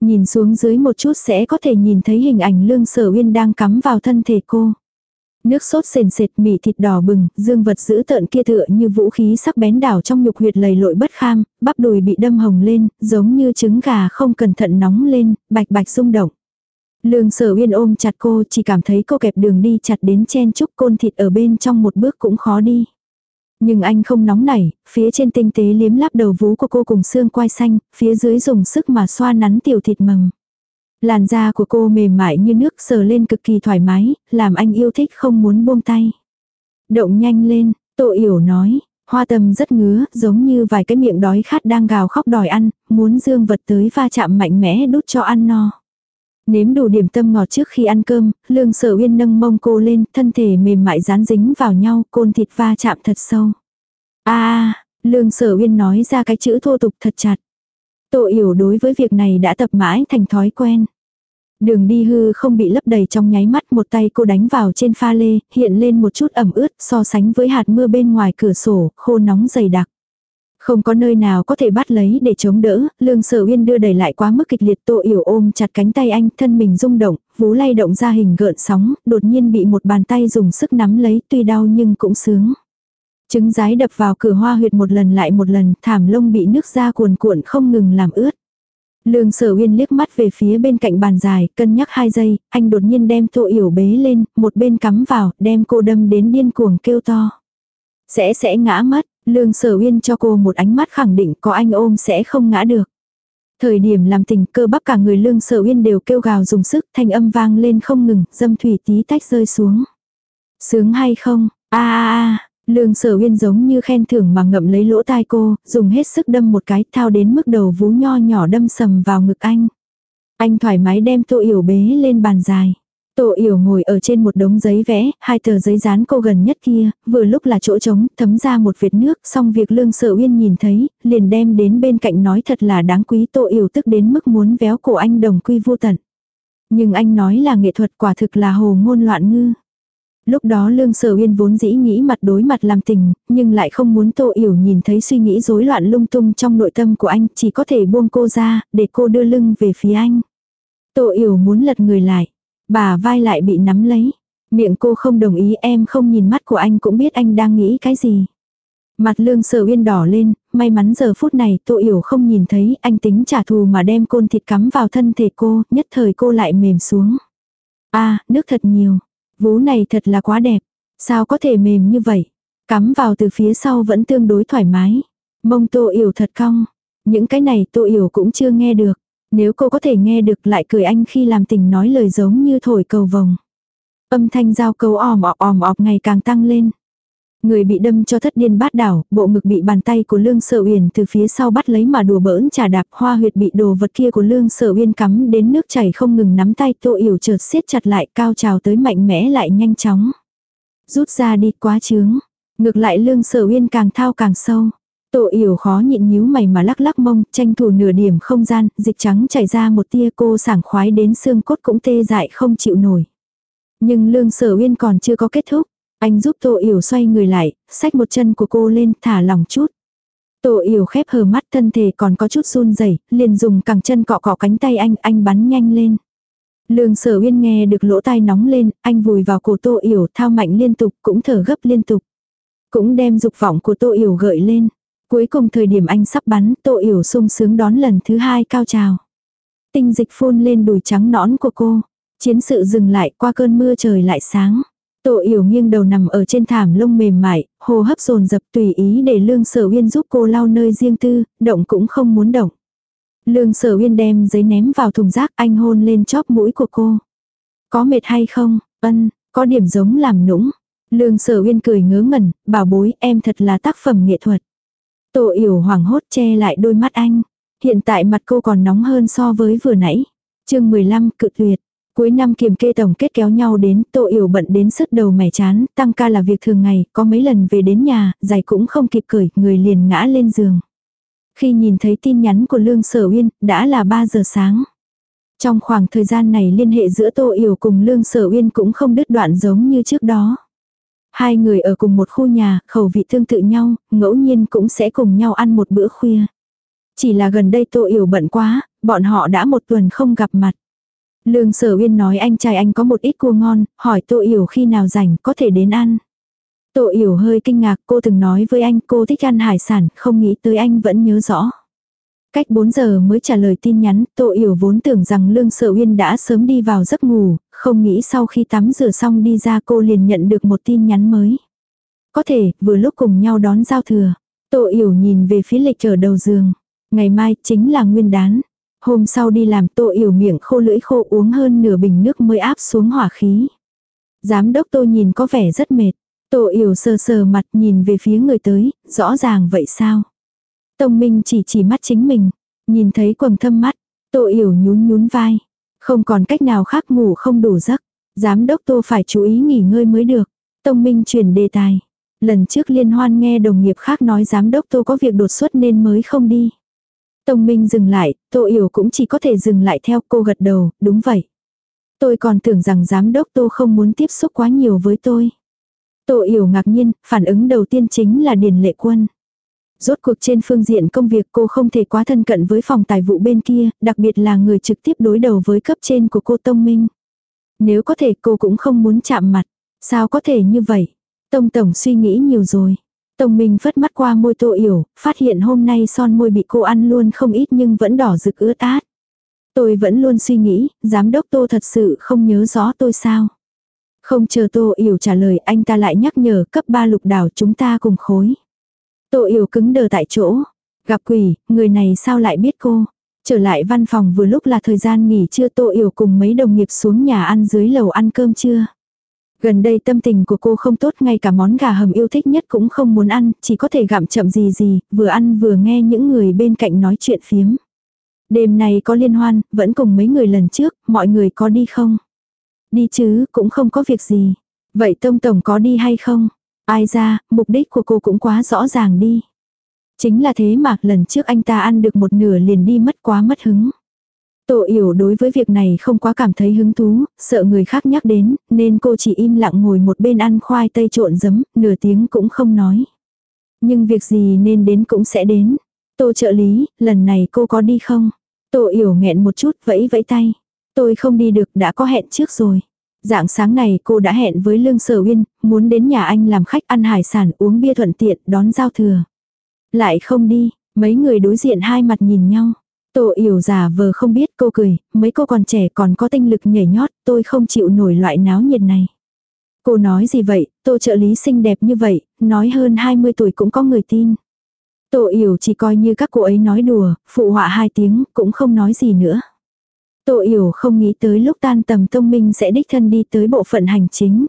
Nhìn xuống dưới một chút sẽ có thể nhìn thấy hình ảnh lương sở uyên đang cắm vào thân thể cô. Nước sốt sền sệt mì thịt đỏ bừng, dương vật giữ tợn kia tựa như vũ khí sắc bén đảo trong nhục huyệt lầy lội bất kham, bắp đùi bị đâm hồng lên, giống như trứng gà không cẩn thận nóng lên, bạch bạch rung động. Lương sở uyên ôm chặt cô chỉ cảm thấy cô kẹp đường đi chặt đến chen chúc côn thịt ở bên trong một bước cũng khó đi. Nhưng anh không nóng nảy, phía trên tinh tế liếm láp đầu vú của cô cùng xương quai xanh, phía dưới dùng sức mà xoa nắn tiểu thịt mầm. Làn da của cô mềm mại như nước sờ lên cực kỳ thoải mái, làm anh yêu thích không muốn buông tay. Động nhanh lên, Tô Yểu nói, hoa tâm rất ngứa, giống như vài cái miệng đói khát đang gào khóc đòi ăn, muốn dương vật tới va chạm mạnh mẽ đút cho ăn no. Nếm đủ điểm tâm ngọt trước khi ăn cơm, lương sở uyên nâng mông cô lên, thân thể mềm mại dán dính vào nhau, côn thịt va chạm thật sâu. a lương sở uyên nói ra cái chữ thô tục thật chặt. Tô yểu đối với việc này đã tập mãi thành thói quen. Đường đi hư không bị lấp đầy trong nháy mắt một tay cô đánh vào trên pha lê, hiện lên một chút ẩm ướt so sánh với hạt mưa bên ngoài cửa sổ, khô nóng dày đặc. Không có nơi nào có thể bắt lấy để chống đỡ, lương sở uyên đưa đẩy lại quá mức kịch liệt tô yểu ôm chặt cánh tay anh, thân mình rung động, vú lay động ra hình gợn sóng, đột nhiên bị một bàn tay dùng sức nắm lấy, tuy đau nhưng cũng sướng. Trứng rái đập vào cửa hoa huyệt một lần lại một lần, thảm lông bị nước ra cuồn cuộn không ngừng làm ướt. Lương sở uyên liếc mắt về phía bên cạnh bàn dài, cân nhắc hai giây, anh đột nhiên đem tô yểu bế lên, một bên cắm vào, đem cô đâm đến điên cuồng kêu to. Sẽ sẽ ngã mất, lương sở uyên cho cô một ánh mắt khẳng định có anh ôm sẽ không ngã được. Thời điểm làm tình cơ bắp cả người lương sở uyên đều kêu gào dùng sức, thanh âm vang lên không ngừng, dâm thủy tí tách rơi xuống. Sướng hay không? a a a Lương sở uyên giống như khen thưởng mà ngậm lấy lỗ tai cô, dùng hết sức đâm một cái thao đến mức đầu vú nho nhỏ đâm sầm vào ngực anh. Anh thoải mái đem tô yểu bế lên bàn dài. Tô yểu ngồi ở trên một đống giấy vẽ, hai tờ giấy dán cô gần nhất kia, vừa lúc là chỗ trống, thấm ra một vệt nước, xong việc lương sở uyên nhìn thấy, liền đem đến bên cạnh nói thật là đáng quý tô yểu tức đến mức muốn véo cổ anh đồng quy vô tận. Nhưng anh nói là nghệ thuật quả thực là hồ ngôn loạn ngư. Lúc đó Lương Sở Uyên vốn dĩ nghĩ mặt đối mặt làm tình, nhưng lại không muốn Tô Yểu nhìn thấy suy nghĩ rối loạn lung tung trong nội tâm của anh, chỉ có thể buông cô ra, để cô đưa lưng về phía anh. Tô Yểu muốn lật người lại, bà vai lại bị nắm lấy. Miệng cô không đồng ý em không nhìn mắt của anh cũng biết anh đang nghĩ cái gì. Mặt lương sở uyên đỏ lên, may mắn giờ phút này tô yểu không nhìn thấy anh tính trả thù mà đem côn thịt cắm vào thân thể cô, nhất thời cô lại mềm xuống. a nước thật nhiều, Vú này thật là quá đẹp. Sao có thể mềm như vậy? Cắm vào từ phía sau vẫn tương đối thoải mái. Mông tô yểu thật cong. Những cái này tô yểu cũng chưa nghe được. Nếu cô có thể nghe được lại cười anh khi làm tình nói lời giống như thổi cầu vồng. Âm thanh giao cầu òm ọp òm ọp ngày càng tăng lên. Người bị đâm cho thất điên bát đảo, bộ ngực bị bàn tay của Lương Sở Uyển từ phía sau bắt lấy mà đùa bỡn trà đạp, hoa huyệt bị đồ vật kia của Lương Sở Uyên cắm đến nước chảy không ngừng nắm tay, Tô Yểu chợt siết chặt lại, cao trào tới mạnh mẽ lại nhanh chóng. Rút ra đi quá chướng. Ngược lại Lương Sở Uyên càng thao càng sâu. Tô Yểu khó nhịn nhíu mày mà lắc lắc mông, tranh thủ nửa điểm không gian, dịch trắng chảy ra một tia cô sảng khoái đến xương cốt cũng tê dại không chịu nổi. Nhưng Lương Sở Uyên còn chưa có kết thúc. Anh giúp Tô Yểu xoay người lại, xách một chân của cô lên, thả lòng chút. Tô Yểu khép hờ mắt thân thể còn có chút run rẩy, liền dùng cẳng chân cọ cọ cánh tay anh, anh bắn nhanh lên. Lương sở uyên nghe được lỗ tai nóng lên, anh vùi vào cổ Tô Yểu thao mạnh liên tục, cũng thở gấp liên tục. Cũng đem dục vọng của Tô Yểu gợi lên. Cuối cùng thời điểm anh sắp bắn, Tô Yểu sung sướng đón lần thứ hai cao trào. Tinh dịch phun lên đùi trắng nõn của cô. Chiến sự dừng lại qua cơn mưa trời lại sáng. Tổ yểu nghiêng đầu nằm ở trên thảm lông mềm mại, hô hấp dồn dập tùy ý để lương sở uyên giúp cô lau nơi riêng tư, động cũng không muốn động. Lương sở uyên đem giấy ném vào thùng rác anh hôn lên chóp mũi của cô. Có mệt hay không? Ân, có điểm giống làm nũng. Lương sở uyên cười ngớ ngẩn, bảo bối em thật là tác phẩm nghệ thuật. Tổ yểu hoảng hốt che lại đôi mắt anh. Hiện tại mặt cô còn nóng hơn so với vừa nãy. chương 15 cự tuyệt. Cuối năm kiềm kê tổng kết kéo nhau đến, Tô Yểu bận đến sứt đầu mẻ chán, tăng ca là việc thường ngày, có mấy lần về đến nhà, giày cũng không kịp cởi, người liền ngã lên giường. Khi nhìn thấy tin nhắn của Lương Sở Uyên, đã là 3 giờ sáng. Trong khoảng thời gian này liên hệ giữa Tô Yểu cùng Lương Sở Uyên cũng không đứt đoạn giống như trước đó. Hai người ở cùng một khu nhà, khẩu vị tương tự nhau, ngẫu nhiên cũng sẽ cùng nhau ăn một bữa khuya. Chỉ là gần đây Tô Yểu bận quá, bọn họ đã một tuần không gặp mặt. Lương Sở Uyên nói anh trai anh có một ít cua ngon, hỏi Tô Yểu khi nào rảnh có thể đến ăn. Tô Yểu hơi kinh ngạc cô từng nói với anh cô thích ăn hải sản, không nghĩ tới anh vẫn nhớ rõ. Cách 4 giờ mới trả lời tin nhắn, Tô Yểu vốn tưởng rằng Lương Sở Uyên đã sớm đi vào giấc ngủ, không nghĩ sau khi tắm rửa xong đi ra cô liền nhận được một tin nhắn mới. Có thể, vừa lúc cùng nhau đón giao thừa. Tô Yểu nhìn về phía lịch ở đầu giường. Ngày mai chính là nguyên đán. Hôm sau đi làm Tô Yểu miệng khô lưỡi khô uống hơn nửa bình nước mới áp xuống hỏa khí. Giám đốc Tô nhìn có vẻ rất mệt. Tô Yểu sờ sờ mặt nhìn về phía người tới, rõ ràng vậy sao? Tông Minh chỉ chỉ mắt chính mình, nhìn thấy quầng thâm mắt, Tô Yểu nhún nhún vai. Không còn cách nào khác ngủ không đủ giấc. Giám đốc Tô phải chú ý nghỉ ngơi mới được. Tông Minh chuyển đề tài. Lần trước liên hoan nghe đồng nghiệp khác nói giám đốc Tô có việc đột xuất nên mới không đi. Tông Minh dừng lại, Tô Yểu cũng chỉ có thể dừng lại theo cô gật đầu, đúng vậy. Tôi còn tưởng rằng giám đốc Tô không muốn tiếp xúc quá nhiều với tôi. Tô Yểu ngạc nhiên, phản ứng đầu tiên chính là Điền Lệ Quân. Rốt cuộc trên phương diện công việc cô không thể quá thân cận với phòng tài vụ bên kia, đặc biệt là người trực tiếp đối đầu với cấp trên của cô Tông Minh. Nếu có thể cô cũng không muốn chạm mặt. Sao có thể như vậy? Tông Tổng suy nghĩ nhiều rồi. Tông Minh phất mắt qua môi tô yểu, phát hiện hôm nay son môi bị cô ăn luôn không ít nhưng vẫn đỏ rực ướt át. Tôi vẫn luôn suy nghĩ, giám đốc tô thật sự không nhớ rõ tôi sao. Không chờ tô yểu trả lời anh ta lại nhắc nhở cấp 3 lục đảo chúng ta cùng khối. Tô yểu cứng đờ tại chỗ. Gặp quỷ, người này sao lại biết cô. Trở lại văn phòng vừa lúc là thời gian nghỉ trưa Tô yểu cùng mấy đồng nghiệp xuống nhà ăn dưới lầu ăn cơm trưa. Gần đây tâm tình của cô không tốt ngay cả món gà hầm yêu thích nhất cũng không muốn ăn, chỉ có thể gặm chậm gì gì, vừa ăn vừa nghe những người bên cạnh nói chuyện phiếm. Đêm này có liên hoan, vẫn cùng mấy người lần trước, mọi người có đi không? Đi chứ, cũng không có việc gì. Vậy Tông Tổng có đi hay không? Ai ra, mục đích của cô cũng quá rõ ràng đi. Chính là thế mà lần trước anh ta ăn được một nửa liền đi mất quá mất hứng. Tô Yểu đối với việc này không quá cảm thấy hứng thú, sợ người khác nhắc đến, nên cô chỉ im lặng ngồi một bên ăn khoai tây trộn giấm, nửa tiếng cũng không nói. Nhưng việc gì nên đến cũng sẽ đến. Tô trợ lý, lần này cô có đi không? Tô Yểu nghẹn một chút vẫy vẫy tay. Tôi không đi được đã có hẹn trước rồi. Dạng sáng này cô đã hẹn với Lương Sở Uyên, muốn đến nhà anh làm khách ăn hải sản uống bia thuận tiện đón giao thừa. Lại không đi, mấy người đối diện hai mặt nhìn nhau. Tô yểu giả vờ không biết cô cười, mấy cô còn trẻ còn có tinh lực nhảy nhót, tôi không chịu nổi loại náo nhiệt này. Cô nói gì vậy, tô trợ lý xinh đẹp như vậy, nói hơn 20 tuổi cũng có người tin. Tô yểu chỉ coi như các cô ấy nói đùa, phụ họa hai tiếng, cũng không nói gì nữa. Tô yểu không nghĩ tới lúc tan tầm thông minh sẽ đích thân đi tới bộ phận hành chính.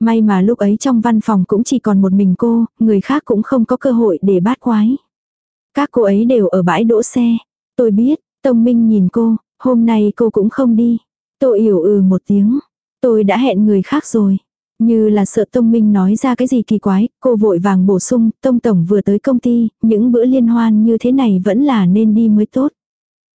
May mà lúc ấy trong văn phòng cũng chỉ còn một mình cô, người khác cũng không có cơ hội để bát quái. Các cô ấy đều ở bãi đỗ xe, Tôi biết, Tông Minh nhìn cô, hôm nay cô cũng không đi. Tôi hiểu ừ một tiếng. Tôi đã hẹn người khác rồi. Như là sợ Tông Minh nói ra cái gì kỳ quái, cô vội vàng bổ sung, Tông Tổng vừa tới công ty, những bữa liên hoan như thế này vẫn là nên đi mới tốt.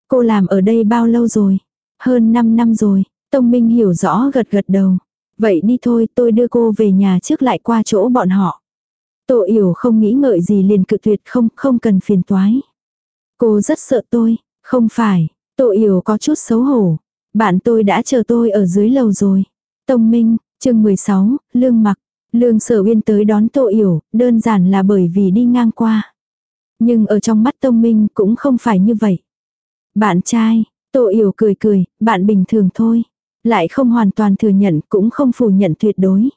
Cô làm ở đây bao lâu rồi? Hơn 5 năm rồi. Tông Minh hiểu rõ gật gật đầu. Vậy đi thôi tôi đưa cô về nhà trước lại qua chỗ bọn họ. Tô yểu không nghĩ ngợi gì liền cự tuyệt không, không cần phiền toái. Cô rất sợ tôi, không phải, Tô Yểu có chút xấu hổ. Bạn tôi đã chờ tôi ở dưới lầu rồi. Tông Minh, chương 16, Lương Mặc. Lương Sở Uyên tới đón Tô Yểu, đơn giản là bởi vì đi ngang qua. Nhưng ở trong mắt Tông Minh cũng không phải như vậy. Bạn trai, Tô Yểu cười cười, bạn bình thường thôi. Lại không hoàn toàn thừa nhận cũng không phủ nhận tuyệt đối.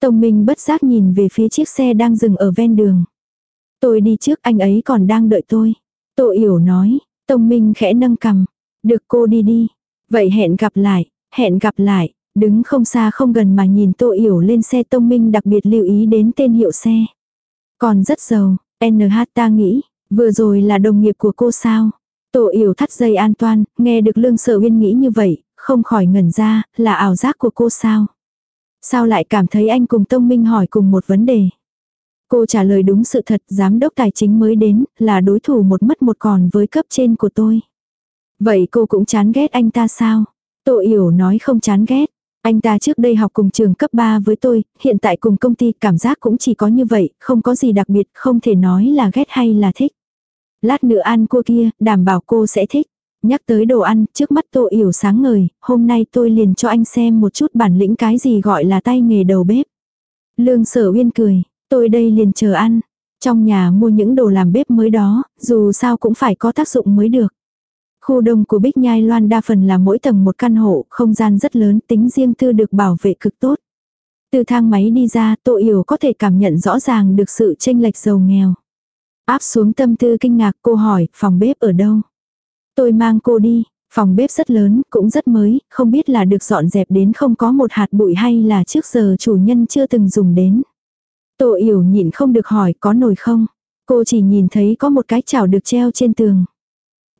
Tông Minh bất giác nhìn về phía chiếc xe đang dừng ở ven đường. Tôi đi trước anh ấy còn đang đợi tôi. Tô Yểu nói, Tông Minh khẽ nâng cầm. Được cô đi đi. Vậy hẹn gặp lại, hẹn gặp lại. Đứng không xa không gần mà nhìn Tô Yểu lên xe Tông Minh đặc biệt lưu ý đến tên hiệu xe. Còn rất giàu, NH ta nghĩ, vừa rồi là đồng nghiệp của cô sao? Tô Yểu thắt dây an toàn, nghe được Lương Sở Uyên nghĩ như vậy, không khỏi ngẩn ra, là ảo giác của cô sao? Sao lại cảm thấy anh cùng Tông Minh hỏi cùng một vấn đề? Cô trả lời đúng sự thật, giám đốc tài chính mới đến, là đối thủ một mất một còn với cấp trên của tôi. Vậy cô cũng chán ghét anh ta sao? Tô Yểu nói không chán ghét. Anh ta trước đây học cùng trường cấp 3 với tôi, hiện tại cùng công ty cảm giác cũng chỉ có như vậy, không có gì đặc biệt, không thể nói là ghét hay là thích. Lát nữa ăn cua kia, đảm bảo cô sẽ thích. Nhắc tới đồ ăn, trước mắt tô yểu sáng ngời, hôm nay tôi liền cho anh xem một chút bản lĩnh cái gì gọi là tay nghề đầu bếp. Lương sở uyên cười, tôi đây liền chờ ăn. Trong nhà mua những đồ làm bếp mới đó, dù sao cũng phải có tác dụng mới được. Khu đông của Bích Nhai Loan đa phần là mỗi tầng một căn hộ, không gian rất lớn, tính riêng tư được bảo vệ cực tốt. Từ thang máy đi ra, Tô Yểu có thể cảm nhận rõ ràng được sự chênh lệch giàu nghèo. Áp xuống tâm tư kinh ngạc cô hỏi, phòng bếp ở đâu? Tôi mang cô đi, phòng bếp rất lớn, cũng rất mới, không biết là được dọn dẹp đến không có một hạt bụi hay là trước giờ chủ nhân chưa từng dùng đến. Tô Yểu nhịn không được hỏi có nồi không? Cô chỉ nhìn thấy có một cái chảo được treo trên tường.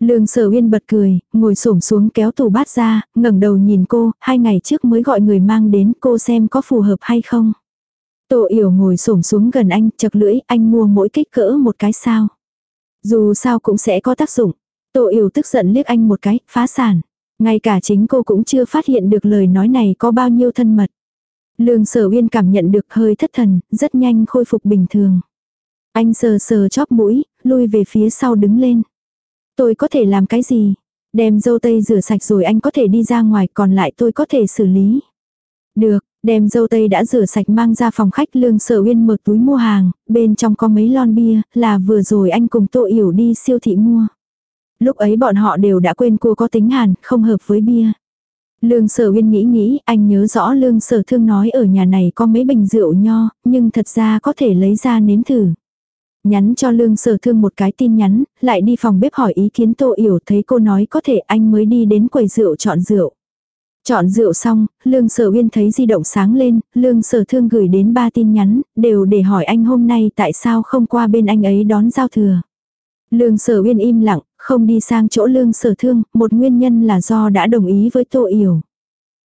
Lương sở uyên bật cười, ngồi xổm xuống kéo tủ bát ra, ngẩng đầu nhìn cô, hai ngày trước mới gọi người mang đến cô xem có phù hợp hay không. Tô yểu ngồi xổm xuống gần anh, chật lưỡi, anh mua mỗi kích cỡ một cái sao. Dù sao cũng sẽ có tác dụng. Tô yểu tức giận liếc anh một cái, phá sản. Ngay cả chính cô cũng chưa phát hiện được lời nói này có bao nhiêu thân mật. Lương sở uyên cảm nhận được hơi thất thần, rất nhanh khôi phục bình thường. Anh sờ sờ chóp mũi, lui về phía sau đứng lên. Tôi có thể làm cái gì? Đem dâu tây rửa sạch rồi anh có thể đi ra ngoài còn lại tôi có thể xử lý. Được, đem dâu tây đã rửa sạch mang ra phòng khách lương sở uyên mở túi mua hàng, bên trong có mấy lon bia, là vừa rồi anh cùng tô yểu đi siêu thị mua. Lúc ấy bọn họ đều đã quên cô có tính hàn, không hợp với bia. Lương sở uyên nghĩ nghĩ, anh nhớ rõ lương sở thương nói ở nhà này có mấy bình rượu nho, nhưng thật ra có thể lấy ra nếm thử. Nhắn cho lương sở thương một cái tin nhắn, lại đi phòng bếp hỏi ý kiến tô yểu thấy cô nói có thể anh mới đi đến quầy rượu chọn rượu. Chọn rượu xong, lương sở uyên thấy di động sáng lên, lương sở thương gửi đến ba tin nhắn, đều để hỏi anh hôm nay tại sao không qua bên anh ấy đón giao thừa. Lương sở uyên im lặng, không đi sang chỗ lương sở thương, một nguyên nhân là do đã đồng ý với tô yểu.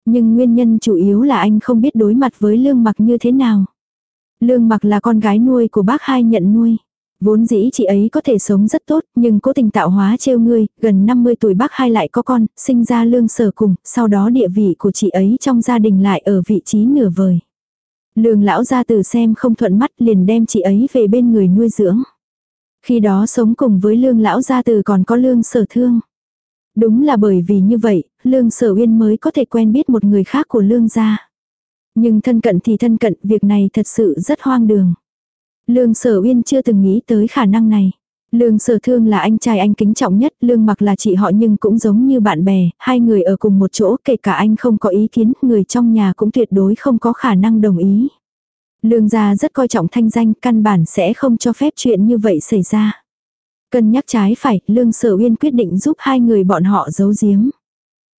Nhưng nguyên nhân chủ yếu là anh không biết đối mặt với lương mặc như thế nào. Lương mặc là con gái nuôi của bác hai nhận nuôi. Vốn dĩ chị ấy có thể sống rất tốt, nhưng cố tình tạo hóa trêu ngươi, gần 50 tuổi bác hai lại có con, sinh ra lương sở cùng, sau đó địa vị của chị ấy trong gia đình lại ở vị trí nửa vời. Lương lão ra từ xem không thuận mắt liền đem chị ấy về bên người nuôi dưỡng. Khi đó sống cùng với lương lão gia từ còn có lương sở thương. Đúng là bởi vì như vậy, lương sở uyên mới có thể quen biết một người khác của lương gia. Nhưng thân cận thì thân cận, việc này thật sự rất hoang đường. Lương Sở Uyên chưa từng nghĩ tới khả năng này. Lương Sở Thương là anh trai anh kính trọng nhất, Lương Mặc là chị họ nhưng cũng giống như bạn bè, hai người ở cùng một chỗ, kể cả anh không có ý kiến, người trong nhà cũng tuyệt đối không có khả năng đồng ý. Lương gia rất coi trọng thanh danh, căn bản sẽ không cho phép chuyện như vậy xảy ra. Cân nhắc trái phải, Lương Sở Uyên quyết định giúp hai người bọn họ giấu giếm.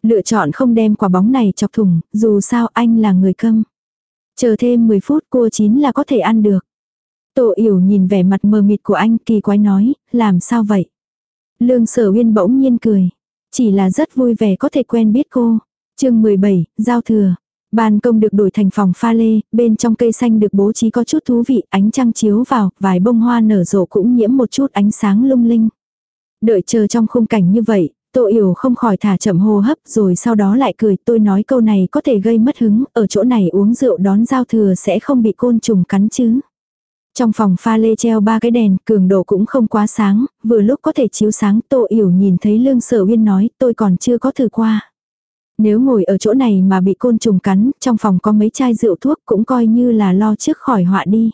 Lựa chọn không đem quả bóng này chọc thủng, dù sao anh là người câm. Chờ thêm 10 phút cua chín là có thể ăn được. Tô yểu nhìn vẻ mặt mờ mịt của anh kỳ quái nói, làm sao vậy? Lương sở uyên bỗng nhiên cười. Chỉ là rất vui vẻ có thể quen biết cô. chương 17, Giao thừa. Ban công được đổi thành phòng pha lê, bên trong cây xanh được bố trí có chút thú vị, ánh trăng chiếu vào, vài bông hoa nở rộ cũng nhiễm một chút ánh sáng lung linh. Đợi chờ trong khung cảnh như vậy, Tô Yểu không khỏi thả chậm hô hấp rồi sau đó lại cười tôi nói câu này có thể gây mất hứng, ở chỗ này uống rượu đón giao thừa sẽ không bị côn trùng cắn chứ. Trong phòng pha lê treo ba cái đèn, cường độ cũng không quá sáng, vừa lúc có thể chiếu sáng Tô Yểu nhìn thấy Lương Sở Uyên nói tôi còn chưa có thử qua. Nếu ngồi ở chỗ này mà bị côn trùng cắn, trong phòng có mấy chai rượu thuốc cũng coi như là lo trước khỏi họa đi.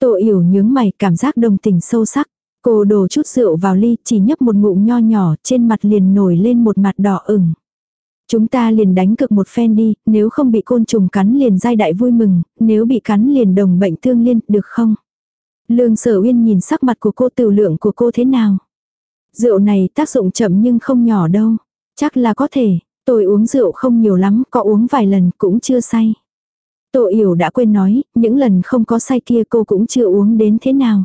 Tô Yểu nhướng mày cảm giác đồng tình sâu sắc. Cô đổ chút rượu vào ly, chỉ nhấp một ngụm nho nhỏ, trên mặt liền nổi lên một mặt đỏ ửng. Chúng ta liền đánh cực một phen đi, nếu không bị côn trùng cắn liền giai đại vui mừng, nếu bị cắn liền đồng bệnh thương liên, được không? Lương sở uyên nhìn sắc mặt của cô tiểu lượng của cô thế nào? Rượu này tác dụng chậm nhưng không nhỏ đâu. Chắc là có thể, tôi uống rượu không nhiều lắm, có uống vài lần cũng chưa say. Tô yểu đã quên nói, những lần không có say kia cô cũng chưa uống đến thế nào.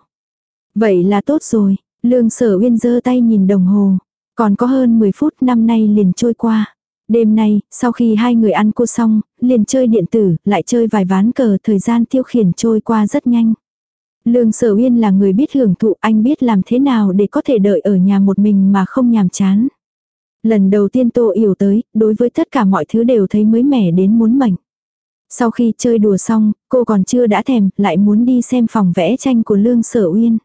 Vậy là tốt rồi, lương sở uyên giơ tay nhìn đồng hồ. Còn có hơn 10 phút năm nay liền trôi qua. Đêm nay, sau khi hai người ăn cô xong, liền chơi điện tử, lại chơi vài ván cờ, thời gian tiêu khiển trôi qua rất nhanh. Lương Sở Uyên là người biết hưởng thụ, anh biết làm thế nào để có thể đợi ở nhà một mình mà không nhàm chán. Lần đầu tiên Tô Yểu tới, đối với tất cả mọi thứ đều thấy mới mẻ đến muốn mảnh. Sau khi chơi đùa xong, cô còn chưa đã thèm, lại muốn đi xem phòng vẽ tranh của Lương Sở Uyên.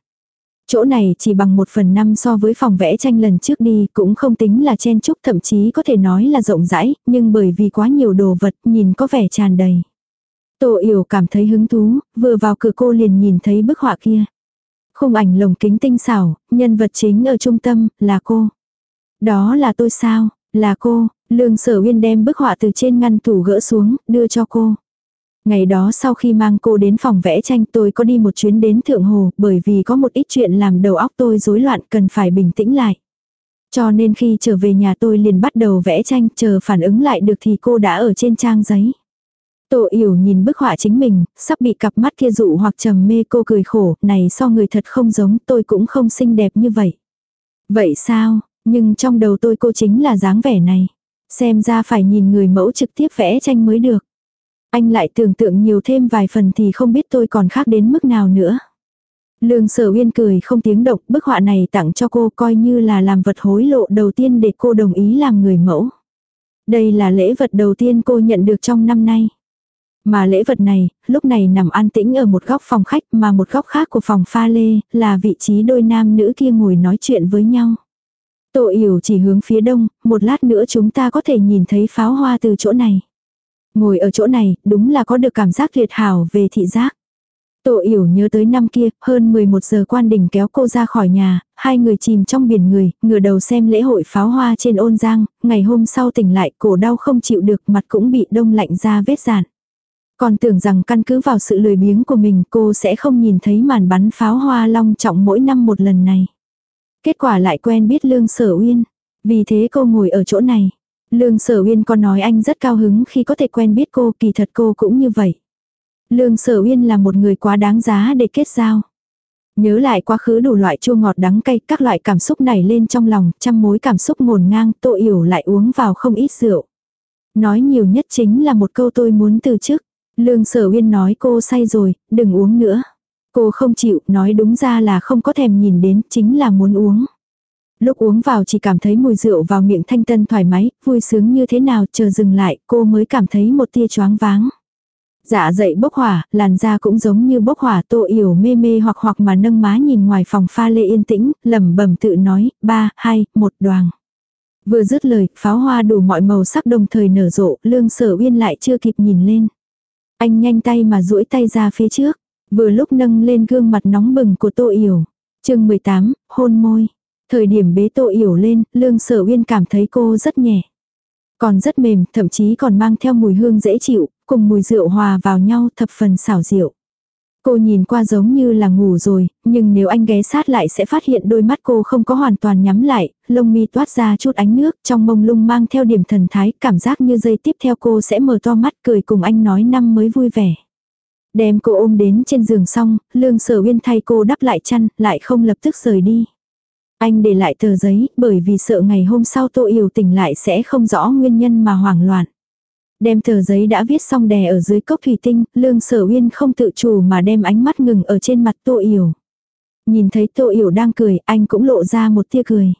Chỗ này chỉ bằng một phần năm so với phòng vẽ tranh lần trước đi, cũng không tính là chen chúc thậm chí có thể nói là rộng rãi, nhưng bởi vì quá nhiều đồ vật, nhìn có vẻ tràn đầy. Tô Yểu cảm thấy hứng thú, vừa vào cửa cô liền nhìn thấy bức họa kia. Khung ảnh lồng kính tinh xảo, nhân vật chính ở trung tâm, là cô. Đó là tôi sao, là cô, lương sở uyên đem bức họa từ trên ngăn tủ gỡ xuống, đưa cho cô. Ngày đó sau khi mang cô đến phòng vẽ tranh tôi có đi một chuyến đến Thượng Hồ bởi vì có một ít chuyện làm đầu óc tôi rối loạn cần phải bình tĩnh lại. Cho nên khi trở về nhà tôi liền bắt đầu vẽ tranh chờ phản ứng lại được thì cô đã ở trên trang giấy. Tô yểu nhìn bức họa chính mình, sắp bị cặp mắt kia dụ hoặc trầm mê cô cười khổ, này so người thật không giống tôi cũng không xinh đẹp như vậy. Vậy sao, nhưng trong đầu tôi cô chính là dáng vẻ này. Xem ra phải nhìn người mẫu trực tiếp vẽ tranh mới được. Anh lại tưởng tượng nhiều thêm vài phần thì không biết tôi còn khác đến mức nào nữa. Lương sở uyên cười không tiếng động, bức họa này tặng cho cô coi như là làm vật hối lộ đầu tiên để cô đồng ý làm người mẫu. Đây là lễ vật đầu tiên cô nhận được trong năm nay. Mà lễ vật này, lúc này nằm an tĩnh ở một góc phòng khách mà một góc khác của phòng pha lê, là vị trí đôi nam nữ kia ngồi nói chuyện với nhau. Tổ yểu chỉ hướng phía đông, một lát nữa chúng ta có thể nhìn thấy pháo hoa từ chỗ này. Ngồi ở chỗ này, đúng là có được cảm giác tuyệt hảo về thị giác. Tổ yểu nhớ tới năm kia, hơn 11 giờ quan đình kéo cô ra khỏi nhà, hai người chìm trong biển người, ngửa đầu xem lễ hội pháo hoa trên ôn giang, ngày hôm sau tỉnh lại cổ đau không chịu được mặt cũng bị đông lạnh ra vết dạn. Còn tưởng rằng căn cứ vào sự lười biếng của mình cô sẽ không nhìn thấy màn bắn pháo hoa long trọng mỗi năm một lần này. Kết quả lại quen biết Lương Sở Uyên. Vì thế cô ngồi ở chỗ này. Lương Sở Uyên có nói anh rất cao hứng khi có thể quen biết cô, kỳ thật cô cũng như vậy. Lương Sở Uyên là một người quá đáng giá để kết giao. Nhớ lại quá khứ đủ loại chua ngọt đắng cay, các loại cảm xúc nảy lên trong lòng, trăm mối cảm xúc ngổn ngang, Tô Yểu lại uống vào không ít rượu. Nói nhiều nhất chính là một câu tôi muốn từ chức. Lương Sở Uyên nói cô say rồi, đừng uống nữa. Cô không chịu, nói đúng ra là không có thèm nhìn đến, chính là muốn uống. Lúc uống vào chỉ cảm thấy mùi rượu vào miệng thanh tân thoải mái, vui sướng như thế nào, chờ dừng lại, cô mới cảm thấy một tia choáng váng. Dạ dậy bốc hỏa, làn da cũng giống như bốc hỏa tô yểu mê mê hoặc hoặc mà nâng má nhìn ngoài phòng pha lê yên tĩnh, lẩm bẩm tự nói, ba, hai, một đoàn. Vừa dứt lời, pháo hoa đủ mọi màu sắc đồng thời nở rộ, lương sở uyên lại chưa kịp nhìn lên. Anh nhanh tay mà duỗi tay ra phía trước, vừa lúc nâng lên gương mặt nóng bừng của Tô Yểu. chương 18, hôn môi. Thời điểm bế Tô Yểu lên, Lương Sở Uyên cảm thấy cô rất nhẹ. Còn rất mềm, thậm chí còn mang theo mùi hương dễ chịu, cùng mùi rượu hòa vào nhau thập phần xảo rượu. Cô nhìn qua giống như là ngủ rồi, nhưng nếu anh ghé sát lại sẽ phát hiện đôi mắt cô không có hoàn toàn nhắm lại, lông mi toát ra chút ánh nước, trong mông lung mang theo điểm thần thái, cảm giác như giây tiếp theo cô sẽ mở to mắt cười cùng anh nói năm mới vui vẻ. Đem cô ôm đến trên giường xong, lương sở uyên thay cô đắp lại chăn, lại không lập tức rời đi. Anh để lại tờ giấy, bởi vì sợ ngày hôm sau tô yểu tỉnh lại sẽ không rõ nguyên nhân mà hoảng loạn. Đem tờ giấy đã viết xong đè ở dưới cốc thủy tinh, lương sở uyên không tự chủ mà đem ánh mắt ngừng ở trên mặt tô yểu. Nhìn thấy tô yểu đang cười, anh cũng lộ ra một tia cười.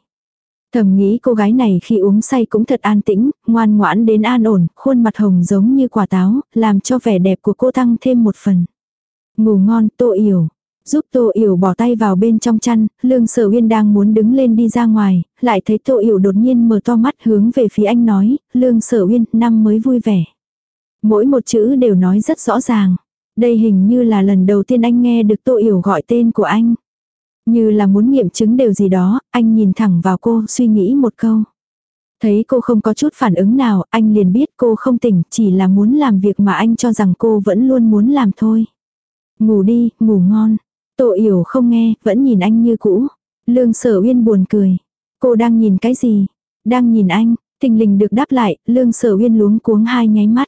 Thầm nghĩ cô gái này khi uống say cũng thật an tĩnh, ngoan ngoãn đến an ổn, khuôn mặt hồng giống như quả táo, làm cho vẻ đẹp của cô tăng thêm một phần. Ngủ ngon, tô yểu. Giúp Tô Yểu bỏ tay vào bên trong chăn, Lương Sở Uyên đang muốn đứng lên đi ra ngoài, lại thấy Tô Yểu đột nhiên mở to mắt hướng về phía anh nói, Lương Sở Uyên, năm mới vui vẻ. Mỗi một chữ đều nói rất rõ ràng. Đây hình như là lần đầu tiên anh nghe được Tô Yểu gọi tên của anh. Như là muốn nghiệm chứng điều gì đó, anh nhìn thẳng vào cô, suy nghĩ một câu. Thấy cô không có chút phản ứng nào, anh liền biết cô không tỉnh, chỉ là muốn làm việc mà anh cho rằng cô vẫn luôn muốn làm thôi. Ngủ đi, ngủ ngon. Tô yểu không nghe, vẫn nhìn anh như cũ. Lương sở uyên buồn cười. Cô đang nhìn cái gì? Đang nhìn anh, tình lình được đáp lại, lương sở uyên luống cuống hai nháy mắt.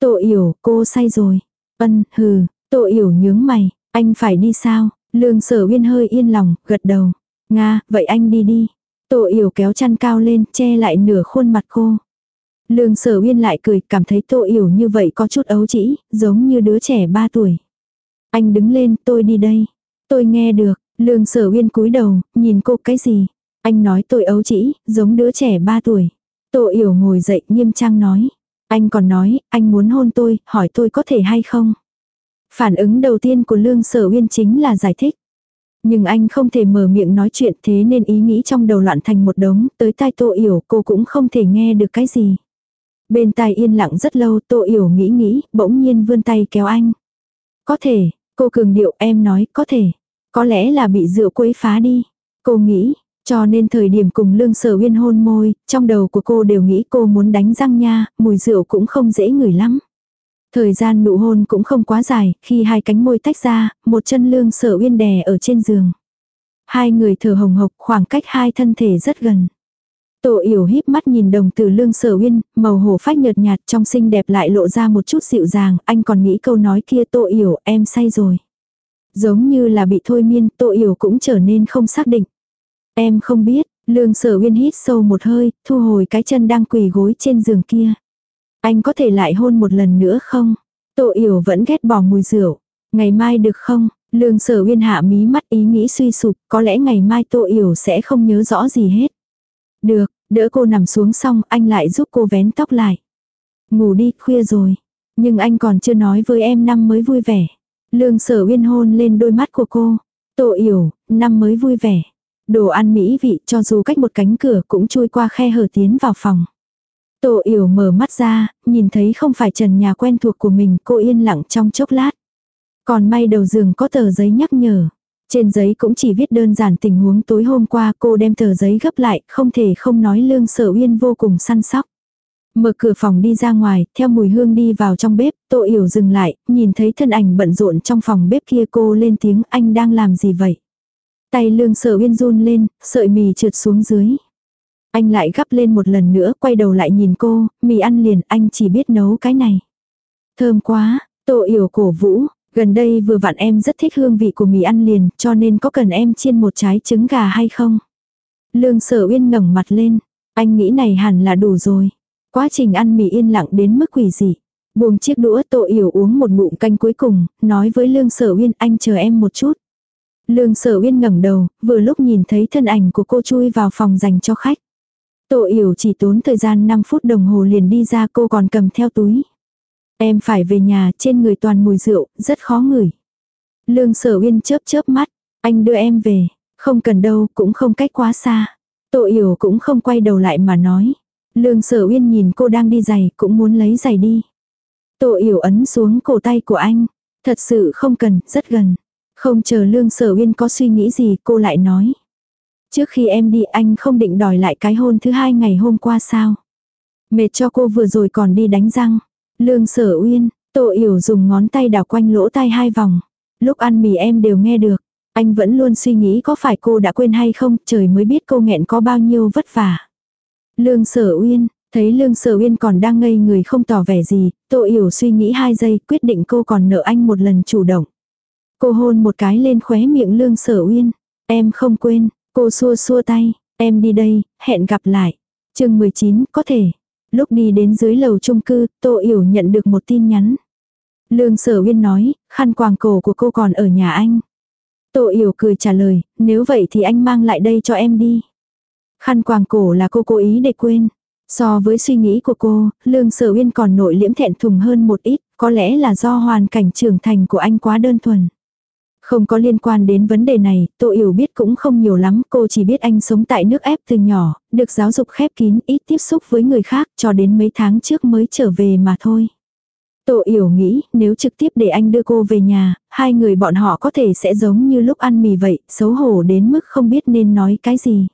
Tô yểu, cô say rồi. Ân, hừ, tô yểu nhướng mày, anh phải đi sao? Lương sở uyên hơi yên lòng, gật đầu. Nga, vậy anh đi đi. Tổ yểu kéo chăn cao lên, che lại nửa khuôn mặt cô. Lương sở uyên lại cười, cảm thấy tô yểu như vậy có chút ấu trĩ, giống như đứa trẻ 3 tuổi. Anh đứng lên, tôi đi đây. Tôi nghe được, lương sở uyên cúi đầu, nhìn cô cái gì? Anh nói tôi ấu trĩ, giống đứa trẻ 3 tuổi. Tô yểu ngồi dậy nghiêm trang nói. Anh còn nói, anh muốn hôn tôi, hỏi tôi có thể hay không? Phản ứng đầu tiên của Lương Sở Uyên chính là giải thích. Nhưng anh không thể mở miệng nói chuyện thế nên ý nghĩ trong đầu loạn thành một đống, tới tai Tô Yểu cô cũng không thể nghe được cái gì. Bên tai yên lặng rất lâu Tô Yểu nghĩ nghĩ, bỗng nhiên vươn tay kéo anh. Có thể, cô cường điệu em nói có thể. Có lẽ là bị rượu quấy phá đi. Cô nghĩ, cho nên thời điểm cùng lương sở uyên hôn môi, trong đầu của cô đều nghĩ cô muốn đánh răng nha, mùi rượu cũng không dễ ngửi lắm. Thời gian nụ hôn cũng không quá dài, khi hai cánh môi tách ra, một chân lương sở uyên đè ở trên giường. Hai người thở hồng hộc khoảng cách hai thân thể rất gần. Tổ yểu híp mắt nhìn đồng từ lương sở uyên, màu hổ phách nhợt nhạt trong xinh đẹp lại lộ ra một chút dịu dàng, anh còn nghĩ câu nói kia tổ yểu em say rồi. Giống như là bị thôi miên, tổ yểu cũng trở nên không xác định. Em không biết, lương sở uyên hít sâu một hơi, thu hồi cái chân đang quỳ gối trên giường kia. Anh có thể lại hôn một lần nữa không? Tô yểu vẫn ghét bỏ mùi rượu. Ngày mai được không? Lương sở uyên hạ mí mắt ý nghĩ suy sụp, có lẽ ngày mai Tô yểu sẽ không nhớ rõ gì hết. Được, đỡ cô nằm xuống xong anh lại giúp cô vén tóc lại. Ngủ đi, khuya rồi. Nhưng anh còn chưa nói với em năm mới vui vẻ. Lương sở uyên hôn lên đôi mắt của cô. Tô yểu, năm mới vui vẻ. Đồ ăn mỹ vị cho dù cách một cánh cửa cũng chui qua khe hở tiến vào phòng. Tô yểu mở mắt ra, nhìn thấy không phải trần nhà quen thuộc của mình, cô yên lặng trong chốc lát. Còn may đầu giường có tờ giấy nhắc nhở. Trên giấy cũng chỉ viết đơn giản tình huống tối hôm qua cô đem tờ giấy gấp lại, không thể không nói lương sở uyên vô cùng săn sóc. Mở cửa phòng đi ra ngoài, theo mùi hương đi vào trong bếp, Tô Yểu dừng lại, nhìn thấy thân ảnh bận rộn trong phòng bếp kia cô lên tiếng anh đang làm gì vậy. Tay lương sở uyên run lên, sợi mì trượt xuống dưới. Anh lại gắp lên một lần nữa, quay đầu lại nhìn cô, mì ăn liền, anh chỉ biết nấu cái này. Thơm quá, Tô Yểu cổ vũ, gần đây vừa vặn em rất thích hương vị của mì ăn liền, cho nên có cần em chiên một trái trứng gà hay không? Lương sở uyên ngẩng mặt lên, anh nghĩ này hẳn là đủ rồi. Quá trình ăn mì yên lặng đến mức quỷ dị. Buông chiếc đũa Tô Yểu uống một ngụm canh cuối cùng, nói với Lương Sở Uyên anh chờ em một chút. Lương Sở Uyên ngẩng đầu, vừa lúc nhìn thấy thân ảnh của cô chui vào phòng dành cho khách. Tô Yểu chỉ tốn thời gian 5 phút đồng hồ liền đi ra cô còn cầm theo túi. Em phải về nhà trên người toàn mùi rượu, rất khó ngửi. Lương sở uyên chớp chớp mắt, anh đưa em về, không cần đâu, cũng không cách quá xa. Tô Yểu cũng không quay đầu lại mà nói. Lương sở uyên nhìn cô đang đi giày, cũng muốn lấy giày đi. Tô Yểu ấn xuống cổ tay của anh. Thật sự không cần, rất gần. Không chờ lương sở uyên có suy nghĩ gì, cô lại nói. Trước khi em đi anh không định đòi lại cái hôn thứ hai ngày hôm qua sao? Mệt cho cô vừa rồi còn đi đánh răng. Lương sở uyên, Tô Yểu dùng ngón tay đảo quanh lỗ tai hai vòng. Lúc ăn mì em đều nghe được. Anh vẫn luôn suy nghĩ có phải cô đã quên hay không, trời mới biết cô nghẹn có bao nhiêu vất vả. Lương sở uyên, thấy lương sở uyên còn đang ngây người không tỏ vẻ gì, Tô Yểu suy nghĩ hai giây quyết định cô còn nợ anh một lần chủ động. Cô hôn một cái lên khóe miệng lương sở uyên. Em không quên, Cô xua xua tay, em đi đây, hẹn gặp lại. chương 19, có thể. Lúc đi đến dưới lầu chung cư, Tô Yểu nhận được một tin nhắn. Lương Sở Uyên nói, khăn quàng cổ của cô còn ở nhà anh. Tô Yểu cười trả lời, nếu vậy thì anh mang lại đây cho em đi. Khăn quàng cổ là cô cố ý để quên. So với suy nghĩ của cô, Lương Sở Uyên còn nội liễm thẹn thùng hơn một ít, có lẽ là do hoàn cảnh trưởng thành của anh quá đơn thuần. Không có liên quan đến vấn đề này, Tô Yểu biết cũng không nhiều lắm, cô chỉ biết anh sống tại nước ép từ nhỏ, được giáo dục khép kín, ít tiếp xúc với người khác cho đến mấy tháng trước mới trở về mà thôi. Tô Yểu nghĩ nếu trực tiếp để anh đưa cô về nhà, hai người bọn họ có thể sẽ giống như lúc ăn mì vậy, xấu hổ đến mức không biết nên nói cái gì.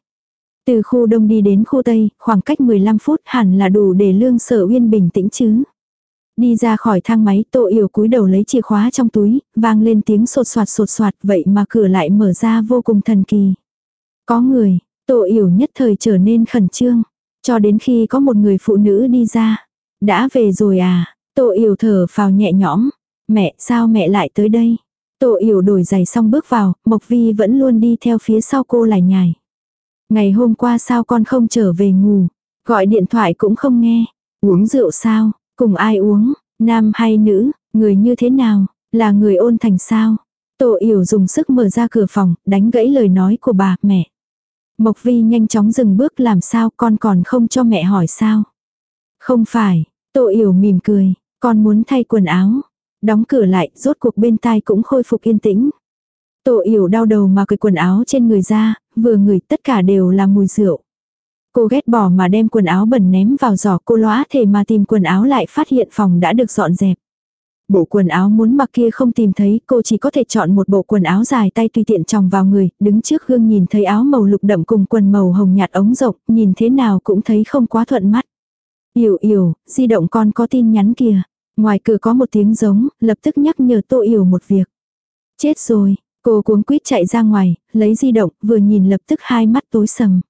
Từ khu đông đi đến khu tây, khoảng cách 15 phút hẳn là đủ để lương sở uyên bình tĩnh chứ. Đi ra khỏi thang máy Tô Yểu cúi đầu lấy chìa khóa trong túi, vang lên tiếng sột soạt sột soạt vậy mà cửa lại mở ra vô cùng thần kỳ. Có người, Tô Yểu nhất thời trở nên khẩn trương, cho đến khi có một người phụ nữ đi ra. Đã về rồi à? Tô Yểu thở phào nhẹ nhõm. Mẹ, sao mẹ lại tới đây? Tô Yểu đổi giày xong bước vào, Mộc Vi vẫn luôn đi theo phía sau cô lại nhài. Ngày hôm qua sao con không trở về ngủ? Gọi điện thoại cũng không nghe. Uống rượu sao? Cùng ai uống? Nam hay nữ? Người như thế nào? Là người ôn thành sao? Tổ Yểu dùng sức mở ra cửa phòng, đánh gãy lời nói của bà, mẹ. Mộc Vi nhanh chóng dừng bước làm sao con còn không cho mẹ hỏi sao? Không phải, tổ Yểu mỉm cười, con muốn thay quần áo. Đóng cửa lại, rốt cuộc bên tai cũng khôi phục yên tĩnh. Tổ Yểu đau đầu mà cười quần áo trên người ra, vừa ngửi tất cả đều là mùi rượu. Cô ghét bỏ mà đem quần áo bẩn ném vào giỏ cô lóa thể mà tìm quần áo lại phát hiện phòng đã được dọn dẹp. Bộ quần áo muốn mặc kia không tìm thấy, cô chỉ có thể chọn một bộ quần áo dài tay tùy tiện tròng vào người, đứng trước gương nhìn thấy áo màu lục đậm cùng quần màu hồng nhạt ống rộng, nhìn thế nào cũng thấy không quá thuận mắt. Yểu yểu, di động con có tin nhắn kìa. Ngoài cửa có một tiếng giống, lập tức nhắc nhở Tô Yểu một việc. Chết rồi, cô cuống quýt chạy ra ngoài, lấy di động, vừa nhìn lập tức hai mắt tối sầm.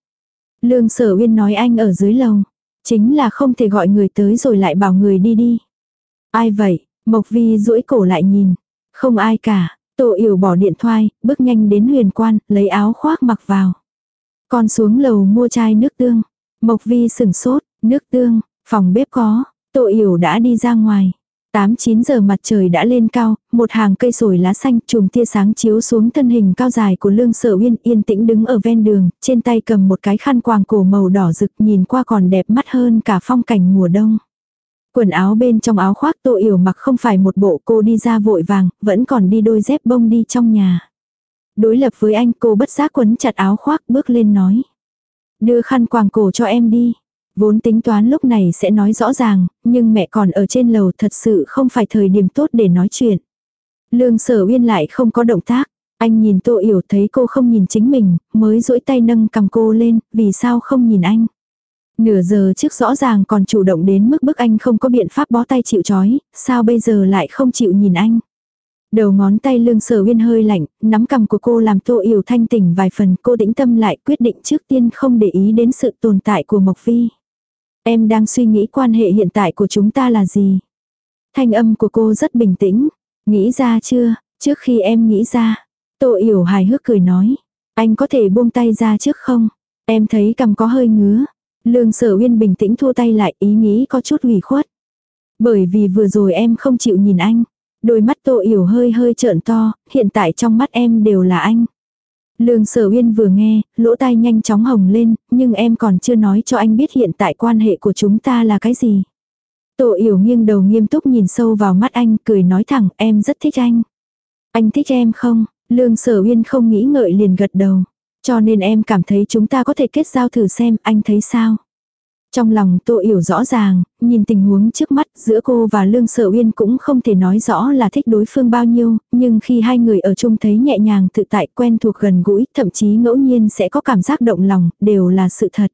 Lương sở uyên nói anh ở dưới lầu. Chính là không thể gọi người tới rồi lại bảo người đi đi. Ai vậy? Mộc vi duỗi cổ lại nhìn. Không ai cả. Tô yểu bỏ điện thoại, bước nhanh đến huyền quan, lấy áo khoác mặc vào. Con xuống lầu mua chai nước tương. Mộc vi sừng sốt, nước tương, phòng bếp có. Tô yểu đã đi ra ngoài. 8-9 giờ mặt trời đã lên cao, một hàng cây sồi lá xanh chùm tia sáng chiếu xuống thân hình cao dài của lương sở uyên yên tĩnh đứng ở ven đường, trên tay cầm một cái khăn quàng cổ màu đỏ rực nhìn qua còn đẹp mắt hơn cả phong cảnh mùa đông. Quần áo bên trong áo khoác tô yểu mặc không phải một bộ cô đi ra vội vàng, vẫn còn đi đôi dép bông đi trong nhà. Đối lập với anh cô bất giác quấn chặt áo khoác bước lên nói. Đưa khăn quàng cổ cho em đi. Vốn tính toán lúc này sẽ nói rõ ràng, nhưng mẹ còn ở trên lầu thật sự không phải thời điểm tốt để nói chuyện. Lương sở uyên lại không có động tác. Anh nhìn tô yểu thấy cô không nhìn chính mình, mới duỗi tay nâng cầm cô lên, vì sao không nhìn anh. Nửa giờ trước rõ ràng còn chủ động đến mức bức anh không có biện pháp bó tay chịu chói, sao bây giờ lại không chịu nhìn anh. Đầu ngón tay lương sở uyên hơi lạnh, nắm cầm của cô làm tô yểu thanh tỉnh vài phần cô tĩnh tâm lại quyết định trước tiên không để ý đến sự tồn tại của Mộc Phi. Em đang suy nghĩ quan hệ hiện tại của chúng ta là gì? Thanh âm của cô rất bình tĩnh. Nghĩ ra chưa? Trước khi em nghĩ ra. Tô yểu hài hước cười nói. Anh có thể buông tay ra trước không? Em thấy cầm có hơi ngứa. Lương sở uyên bình tĩnh thua tay lại ý nghĩ có chút ủy khuất. Bởi vì vừa rồi em không chịu nhìn anh. Đôi mắt tô yểu hơi hơi trợn to, hiện tại trong mắt em đều là anh. Lương sở uyên vừa nghe, lỗ tai nhanh chóng hồng lên, nhưng em còn chưa nói cho anh biết hiện tại quan hệ của chúng ta là cái gì. Tổ yểu nghiêng đầu nghiêm túc nhìn sâu vào mắt anh, cười nói thẳng, em rất thích anh. Anh thích em không? Lương sở uyên không nghĩ ngợi liền gật đầu. Cho nên em cảm thấy chúng ta có thể kết giao thử xem, anh thấy sao? Trong lòng Tô Yểu rõ ràng, nhìn tình huống trước mắt giữa cô và Lương Sở Uyên cũng không thể nói rõ là thích đối phương bao nhiêu, nhưng khi hai người ở chung thấy nhẹ nhàng tự tại quen thuộc gần gũi, thậm chí ngẫu nhiên sẽ có cảm giác động lòng, đều là sự thật.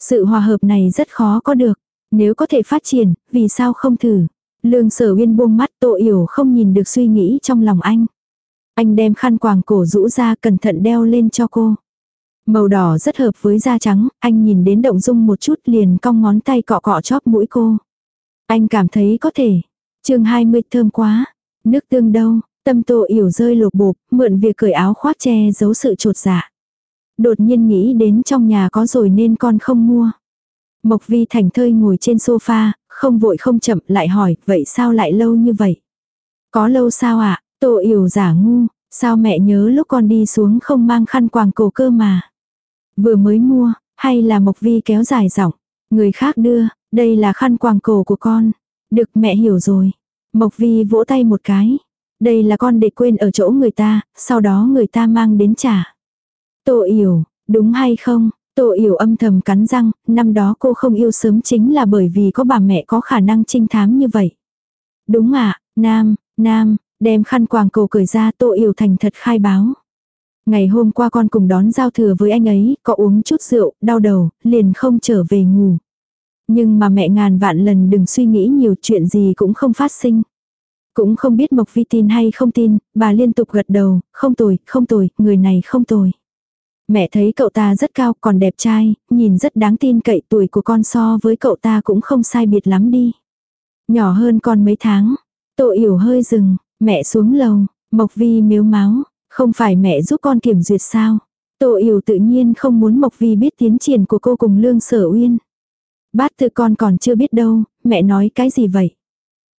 Sự hòa hợp này rất khó có được, nếu có thể phát triển, vì sao không thử. Lương Sở Uyên buông mắt Tô Yểu không nhìn được suy nghĩ trong lòng anh. Anh đem khăn quàng cổ rũ ra cẩn thận đeo lên cho cô. Màu đỏ rất hợp với da trắng, anh nhìn đến động dung một chút liền cong ngón tay cọ cọ chóp mũi cô. Anh cảm thấy có thể. chương 20 thơm quá. Nước tương đâu, tâm tô yểu rơi lột bột, mượn việc cởi áo khoác che giấu sự trột dạ. Đột nhiên nghĩ đến trong nhà có rồi nên con không mua. Mộc vi thành thơi ngồi trên sofa, không vội không chậm lại hỏi, vậy sao lại lâu như vậy? Có lâu sao ạ? À? Tô yểu giả ngu, sao mẹ nhớ lúc con đi xuống không mang khăn quàng cổ cơ mà? Vừa mới mua, hay là Mộc Vi kéo dài giọng. Người khác đưa, đây là khăn quàng cổ của con. Được mẹ hiểu rồi. Mộc Vi vỗ tay một cái. Đây là con để quên ở chỗ người ta, sau đó người ta mang đến trả. Tô yểu, đúng hay không? Tô yểu âm thầm cắn răng, năm đó cô không yêu sớm chính là bởi vì có bà mẹ có khả năng trinh thám như vậy. Đúng ạ, nam, nam, đem khăn quàng cổ cởi ra Tô Yểu thành thật khai báo. Ngày hôm qua con cùng đón giao thừa với anh ấy, có uống chút rượu, đau đầu, liền không trở về ngủ. Nhưng mà mẹ ngàn vạn lần đừng suy nghĩ nhiều chuyện gì cũng không phát sinh. Cũng không biết Mộc Vi tin hay không tin, bà liên tục gật đầu, không tồi, không tồi, người này không tồi. Mẹ thấy cậu ta rất cao còn đẹp trai, nhìn rất đáng tin cậy tuổi của con so với cậu ta cũng không sai biệt lắm đi. Nhỏ hơn con mấy tháng. Tô yểu hơi dừng, mẹ xuống lầu, Mộc Vi miếu máu, không phải mẹ giúp con kiểm duyệt sao. Tô yểu tự nhiên không muốn Mộc Vi biết tiến triển của cô cùng Lương Sở Uyên. Bát tự con còn chưa biết đâu, mẹ nói cái gì vậy?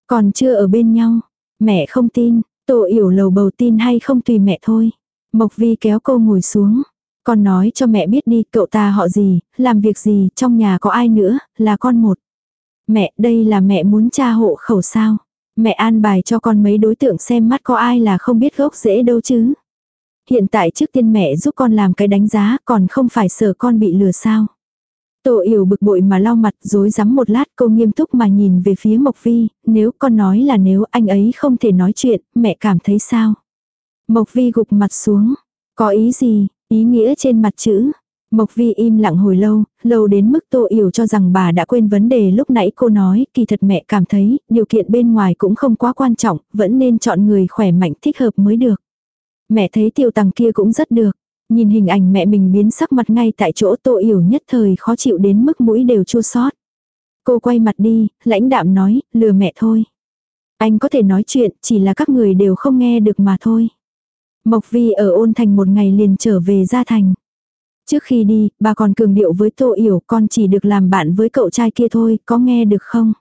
Còn chưa ở bên nhau. Mẹ không tin, Tô yểu lầu bầu tin hay không tùy mẹ thôi. Mộc Vi kéo cô ngồi xuống. Con nói cho mẹ biết đi, cậu ta họ gì, làm việc gì, trong nhà có ai nữa, là con một. Mẹ, đây là mẹ muốn tra hộ khẩu sao? Mẹ an bài cho con mấy đối tượng xem mắt có ai là không biết gốc dễ đâu chứ. Hiện tại trước tiên mẹ giúp con làm cái đánh giá còn không phải sợ con bị lừa sao. Tô yểu bực bội mà lau mặt dối rắm một lát cô nghiêm túc mà nhìn về phía Mộc Vi, nếu con nói là nếu anh ấy không thể nói chuyện, mẹ cảm thấy sao? Mộc Vi gục mặt xuống, có ý gì, ý nghĩa trên mặt chữ. Mộc Vi im lặng hồi lâu, lâu đến mức Tô Yểu cho rằng bà đã quên vấn đề lúc nãy cô nói, kỳ thật mẹ cảm thấy, điều kiện bên ngoài cũng không quá quan trọng, vẫn nên chọn người khỏe mạnh thích hợp mới được. Mẹ thấy tiểu tằng kia cũng rất được. Nhìn hình ảnh mẹ mình biến sắc mặt ngay tại chỗ Tô Yểu nhất thời khó chịu đến mức mũi đều chua xót. Cô quay mặt đi, lãnh đạm nói, lừa mẹ thôi. Anh có thể nói chuyện, chỉ là các người đều không nghe được mà thôi. Mộc Vi ở ôn thành một ngày liền trở về gia thành. Trước khi đi, bà còn cường điệu với Tô Yểu con chỉ được làm bạn với cậu trai kia thôi, có nghe được không?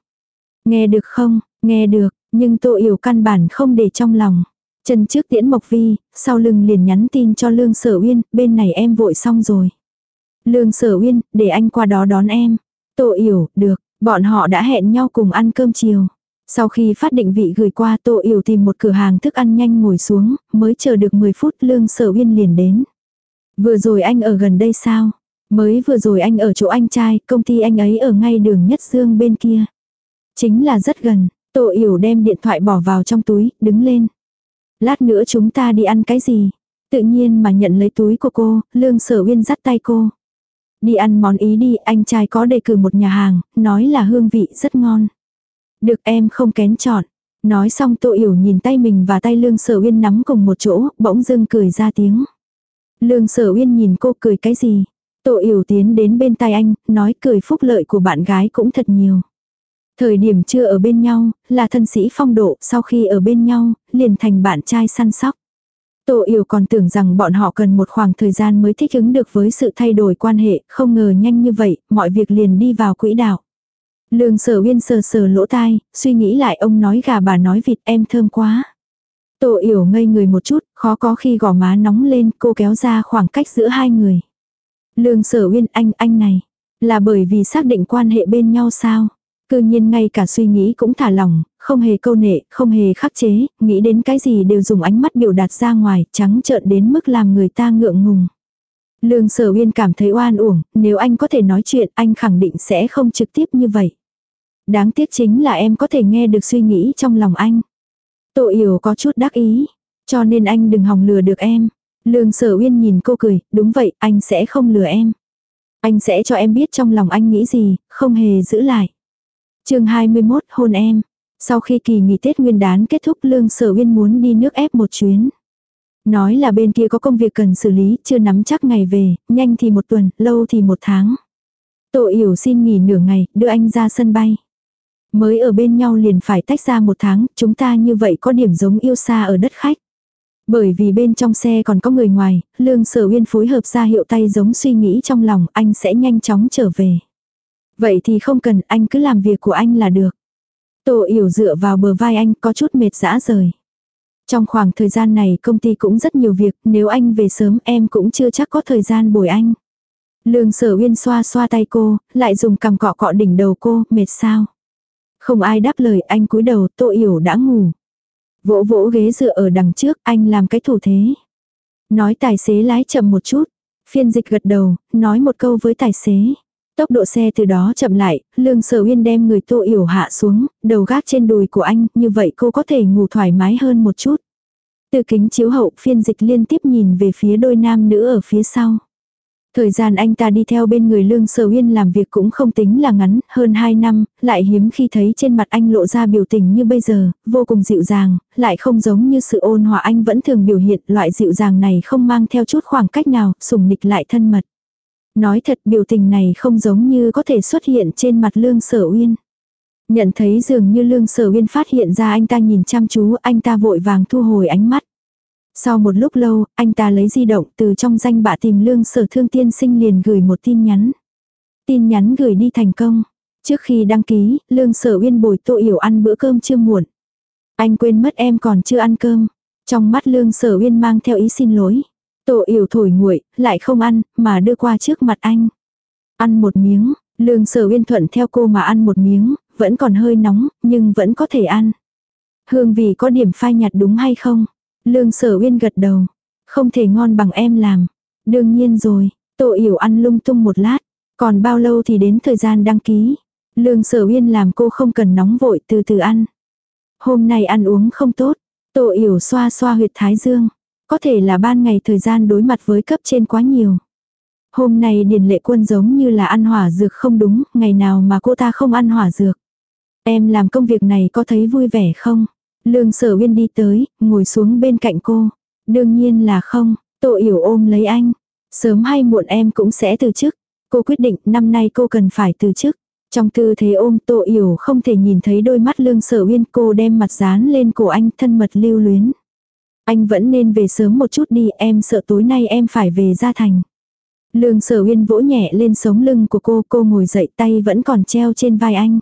Nghe được không? Nghe được, nhưng Tô Yểu căn bản không để trong lòng. Chân trước tiễn Mộc Vi, sau lưng liền nhắn tin cho Lương Sở Uyên, bên này em vội xong rồi. Lương Sở Uyên, để anh qua đó đón em. Tô Yểu, được, bọn họ đã hẹn nhau cùng ăn cơm chiều. Sau khi phát định vị gửi qua Tô Yểu tìm một cửa hàng thức ăn nhanh ngồi xuống, mới chờ được 10 phút Lương Sở Uyên liền đến. Vừa rồi anh ở gần đây sao? Mới vừa rồi anh ở chỗ anh trai, công ty anh ấy ở ngay đường Nhất Dương bên kia. Chính là rất gần, Tô Yểu đem điện thoại bỏ vào trong túi, đứng lên. Lát nữa chúng ta đi ăn cái gì? Tự nhiên mà nhận lấy túi của cô, Lương Sở Uyên dắt tay cô. Đi ăn món ý đi, anh trai có đề cử một nhà hàng, nói là hương vị rất ngon. Được em không kén chọn. Nói xong Tô Yểu nhìn tay mình và tay Lương Sở Uyên nắm cùng một chỗ, bỗng dưng cười ra tiếng. Lương Sở Uyên nhìn cô cười cái gì? Tô Yểu tiến đến bên tay anh, nói cười phúc lợi của bạn gái cũng thật nhiều. Thời điểm chưa ở bên nhau, là thân sĩ phong độ, sau khi ở bên nhau, liền thành bạn trai săn sóc. Tô Yểu còn tưởng rằng bọn họ cần một khoảng thời gian mới thích ứng được với sự thay đổi quan hệ, không ngờ nhanh như vậy, mọi việc liền đi vào quỹ đạo. Lương sở uyên sờ sờ lỗ tai, suy nghĩ lại ông nói gà bà nói vịt em thơm quá. Tô Yểu ngây người một chút, khó có khi gò má nóng lên, cô kéo ra khoảng cách giữa hai người. Lương sở uyên anh, anh này, là bởi vì xác định quan hệ bên nhau sao? Cư nhiên ngay cả suy nghĩ cũng thả lỏng, không hề câu nệ, không hề khắc chế, nghĩ đến cái gì đều dùng ánh mắt biểu đạt ra ngoài, trắng trợn đến mức làm người ta ngượng ngùng. Lương sở uyên cảm thấy oan uổng, nếu anh có thể nói chuyện anh khẳng định sẽ không trực tiếp như vậy. Đáng tiếc chính là em có thể nghe được suy nghĩ trong lòng anh. Tô yểu có chút đắc ý, cho nên anh đừng hòng lừa được em. Lương sở uyên nhìn cô cười, đúng vậy, anh sẽ không lừa em. Anh sẽ cho em biết trong lòng anh nghĩ gì, không hề giữ lại chương 21 hôn em. Sau khi kỳ nghỉ Tết Nguyên đán kết thúc Lương Sở Uyên muốn đi nước ép một chuyến. Nói là bên kia có công việc cần xử lý, chưa nắm chắc ngày về, nhanh thì một tuần, lâu thì một tháng. Tổ yểu xin nghỉ nửa ngày, đưa anh ra sân bay. Mới ở bên nhau liền phải tách ra một tháng, chúng ta như vậy có điểm giống yêu xa ở đất khách. Bởi vì bên trong xe còn có người ngoài, Lương Sở Uyên phối hợp ra hiệu tay giống suy nghĩ trong lòng anh sẽ nhanh chóng trở về. Vậy thì không cần, anh cứ làm việc của anh là được. Tô yểu dựa vào bờ vai anh có chút mệt dã rời. Trong khoảng thời gian này công ty cũng rất nhiều việc, nếu anh về sớm em cũng chưa chắc có thời gian bồi anh. Lương sở uyên xoa xoa tay cô, lại dùng cằm cọ cọ đỉnh đầu cô, mệt sao. Không ai đáp lời anh cúi đầu, tô yểu đã ngủ. Vỗ vỗ ghế dựa ở đằng trước, anh làm cái thủ thế. Nói tài xế lái chậm một chút. Phiên dịch gật đầu, nói một câu với tài xế. Tốc độ xe từ đó chậm lại, lương sở uyên đem người tô yểu hạ xuống, đầu gác trên đùi của anh, như vậy cô có thể ngủ thoải mái hơn một chút. Từ kính chiếu hậu phiên dịch liên tiếp nhìn về phía đôi nam nữ ở phía sau. Thời gian anh ta đi theo bên người Lương Sở Uyên làm việc cũng không tính là ngắn, hơn 2 năm, lại hiếm khi thấy trên mặt anh lộ ra biểu tình như bây giờ, vô cùng dịu dàng, lại không giống như sự ôn hòa anh vẫn thường biểu hiện, loại dịu dàng này không mang theo chút khoảng cách nào, sùng nịch lại thân mật. Nói thật biểu tình này không giống như có thể xuất hiện trên mặt Lương Sở Uyên. Nhận thấy dường như Lương Sở Uyên phát hiện ra anh ta nhìn chăm chú, anh ta vội vàng thu hồi ánh mắt. Sau một lúc lâu, anh ta lấy di động từ trong danh bạ tìm lương sở thương tiên sinh liền gửi một tin nhắn. Tin nhắn gửi đi thành công. Trước khi đăng ký, lương sở uyên bồi tô yểu ăn bữa cơm chưa muộn. Anh quên mất em còn chưa ăn cơm. Trong mắt lương sở uyên mang theo ý xin lỗi. Tô yểu thổi nguội, lại không ăn, mà đưa qua trước mặt anh. Ăn một miếng, lương sở uyên thuận theo cô mà ăn một miếng, vẫn còn hơi nóng, nhưng vẫn có thể ăn. Hương vị có điểm phai nhạt đúng hay không? Lương sở uyên gật đầu. Không thể ngon bằng em làm. Đương nhiên rồi, Tô Yểu ăn lung tung một lát. Còn bao lâu thì đến thời gian đăng ký. Lương sở uyên làm cô không cần nóng vội từ từ ăn. Hôm nay ăn uống không tốt. Tô Yểu xoa xoa huyệt thái dương. Có thể là ban ngày thời gian đối mặt với cấp trên quá nhiều. Hôm nay Điền Lệ Quân giống như là ăn hỏa dược không đúng, ngày nào mà cô ta không ăn hỏa dược. Em làm công việc này có thấy vui vẻ không? Lương sở uyên đi tới, ngồi xuống bên cạnh cô. Đương nhiên là không, Tô Yểu ôm lấy anh. Sớm hay muộn em cũng sẽ từ chức. Cô quyết định năm nay cô cần phải từ chức. Trong tư thế ôm Tô Yểu không thể nhìn thấy đôi mắt lương sở uyên cô đem mặt dán lên cổ anh thân mật lưu luyến. Anh vẫn nên về sớm một chút đi em sợ tối nay em phải về gia thành. Lương sở uyên vỗ nhẹ lên sống lưng của cô cô ngồi dậy tay vẫn còn treo trên vai anh.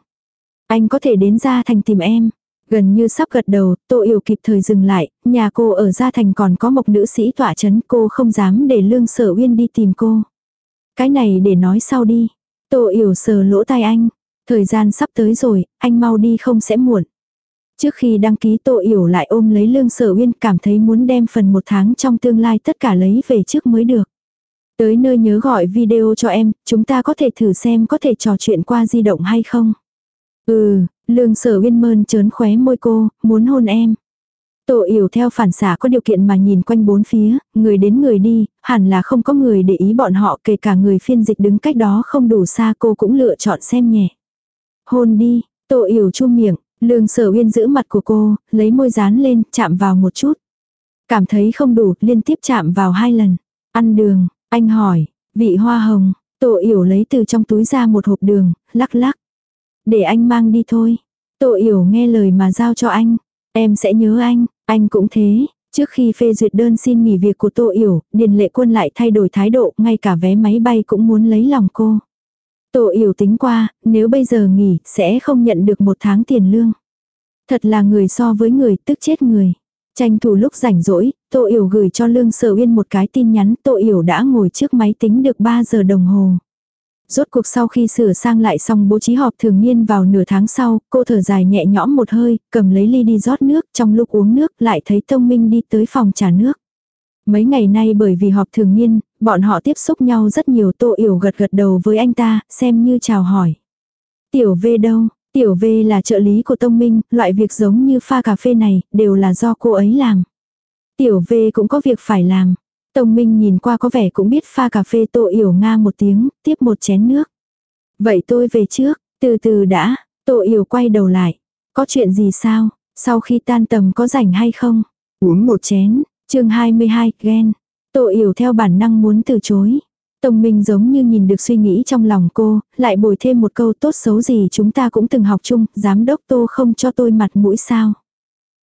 Anh có thể đến gia thành tìm em. Gần như sắp gật đầu, Tô Yểu kịp thời dừng lại, nhà cô ở Gia Thành còn có một nữ sĩ tỏa chấn cô không dám để Lương Sở Uyên đi tìm cô. Cái này để nói sau đi. Tô Yểu sờ lỗ tai anh. Thời gian sắp tới rồi, anh mau đi không sẽ muộn. Trước khi đăng ký Tô Yểu lại ôm lấy Lương Sở Uyên cảm thấy muốn đem phần một tháng trong tương lai tất cả lấy về trước mới được. Tới nơi nhớ gọi video cho em, chúng ta có thể thử xem có thể trò chuyện qua di động hay không. Ừ, Lương sở uyên mơn trớn khóe môi cô, muốn hôn em. Tô yểu theo phản xạ có điều kiện mà nhìn quanh bốn phía, người đến người đi, hẳn là không có người để ý bọn họ kể cả người phiên dịch đứng cách đó không đủ xa cô cũng lựa chọn xem nhẹ. Hôn đi, Tô yểu chu miệng, lương sở uyên giữ mặt của cô, lấy môi dán lên, chạm vào một chút. Cảm thấy không đủ, liên tiếp chạm vào hai lần. Ăn đường, anh hỏi, vị hoa hồng, tổ yểu lấy từ trong túi ra một hộp đường, lắc lắc. Để anh mang đi thôi. Tô Yểu nghe lời mà giao cho anh. Em sẽ nhớ anh, anh cũng thế. Trước khi phê duyệt đơn xin nghỉ việc của Tô Yểu, Điền Lệ Quân lại thay đổi thái độ, ngay cả vé máy bay cũng muốn lấy lòng cô. Tô Yểu tính qua, nếu bây giờ nghỉ, sẽ không nhận được một tháng tiền lương. Thật là người so với người, tức chết người. Tranh thủ lúc rảnh rỗi, Tô Yểu gửi cho Lương Sở Uyên một cái tin nhắn, Tô Yểu đã ngồi trước máy tính được 3 giờ đồng hồ. Rốt cuộc sau khi sửa sang lại xong bố trí họp thường niên vào nửa tháng sau, cô thở dài nhẹ nhõm một hơi, cầm lấy ly đi rót nước, trong lúc uống nước lại thấy Tông Minh đi tới phòng trà nước. Mấy ngày nay bởi vì họp thường niên, bọn họ tiếp xúc nhau rất nhiều tô yểu gật gật đầu với anh ta, xem như chào hỏi. Tiểu V đâu? Tiểu V là trợ lý của Tông Minh, loại việc giống như pha cà phê này, đều là do cô ấy làm. Tiểu V cũng có việc phải làm. Tông Minh nhìn qua có vẻ cũng biết pha cà phê Tô Yểu Nga một tiếng, tiếp một chén nước. Vậy tôi về trước, từ từ đã, Tô Yểu quay đầu lại. Có chuyện gì sao, sau khi tan tầm có rảnh hay không? Uống một chén, chương 22, ghen. Tô Yểu theo bản năng muốn từ chối. Tông Minh giống như nhìn được suy nghĩ trong lòng cô, lại bồi thêm một câu tốt xấu gì chúng ta cũng từng học chung, giám đốc Tô không cho tôi mặt mũi sao.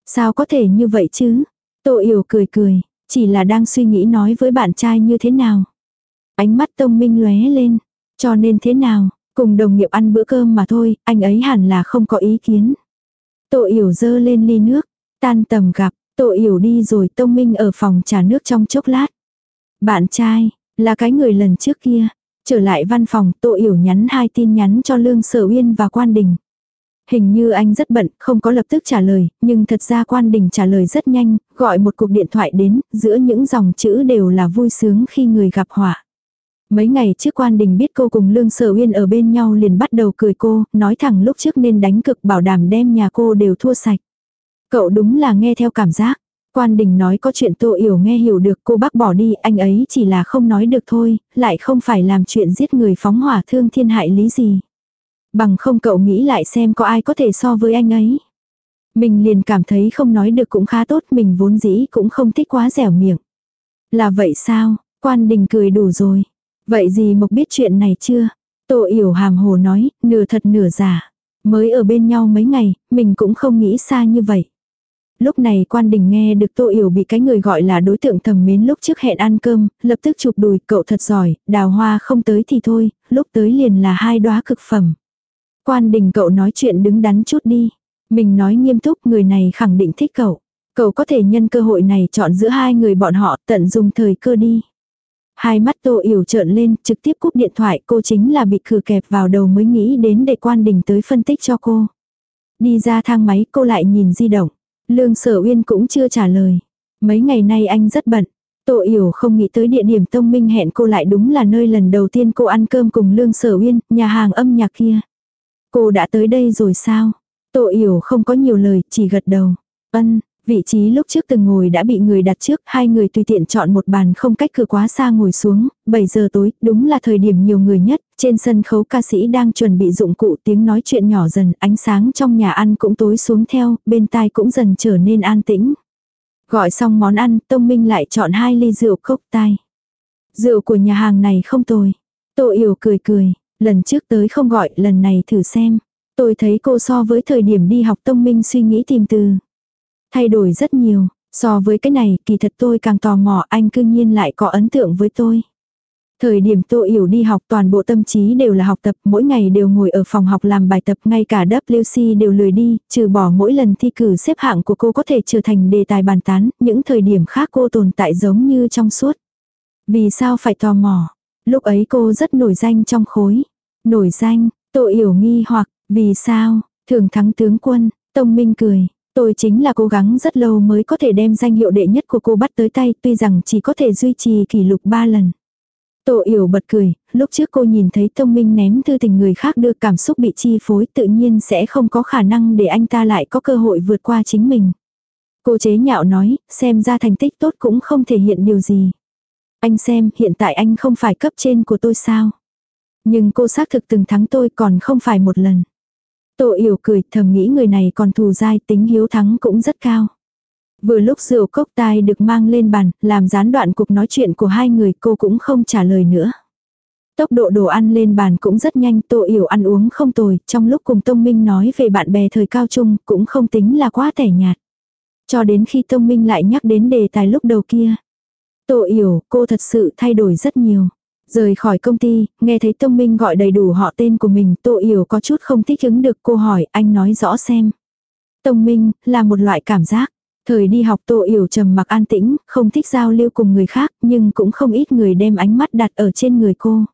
Sao có thể như vậy chứ? Tô Yểu cười cười, chỉ là đang suy nghĩ nói với bạn trai như thế nào. Ánh mắt tông minh lóe lên. Cho nên thế nào, cùng đồng nghiệp ăn bữa cơm mà thôi, anh ấy hẳn là không có ý kiến. Tô yểu dơ lên ly nước, tan tầm gặp, Tô yểu đi rồi tông minh ở phòng trà nước trong chốc lát. Bạn trai, là cái người lần trước kia. Trở lại văn phòng, Tô Yểu nhắn hai tin nhắn cho Lương Sở Uyên và Quan Đình. Hình như anh rất bận, không có lập tức trả lời, nhưng thật ra quan đình trả lời rất nhanh, gọi một cuộc điện thoại đến, giữa những dòng chữ đều là vui sướng khi người gặp họa. Mấy ngày trước quan đình biết cô cùng Lương Sở Uyên ở bên nhau liền bắt đầu cười cô, nói thẳng lúc trước nên đánh cực bảo đảm đem nhà cô đều thua sạch. Cậu đúng là nghe theo cảm giác. Quan đình nói có chuyện tô yểu nghe hiểu được cô bác bỏ đi, anh ấy chỉ là không nói được thôi, lại không phải làm chuyện giết người phóng hỏa thương thiên hại lý gì. Bằng không cậu nghĩ lại xem có ai có thể so với anh ấy. Mình liền cảm thấy không nói được cũng khá tốt, mình vốn dĩ cũng không thích quá dẻo miệng. Là vậy sao, quan đình cười đủ rồi. Vậy gì Mộc biết chuyện này chưa? Tô yểu hàm hồ nói, nửa thật nửa giả. Mới ở bên nhau mấy ngày, mình cũng không nghĩ xa như vậy. Lúc này quan đình nghe được Tô Yểu bị cái người gọi là đối tượng thầm mến lúc trước hẹn ăn cơm, lập tức chụp đùi, cậu thật giỏi, đào hoa không tới thì thôi, lúc tới liền là hai đóa cực phẩm. Quan đình cậu nói chuyện đứng đắn chút đi. Mình nói nghiêm túc người này khẳng định thích cậu. Cậu có thể nhân cơ hội này chọn giữa hai người bọn họ tận dùng thời cơ đi. Hai mắt tô yểu trợn lên, trực tiếp cúp điện thoại, cô chính là bị khử kẹp vào đầu mới nghĩ đến để quan đình tới phân tích cho cô. Đi ra thang máy cô lại nhìn di động. Lương sở uyên cũng chưa trả lời. Mấy ngày nay anh rất bận. Tô yểu không nghĩ tới địa điểm tông minh hẹn cô lại đúng là nơi lần đầu tiên cô ăn cơm cùng Lương sở uyên, nhà hàng âm nhạc kia. Cô đã tới đây rồi sao? Tô yểu không có nhiều lời, chỉ gật đầu. Ân, Vị trí lúc trước từng ngồi đã bị người đặt trước, hai người tùy tiện chọn một bàn không cách cửa quá xa ngồi xuống, 7 giờ tối, đúng là thời điểm nhiều người nhất, trên sân khấu ca sĩ đang chuẩn bị dụng cụ tiếng nói chuyện nhỏ dần, ánh sáng trong nhà ăn cũng tối xuống theo, bên tai cũng dần trở nên an tĩnh. Gọi xong món ăn, Tông Minh lại chọn hai ly rượu cốc tai. Rượu của nhà hàng này không tồi. Tô Yểu cười cười, lần trước tới không gọi, lần này thử xem. Tôi thấy cô so với thời điểm đi học Tông Minh suy nghĩ tìm từ. Thay đổi rất nhiều, so với cái này kỳ thật tôi càng tò mò anh cương nhiên lại có ấn tượng với tôi. Thời điểm Tô Yểu đi học toàn bộ tâm trí đều là học tập, mỗi ngày đều ngồi ở phòng học làm bài tập, ngay cả WC đều lười đi, trừ bỏ mỗi lần thi cử xếp hạng của cô có thể trở thành đề tài bàn tán, những thời điểm khác cô tồn tại giống như trong suốt. Vì sao phải tò mò? Lúc ấy cô rất nổi danh trong khối. Nổi danh, Tô Yểu nghi hoặc, vì sao? Thường thắng tướng quân, Tông Minh cười, Tôi chính là cố gắng rất lâu mới có thể đem danh hiệu đệ nhất của cô bắt tới tay tuy rằng chỉ có thể duy trì kỷ lục 3 lần. Tổ yểu bật cười, lúc trước cô nhìn thấy thông minh ném thư tình người khác đưa cảm xúc bị chi phối tự nhiên sẽ không có khả năng để anh ta lại có cơ hội vượt qua chính mình. Cô chế nhạo nói, xem ra thành tích tốt cũng không thể hiện điều gì. Anh xem, hiện tại anh không phải cấp trên của tôi sao? Nhưng cô xác thực từng thắng tôi còn không phải một lần. Tô yểu cười thầm nghĩ người này còn thù dai tính hiếu thắng cũng rất cao. Vừa lúc rượu cốc tai được mang lên bàn, làm gián đoạn cuộc nói chuyện của hai người cô cũng không trả lời nữa. Tốc độ đồ ăn lên bàn cũng rất nhanh, Tô Yểu ăn uống không tồi, trong lúc cùng Tông Minh nói về bạn bè thời cao trung cũng không tính là quá tẻ nhạt. Cho đến khi Tông Minh lại nhắc đến đề tài lúc đầu kia. Tô Yểu, cô thật sự thay đổi rất nhiều. Rời khỏi công ty, nghe thấy Tông Minh gọi đầy đủ họ tên của mình, Tô Yểu có chút không thích ứng được cô hỏi, anh nói rõ xem. Tông Minh, là một loại cảm giác. Thời đi học Tô Yểu trầm mặc an tĩnh, không thích giao lưu cùng người khác, nhưng cũng không ít người đem ánh mắt đặt ở trên người cô.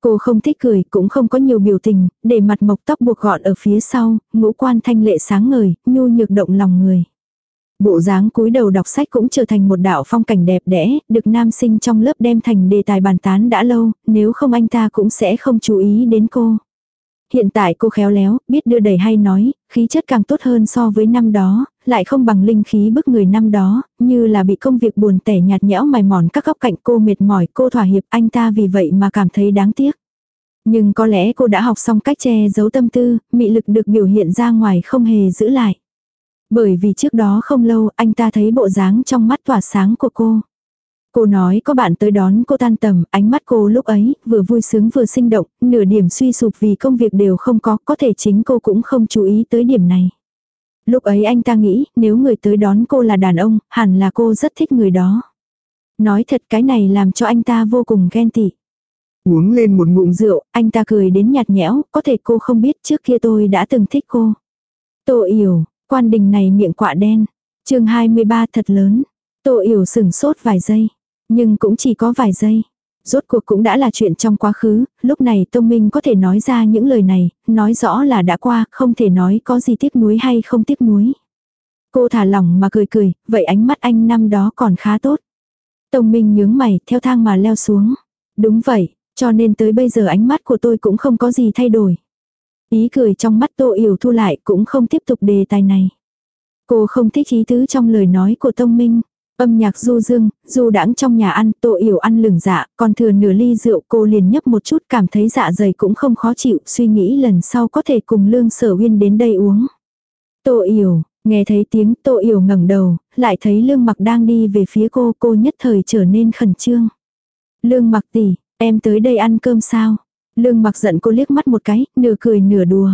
Cô không thích cười, cũng không có nhiều biểu tình, để mặt mộc tóc buộc gọn ở phía sau, ngũ quan thanh lệ sáng ngời, nhu nhược động lòng người. Bộ dáng cúi đầu đọc sách cũng trở thành một đạo phong cảnh đẹp đẽ, được nam sinh trong lớp đem thành đề tài bàn tán đã lâu, nếu không anh ta cũng sẽ không chú ý đến cô. Hiện tại cô khéo léo, biết đưa đẩy hay nói, khí chất càng tốt hơn so với năm đó, lại không bằng linh khí bức người năm đó, như là bị công việc buồn tẻ nhạt nhẽo mài mòn các góc cạnh cô mệt mỏi, cô thỏa hiệp anh ta vì vậy mà cảm thấy đáng tiếc. Nhưng có lẽ cô đã học xong cách che giấu tâm tư, mị lực được biểu hiện ra ngoài không hề giữ lại. Bởi vì trước đó không lâu anh ta thấy bộ dáng trong mắt tỏa sáng của cô. Cô nói có bạn tới đón cô tan tầm, ánh mắt cô lúc ấy vừa vui sướng vừa sinh động, nửa điểm suy sụp vì công việc đều không có, có thể chính cô cũng không chú ý tới điểm này. Lúc ấy anh ta nghĩ nếu người tới đón cô là đàn ông, hẳn là cô rất thích người đó. Nói thật cái này làm cho anh ta vô cùng ghen tị. Uống lên một ngụm rượu, anh ta cười đến nhạt nhẽo, có thể cô không biết trước kia tôi đã từng thích cô. Tô yểu, Quan đình này miệng quạ đen. chương 23 thật lớn. Tô yểu sừng sốt vài giây. Nhưng cũng chỉ có vài giây. Rốt cuộc cũng đã là chuyện trong quá khứ, lúc này Tông Minh có thể nói ra những lời này, nói rõ là đã qua, không thể nói có gì tiếc nuối hay không tiếc nuối. Cô thả lỏng mà cười cười, vậy ánh mắt anh năm đó còn khá tốt. Tông Minh nhướng mày, theo thang mà leo xuống. Đúng vậy, Cho nên tới bây giờ ánh mắt của tôi cũng không có gì thay đổi. Ý cười trong mắt Tô Yểu thu lại cũng không tiếp tục đề tài này. Cô không thích ý tứ trong lời nói của Tông Minh. Âm nhạc du dương, du đãng trong nhà ăn, Tô Yểu ăn lửng dạ, còn thừa nửa ly rượu cô liền nhấp một chút cảm thấy dạ dày cũng không khó chịu, suy nghĩ lần sau có thể cùng Lương Sở Uyên đến đây uống. Tô Yểu, nghe thấy tiếng Tô Yểu ngẩng đầu, lại thấy Lương Mặc đang đi về phía cô, cô nhất thời trở nên khẩn trương. Lương Mặc tỷ, em tới đây ăn cơm sao? Lương Mặc giận cô liếc mắt một cái, nửa cười nửa đùa.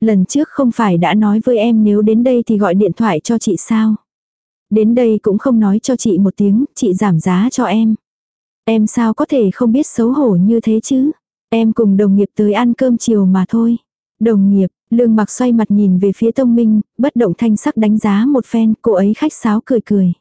Lần trước không phải đã nói với em nếu đến đây thì gọi điện thoại cho chị sao? Đến đây cũng không nói cho chị một tiếng, chị giảm giá cho em. Em sao có thể không biết xấu hổ như thế chứ? Em cùng đồng nghiệp tới ăn cơm chiều mà thôi. Đồng nghiệp, lương mặc xoay mặt nhìn về phía tông minh, bất động thanh sắc đánh giá một phen, cô ấy khách sáo cười cười.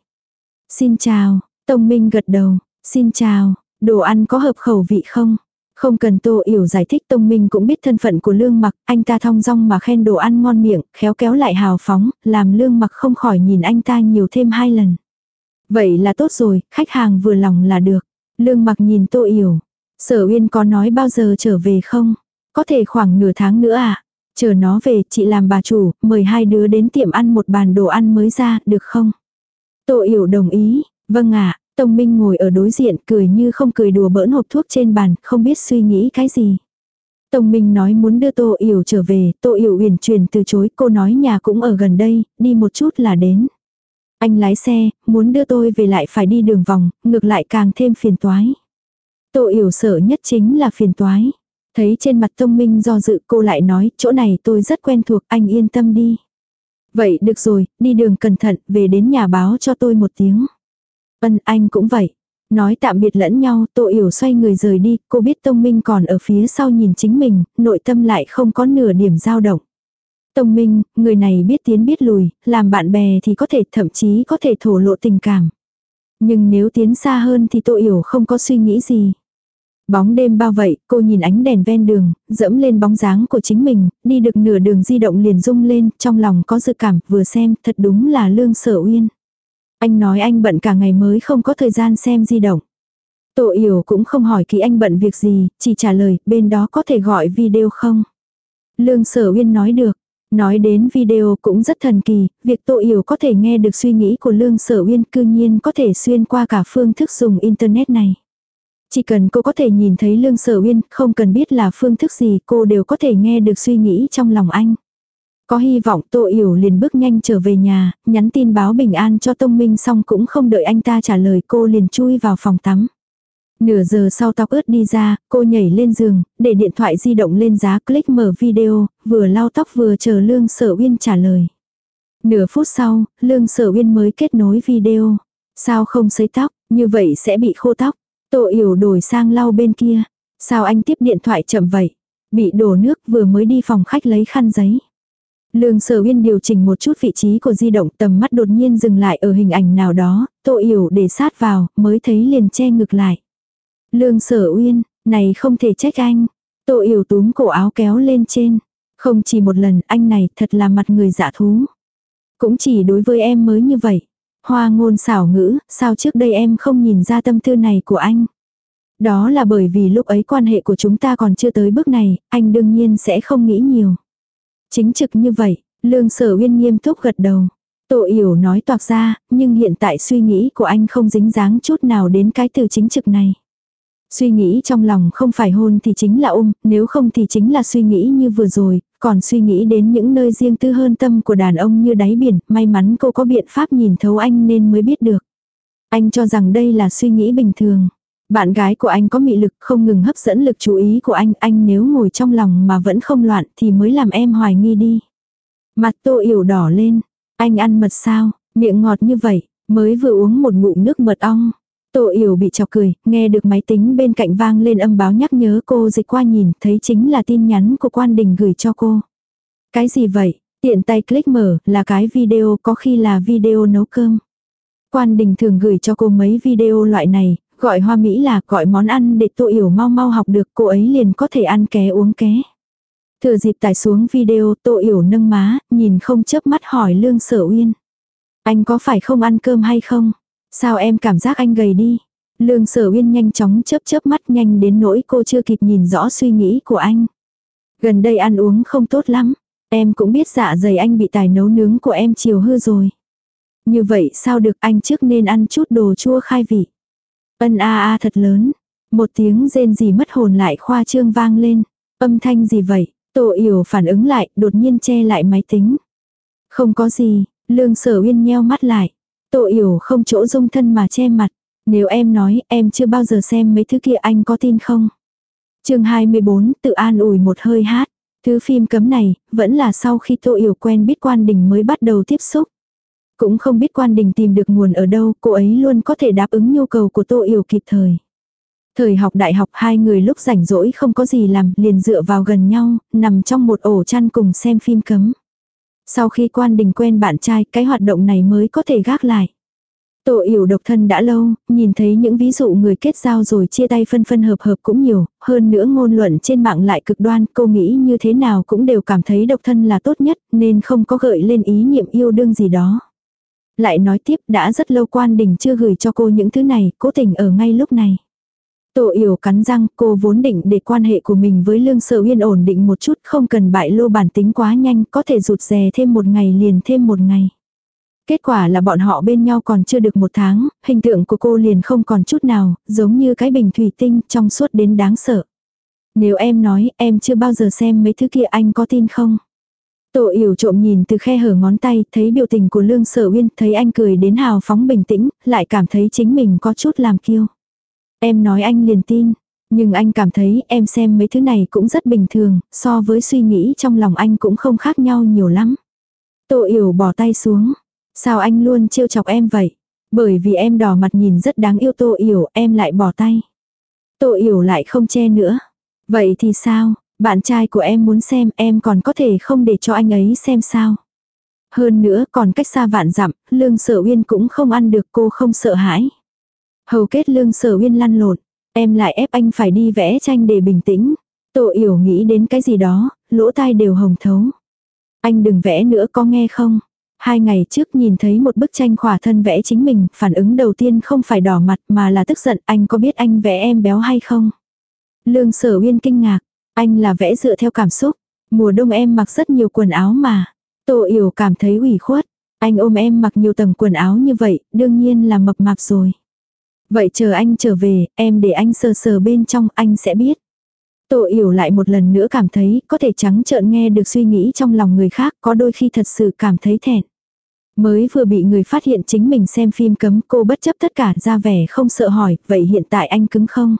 Xin chào, tông minh gật đầu, xin chào, đồ ăn có hợp khẩu vị không? Không cần Tô Yểu giải thích Tông Minh cũng biết thân phận của Lương Mặc, anh ta thong dong mà khen đồ ăn ngon miệng, khéo kéo lại hào phóng, làm Lương Mặc không khỏi nhìn anh ta nhiều thêm hai lần. Vậy là tốt rồi, khách hàng vừa lòng là được. Lương Mặc nhìn Tô Yểu. Sở Uyên có nói bao giờ trở về không? Có thể khoảng nửa tháng nữa à? Chờ nó về, chị làm bà chủ, mời hai đứa đến tiệm ăn một bàn đồ ăn mới ra, được không? Tô Yểu đồng ý, vâng ạ, Tông Minh ngồi ở đối diện cười như không cười đùa bỡn hộp thuốc trên bàn, không biết suy nghĩ cái gì. Tông Minh nói muốn đưa Tô Yểu trở về, Tô Yểu uyển chuyển từ chối, cô nói nhà cũng ở gần đây, đi một chút là đến. Anh lái xe, muốn đưa tôi về lại phải đi đường vòng, ngược lại càng thêm phiền toái. Tô Yểu sợ nhất chính là phiền toái. Thấy trên mặt Tông Minh do dự cô lại nói, chỗ này tôi rất quen thuộc, anh yên tâm đi. Vậy được rồi, đi đường cẩn thận, về đến nhà báo cho tôi một tiếng. Ân anh cũng vậy. Nói tạm biệt lẫn nhau, Tô Yểu xoay người rời đi, cô biết Tông Minh còn ở phía sau nhìn chính mình, nội tâm lại không có nửa điểm dao động. Tông Minh, người này biết tiến biết lùi, làm bạn bè thì có thể thậm chí có thể thổ lộ tình cảm. Nhưng nếu tiến xa hơn thì Tô Yểu không có suy nghĩ gì. Bóng đêm bao vậy, cô nhìn ánh đèn ven đường, dẫm lên bóng dáng của chính mình, đi được nửa đường di động liền rung lên, trong lòng có dự cảm, vừa xem, thật đúng là lương sở uyên. Anh nói anh bận cả ngày mới không có thời gian xem di động. Tổ yểu cũng không hỏi kỹ anh bận việc gì, chỉ trả lời bên đó có thể gọi video không. Lương sở uyên nói được. Nói đến video cũng rất thần kỳ, việc tổ Yểu có thể nghe được suy nghĩ của Lương Sở Uyên cư nhiên có thể xuyên qua cả phương thức dùng Internet này. Chỉ cần cô có thể nhìn thấy Lương Sở Uyên, không cần biết là phương thức gì cô đều có thể nghe được suy nghĩ trong lòng anh. Có hy vọng Tô Yểu liền bước nhanh trở về nhà, nhắn tin báo bình an cho Tông Minh xong cũng không đợi anh ta trả lời cô liền chui vào phòng tắm. Nửa giờ sau tóc ướt đi ra, cô nhảy lên giường, để điện thoại di động lên giá click mở video, vừa lau tóc vừa chờ Lương Sở Uyên trả lời. Nửa phút sau, Lương Sở Uyên mới kết nối video. Sao không sấy tóc, như vậy sẽ bị khô tóc. Tô Yểu đổi sang lau bên kia. Sao anh tiếp điện thoại chậm vậy? Bị đổ nước vừa mới đi phòng khách lấy khăn giấy. Lương sở uyên điều chỉnh một chút vị trí của di động tầm mắt đột nhiên dừng lại ở hình ảnh nào đó, tô yểu để sát vào, mới thấy liền che ngực lại. Lương sở uyên, này không thể trách anh. Tô yểu túm cổ áo kéo lên trên. Không chỉ một lần anh này thật là mặt người giả thú. Cũng chỉ đối với em mới như vậy. Hoa ngôn xảo ngữ, sao trước đây em không nhìn ra tâm tư này của anh. Đó là bởi vì lúc ấy quan hệ của chúng ta còn chưa tới bước này, anh đương nhiên sẽ không nghĩ nhiều. Chính trực như vậy, lương sở uyên nghiêm túc gật đầu. Tổ yểu nói toạc ra, nhưng hiện tại suy nghĩ của anh không dính dáng chút nào đến cái từ chính trực này. Suy nghĩ trong lòng không phải hôn thì chính là ôm, nếu không thì chính là suy nghĩ như vừa rồi, còn suy nghĩ đến những nơi riêng tư hơn tâm của đàn ông như đáy biển, may mắn cô có biện pháp nhìn thấu anh nên mới biết được. Anh cho rằng đây là suy nghĩ bình thường. Bạn gái của anh có mị lực không ngừng hấp dẫn lực chú ý của anh, anh nếu ngồi trong lòng mà vẫn không loạn thì mới làm em hoài nghi đi. Mặt tô yểu đỏ lên, anh ăn mật sao, miệng ngọt như vậy, mới vừa uống một ngụm nước mật ong. Tô yểu bị chọc cười, nghe được máy tính bên cạnh vang lên âm báo nhắc nhớ cô dịch qua nhìn, thấy chính là tin nhắn của quan đình gửi cho cô. Cái gì vậy? Tiện tay click mở, là cái video có khi là video nấu cơm. Quan đình thường gửi cho cô mấy video loại này, Gọi hoa Mỹ là gọi món ăn để Tô Yểu mau mau học được cô ấy liền có thể ăn ké uống ké. Thừa dịp tải xuống video Tô Yểu nâng má, nhìn không chớp mắt hỏi Lương Sở Uyên. Anh có phải không ăn cơm hay không? Sao em cảm giác anh gầy đi? Lương sở uyên nhanh chóng chớp chớp mắt nhanh đến nỗi cô chưa kịp nhìn rõ suy nghĩ của anh. Gần đây ăn uống không tốt lắm. Em cũng biết dạ dày anh bị tài nấu nướng của em chiều hư rồi. Như vậy sao được anh trước nên ăn chút đồ chua khai vị. Ân a a thật lớn. Một tiếng rên gì mất hồn lại khoa trương vang lên. Âm thanh gì vậy? Tô yểu phản ứng lại, đột nhiên che lại máy tính. Không có gì, lương sở uyên nheo mắt lại. Tô yểu không chỗ dung thân mà che mặt. Nếu em nói em chưa bao giờ xem mấy thứ kia anh có tin không? chương 24 tự an ủi một hơi hát. Thứ phim cấm này, vẫn là sau khi Tô Yểu quen biết quan đình mới bắt đầu tiếp xúc. Cũng không biết quan đình tìm được nguồn ở đâu, cô ấy luôn có thể đáp ứng nhu cầu của Tô Yểu kịp thời. Thời học đại học hai người lúc rảnh rỗi không có gì làm, liền dựa vào gần nhau, nằm trong một ổ chăn cùng xem phim cấm. Sau khi quan đình quen bạn trai, cái hoạt động này mới có thể gác lại. Tổ yểu độc thân đã lâu, nhìn thấy những ví dụ người kết giao rồi chia tay phân phân hợp hợp cũng nhiều, hơn nữa ngôn luận trên mạng lại cực đoan, cô nghĩ như thế nào cũng đều cảm thấy độc thân là tốt nhất, nên không có gợi lên ý niệm yêu đương gì đó. Lại nói tiếp đã rất lâu quan đình chưa gửi cho cô những thứ này, cố tình ở ngay lúc này. Tổ yểu cắn răng, cô vốn định để quan hệ của mình với Lương Sở Uyên ổn định một chút, không cần bại lô bản tính quá nhanh, có thể rụt rè thêm một ngày liền thêm một ngày. Kết quả là bọn họ bên nhau còn chưa được một tháng, hình tượng của cô liền không còn chút nào, giống như cái bình thủy tinh trong suốt đến đáng sợ. Nếu em nói em chưa bao giờ xem mấy thứ kia anh có tin không? Tổ yểu trộm nhìn từ khe hở ngón tay, thấy biểu tình của Lương Sở Uyên, thấy anh cười đến hào phóng bình tĩnh, lại cảm thấy chính mình có chút làm kiêu. Em nói anh liền tin, nhưng anh cảm thấy em xem mấy thứ này cũng rất bình thường, so với suy nghĩ trong lòng anh cũng không khác nhau nhiều lắm. Tổ yểu bỏ tay xuống, Sao anh luôn trêu chọc em vậy? Bởi vì em đỏ mặt nhìn rất đáng yêu Tô Yểu, em lại bỏ tay. Tô Yểu lại không che nữa. Vậy thì sao? Bạn trai của em muốn xem em còn có thể không để cho anh ấy xem sao? Hơn nữa còn cách xa vạn dặm, lương sở uyên cũng không ăn được cô không sợ hãi. Hầu kết lương sở uyên lăn lộn, em lại ép anh phải đi vẽ tranh để bình tĩnh. Tổ yểu nghĩ đến cái gì đó, lỗ tai đều hồng thấu. Anh đừng vẽ nữa có nghe không? Hai ngày trước nhìn thấy một bức tranh khỏa thân vẽ chính mình, phản ứng đầu tiên không phải đỏ mặt mà là tức giận, anh có biết anh vẽ em béo hay không? Lương sở uyên kinh ngạc, anh là vẽ dựa theo cảm xúc, mùa đông em mặc rất nhiều quần áo mà. Tô yểu cảm thấy ủy khuất, anh ôm em mặc nhiều tầng quần áo như vậy, đương nhiên là mập mạp rồi. Vậy chờ anh trở về, em để anh sờ sờ bên trong, anh sẽ biết. Tô yểu lại một lần nữa cảm thấy có thể trắng trợn nghe được suy nghĩ trong lòng người khác có đôi khi thật sự cảm thấy thẹn. Mới vừa bị người phát hiện chính mình xem phim cấm cô bất chấp tất cả ra vẻ không sợ hỏi, vậy hiện tại anh cứng không?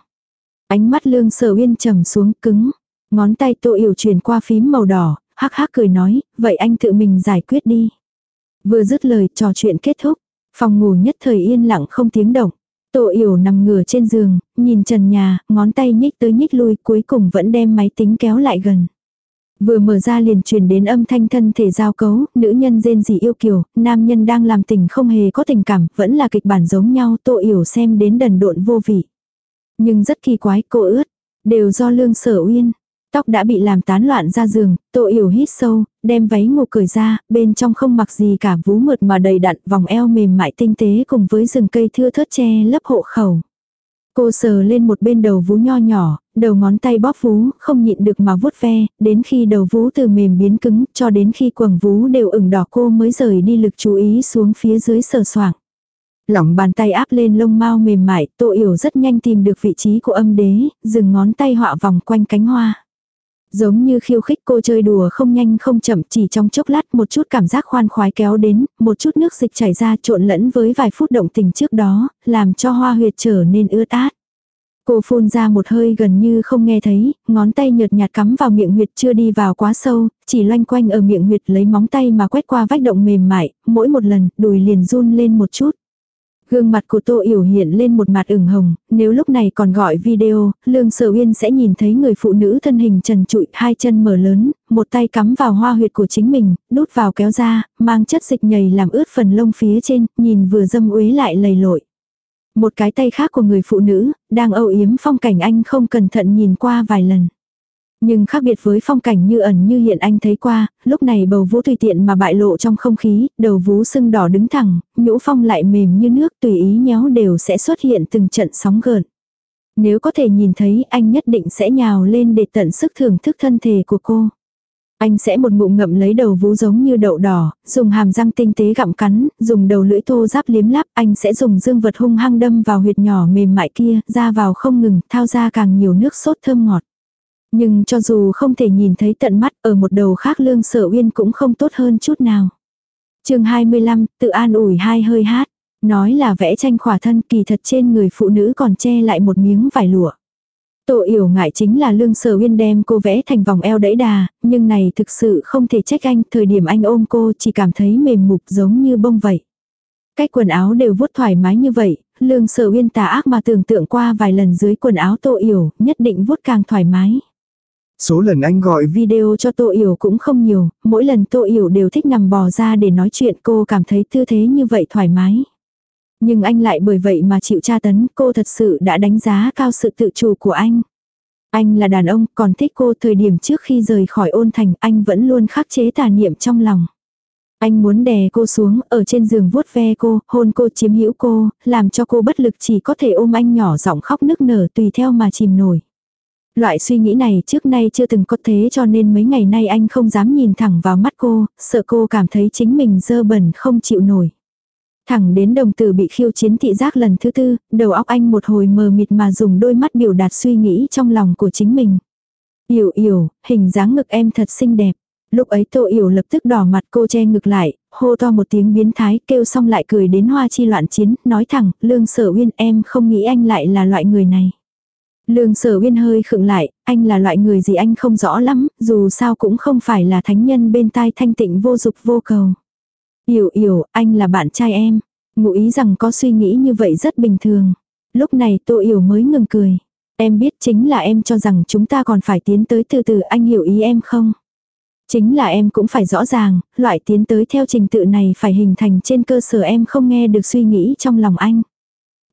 Ánh mắt lương sở uyên trầm xuống cứng. Ngón tay tô yểu chuyển qua phím màu đỏ, hắc hắc cười nói, vậy anh tự mình giải quyết đi. Vừa dứt lời trò chuyện kết thúc, phòng ngủ nhất thời yên lặng không tiếng động. Tô yểu nằm ngửa trên giường, nhìn trần nhà, ngón tay nhích tới nhích lui cuối cùng vẫn đem máy tính kéo lại gần. Vừa mở ra liền truyền đến âm thanh thân thể giao cấu, nữ nhân rên gì yêu kiều, nam nhân đang làm tình không hề có tình cảm, vẫn là kịch bản giống nhau, tô yểu xem đến đần độn vô vị. Nhưng rất kỳ quái, cô ướt, đều do lương sở uyên. Tóc đã bị làm tán loạn ra giường, tô yểu hít sâu, đem váy ngủ cởi ra, bên trong không mặc gì cả vú mượt mà đầy đặn vòng eo mềm mại tinh tế cùng với rừng cây thưa thớt che lấp hộ khẩu. Cô sờ lên một bên đầu vú nho nhỏ, đầu ngón tay bóp vú, không nhịn được mà vuốt ve, đến khi đầu vú từ mềm biến cứng, cho đến khi quầng vú đều ửng đỏ cô mới rời đi lực chú ý xuống phía dưới sờ soạng. Lỏng bàn tay áp lên lông mau mềm mại, tô yểu rất nhanh tìm được vị trí của âm đế, dừng ngón tay họa vòng quanh cánh hoa. Giống như khiêu khích cô chơi đùa không nhanh không chậm chỉ trong chốc lát một chút cảm giác khoan khoái kéo đến, một chút nước dịch chảy ra trộn lẫn với vài phút động tình trước đó, làm cho hoa huyệt trở nên ướt át. Cô phun ra một hơi gần như không nghe thấy, ngón tay nhợt nhạt cắm vào miệng huyệt chưa đi vào quá sâu, chỉ loanh quanh ở miệng huyệt lấy móng tay mà quét qua vách động mềm mại, mỗi một lần đùi liền run lên một chút. Gương mặt của Tô Yểu hiện lên một mặt ửng hồng, nếu lúc này còn gọi video, Lương Sở Uyên sẽ nhìn thấy người phụ nữ thân hình trần trụi, hai chân mở lớn, một tay cắm vào hoa huyệt của chính mình, đút vào kéo ra, mang chất dịch nhầy làm ướt phần lông phía trên, nhìn vừa dâm uế lại lầy lội. Một cái tay khác của người phụ nữ, đang âu yếm phong cảnh anh không cẩn thận nhìn qua vài lần. Nhưng khác biệt với phong cảnh như ẩn như hiện anh thấy qua, lúc này bầu vú tùy tiện mà bại lộ trong không khí, đầu vú sưng đỏ đứng thẳng, nhũ phong lại mềm như nước tùy ý nhéo đều sẽ xuất hiện từng trận sóng gợn. Nếu có thể nhìn thấy anh nhất định sẽ nhào lên để tận sức thưởng thức thân thể của cô. Anh sẽ một ngụm ngậm lấy đầu vú giống như đậu đỏ, dùng hàm răng tinh tế gặm cắn, dùng đầu lưỡi thô giáp liếm láp, anh sẽ dùng dương vật hung hăng đâm vào huyệt nhỏ mềm mại kia, ra vào không ngừng, thao ra càng nhiều nước sốt thơm ngọt. Nhưng cho dù không thể nhìn thấy tận mắt, ở một đầu khác lương sở uyên cũng không tốt hơn chút nào. chương 25, tự an ủi hai hơi hát. Nói là vẽ tranh khỏa thân kỳ thật trên người phụ nữ còn che lại một miếng vải lụa. Tổ yểu ngại chính là lương sở uyên đem cô vẽ thành vòng eo đẫy đà, nhưng này thực sự không thể trách anh, thời điểm anh ôm cô chỉ cảm thấy mềm mục giống như bông vậy. Cách quần áo đều vuốt thoải mái như vậy, lương sở uyên tà ác mà tưởng tượng qua vài lần dưới quần áo tô yểu, nhất định vuốt càng thoải mái. Số lần anh gọi video cho Tô Yểu cũng không nhiều, mỗi lần Tô Yểu đều thích nằm bò ra để nói chuyện cô cảm thấy tư thế như vậy thoải mái. Nhưng anh lại bởi vậy mà chịu tra tấn, cô thật sự đã đánh giá cao sự tự chủ của anh. Anh là đàn ông, còn thích cô thời điểm trước khi rời khỏi ôn thành, anh vẫn luôn khắc chế tà niệm trong lòng. Anh muốn đè cô xuống, ở trên giường vuốt ve cô, hôn cô chiếm hữu cô, làm cho cô bất lực chỉ có thể ôm anh nhỏ giọng khóc nức nở tùy theo mà chìm nổi. Loại suy nghĩ này trước nay chưa từng có thế cho nên mấy ngày nay anh không dám nhìn thẳng vào mắt cô, sợ cô cảm thấy chính mình dơ bẩn không chịu nổi. Thẳng đến đồng tử bị khiêu chiến thị giác lần thứ tư, đầu óc anh một hồi mờ mịt mà dùng đôi mắt biểu đạt suy nghĩ trong lòng của chính mình. Yểu yểu, hình dáng ngực em thật xinh đẹp. Lúc ấy tô yểu lập tức đỏ mặt cô che ngực lại, hô to một tiếng biến thái kêu xong lại cười đến hoa chi loạn chiến, nói thẳng, lương sở uyên em không nghĩ anh lại là loại người này. Lương sở uyên hơi khựng lại, anh là loại người gì anh không rõ lắm, dù sao cũng không phải là thánh nhân bên tai thanh tịnh vô dục vô cầu. Yểu yểu, anh là bạn trai em. Ngụ ý rằng có suy nghĩ như vậy rất bình thường. Lúc này tô yểu mới ngừng cười. Em biết chính là em cho rằng chúng ta còn phải tiến tới từ từ anh hiểu ý em không? Chính là em cũng phải rõ ràng, loại tiến tới theo trình tự này phải hình thành trên cơ sở em không nghe được suy nghĩ trong lòng anh.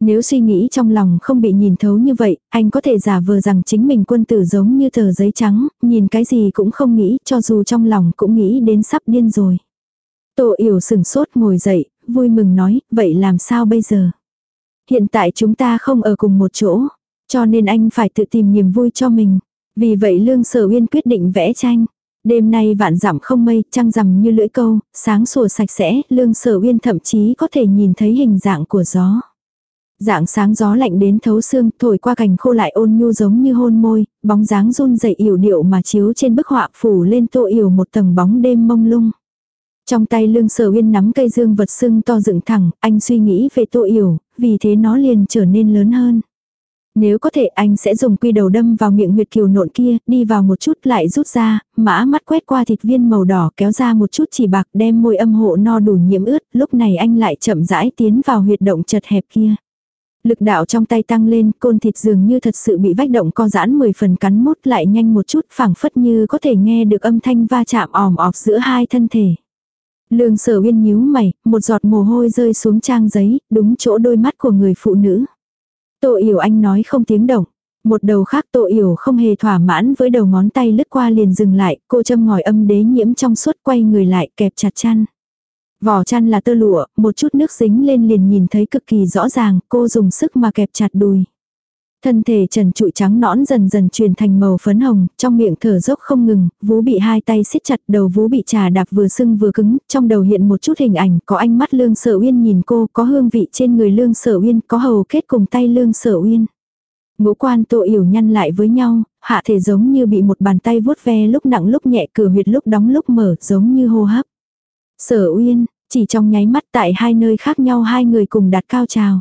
Nếu suy nghĩ trong lòng không bị nhìn thấu như vậy, anh có thể giả vờ rằng chính mình quân tử giống như tờ giấy trắng, nhìn cái gì cũng không nghĩ, cho dù trong lòng cũng nghĩ đến sắp điên rồi. Tô yểu sừng sốt ngồi dậy, vui mừng nói, vậy làm sao bây giờ? Hiện tại chúng ta không ở cùng một chỗ, cho nên anh phải tự tìm niềm vui cho mình. Vì vậy Lương Sở Uyên quyết định vẽ tranh. Đêm nay vạn dặm không mây, trăng rằm như lưỡi câu, sáng sủa sạch sẽ, Lương Sở Uyên thậm chí có thể nhìn thấy hình dạng của gió. Dạng sáng gió lạnh đến thấu xương, thổi qua cành khô lại ôn nhu giống như hôn môi, bóng dáng run dậy yểu điệu mà chiếu trên bức họa phủ lên tô yểu một tầng bóng đêm mông lung. Trong tay lương sở uyên nắm cây dương vật sưng to dựng thẳng, anh suy nghĩ về tô yểu, vì thế nó liền trở nên lớn hơn. Nếu có thể anh sẽ dùng quy đầu đâm vào miệng huyệt kiều nộn kia, đi vào một chút lại rút ra, mã mắt quét qua thịt viên màu đỏ kéo ra một chút chỉ bạc đem môi âm hộ no đủ nhiễm ướt, lúc này anh lại chậm rãi tiến vào huyệt động chật hẹp kia. Lực đạo trong tay tăng lên, côn thịt dường như thật sự bị vách động co giãn 10 phần cắn mút lại nhanh một chút phảng phất như có thể nghe được âm thanh va chạm ỏm ọp giữa hai thân thể. Lương sở uyên nhíu mày, một giọt mồ hôi rơi xuống trang giấy, đúng chỗ đôi mắt của người phụ nữ. Tô yểu anh nói không tiếng động. Một đầu khác tô yểu không hề thỏa mãn với đầu ngón tay lướt qua liền dừng lại, cô châm ngòi âm đế nhiễm trong suốt quay người lại kẹp chặt chăn. Vỏ chăn là tơ lụa, một chút nước dính lên liền nhìn thấy cực kỳ rõ ràng, cô dùng sức mà kẹp chặt đùi. Thân thể trần trụi trắng nõn dần dần chuyển thành màu phấn hồng, trong miệng thở dốc không ngừng, vú bị hai tay siết chặt, đầu vú bị trà đạp vừa sưng vừa cứng, trong đầu hiện một chút hình ảnh, có ánh mắt lương sở uyên nhìn cô, có hương vị trên người lương sở uyên, có hầu kết cùng tay lương sở uyên. Ngũ quan tô yểu nhăn lại với nhau, hạ thể giống như bị một bàn tay vuốt ve lúc nặng lúc nhẹ cửa huyệt lúc đóng lúc mở, giống như hô hấp. Sở uyên, chỉ trong nháy mắt tại hai nơi khác nhau hai người cùng đặt cao trào.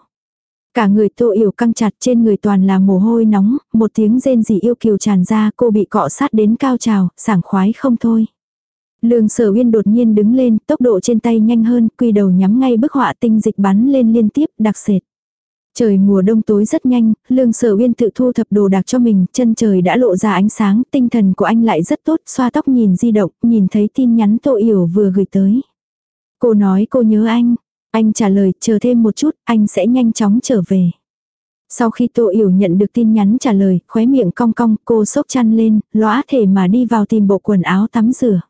Cả người tô yểu căng chặt trên người toàn là mồ hôi nóng, một tiếng rên rỉ yêu kiều tràn ra cô bị cọ sát đến cao trào, sảng khoái không thôi. Lương sở uyên đột nhiên đứng lên, tốc độ trên tay nhanh hơn, quy đầu nhắm ngay bức họa tinh dịch bắn lên liên tiếp, đặc sệt. Trời mùa đông tối rất nhanh, lương sở uyên tự thu thập đồ đạc cho mình, chân trời đã lộ ra ánh sáng, tinh thần của anh lại rất tốt, xoa tóc nhìn di động, nhìn thấy tin nhắn tô yểu vừa gửi tới. Cô nói cô nhớ anh, anh trả lời chờ thêm một chút, anh sẽ nhanh chóng trở về. Sau khi Tô Yểu nhận được tin nhắn trả lời, khóe miệng cong cong, cô sốc chăn lên, lõa thể mà đi vào tìm bộ quần áo tắm rửa.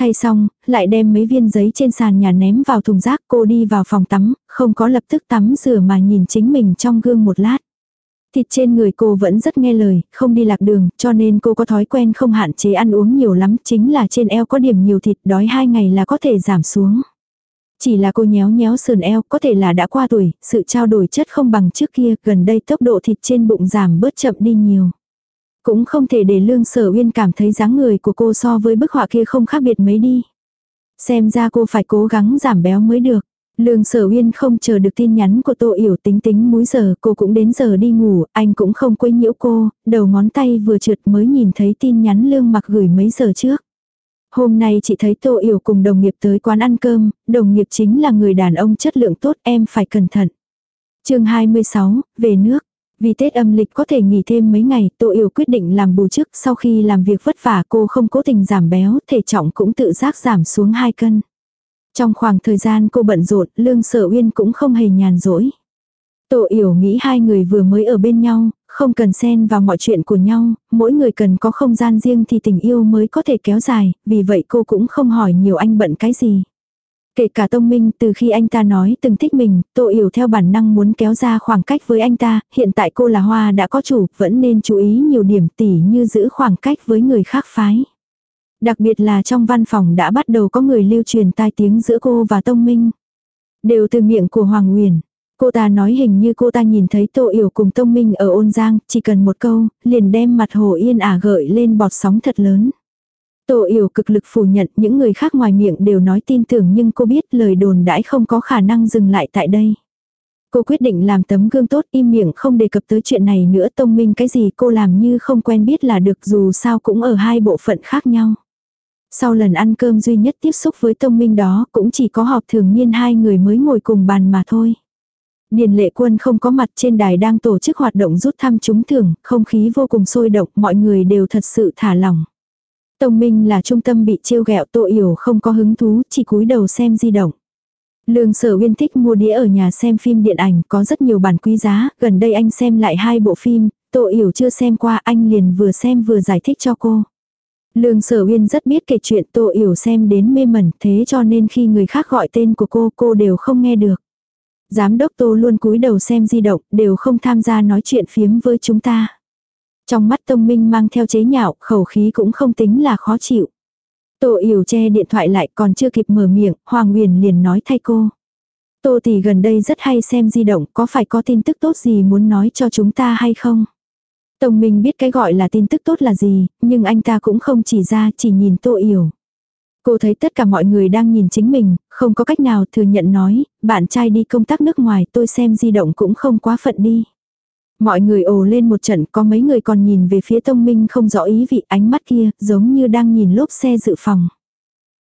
Thay xong, lại đem mấy viên giấy trên sàn nhà ném vào thùng rác cô đi vào phòng tắm, không có lập tức tắm rửa mà nhìn chính mình trong gương một lát. Thịt trên người cô vẫn rất nghe lời, không đi lạc đường, cho nên cô có thói quen không hạn chế ăn uống nhiều lắm, chính là trên eo có điểm nhiều thịt, đói hai ngày là có thể giảm xuống. Chỉ là cô nhéo nhéo sườn eo, có thể là đã qua tuổi, sự trao đổi chất không bằng trước kia, gần đây tốc độ thịt trên bụng giảm bớt chậm đi nhiều. Cũng không thể để Lương Sở Uyên cảm thấy dáng người của cô so với bức họa kia không khác biệt mấy đi. Xem ra cô phải cố gắng giảm béo mới được. Lương Sở Uyên không chờ được tin nhắn của Tô Yểu tính tính múi giờ cô cũng đến giờ đi ngủ, anh cũng không quấy nhiễu cô, đầu ngón tay vừa trượt mới nhìn thấy tin nhắn Lương mặc gửi mấy giờ trước. Hôm nay chị thấy Tô Yểu cùng đồng nghiệp tới quán ăn cơm, đồng nghiệp chính là người đàn ông chất lượng tốt em phải cẩn thận. chương 26, về nước. Vì Tết âm lịch có thể nghỉ thêm mấy ngày, Tô Yểu quyết định làm bù trước sau khi làm việc vất vả cô không cố tình giảm béo, thể trọng cũng tự giác giảm xuống 2 cân. Trong khoảng thời gian cô bận rộn, Lương Sở Uyên cũng không hề nhàn rỗi. Tô Yểu nghĩ hai người vừa mới ở bên nhau, không cần xen vào mọi chuyện của nhau, mỗi người cần có không gian riêng thì tình yêu mới có thể kéo dài, vì vậy cô cũng không hỏi nhiều anh bận cái gì. Kể cả Tông Minh từ khi anh ta nói từng thích mình, Tô Yểu theo bản năng muốn kéo ra khoảng cách với anh ta, hiện tại cô là hoa đã có chủ, vẫn nên chú ý nhiều điểm tỉ như giữ khoảng cách với người khác phái. Đặc biệt là trong văn phòng đã bắt đầu có người lưu truyền tai tiếng giữa cô và Tông Minh. Đều từ miệng của Hoàng Nguyền. Cô ta nói hình như cô ta nhìn thấy Tô Yểu cùng Tông Minh ở ôn giang, chỉ cần một câu, liền đem mặt hồ yên ả gợi lên bọt sóng thật lớn. Tô Yểu cực lực phủ nhận những người khác ngoài miệng đều nói tin tưởng nhưng cô biết lời đồn đãi không có khả năng dừng lại tại đây. Cô quyết định làm tấm gương tốt im miệng không đề cập tới chuyện này nữa tông minh cái gì cô làm như không quen biết là được dù sao cũng ở hai bộ phận khác nhau. Sau lần ăn cơm duy nhất tiếp xúc với tông minh đó cũng chỉ có họp thường niên hai người mới ngồi cùng bàn mà thôi. Điền lệ quân không có mặt trên đài đang tổ chức hoạt động rút thăm trúng thưởng, không khí vô cùng sôi động, mọi người đều thật sự thả lỏng. Tông Minh là trung tâm bị trêu ghẹo tội yểu không có hứng thú, chỉ cúi đầu xem di động. Lương sở uyên thích mua đĩa ở nhà xem phim điện ảnh, có rất nhiều bản quý giá, gần đây anh xem lại hai bộ phim, tội yểu chưa xem qua anh liền vừa xem vừa giải thích cho cô. Lương sở uyên rất biết kể chuyện tô yểu xem đến mê mẩn thế cho nên khi người khác gọi tên của cô cô đều không nghe được. Giám đốc tô luôn cúi đầu xem di động đều không tham gia nói chuyện phiếm với chúng ta. Trong mắt Tông Minh mang theo chế nhạo, khẩu khí cũng không tính là khó chịu. Tô Yểu che điện thoại lại còn chưa kịp mở miệng, Hoàng Nguyền liền nói thay cô. Tô tỷ gần đây rất hay xem di động, có phải có tin tức tốt gì muốn nói cho chúng ta hay không? Tông Minh biết cái gọi là tin tức tốt là gì, nhưng anh ta cũng không chỉ ra, chỉ nhìn Tô Yểu. Cô thấy tất cả mọi người đang nhìn chính mình, không có cách nào thừa nhận nói, bạn trai đi công tác nước ngoài tôi xem di động cũng không quá phận đi. Mọi người ồ lên một trận có mấy người còn nhìn về phía tông minh không rõ ý vị ánh mắt kia giống như đang nhìn lốp xe dự phòng.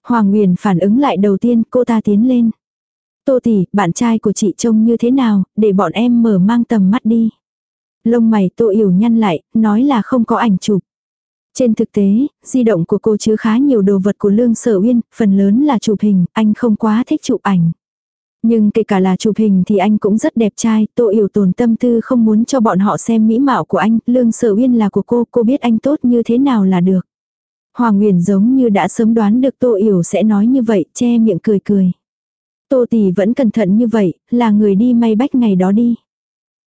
Hoàng Nguyền phản ứng lại đầu tiên cô ta tiến lên. Tô tỷ, bạn trai của chị trông như thế nào, để bọn em mở mang tầm mắt đi. Lông mày tô yểu nhăn lại, nói là không có ảnh chụp. Trên thực tế, di động của cô chứa khá nhiều đồ vật của Lương Sở Uyên, phần lớn là chụp hình, anh không quá thích chụp ảnh. Nhưng kể cả là chụp hình thì anh cũng rất đẹp trai, Tô Yểu tồn tâm tư không muốn cho bọn họ xem mỹ mạo của anh, Lương Sở Uyên là của cô, cô biết anh tốt như thế nào là được. Hoàng Nguyền giống như đã sớm đoán được Tô Yểu sẽ nói như vậy, che miệng cười cười. Tô Tỷ vẫn cẩn thận như vậy, là người đi may bách ngày đó đi.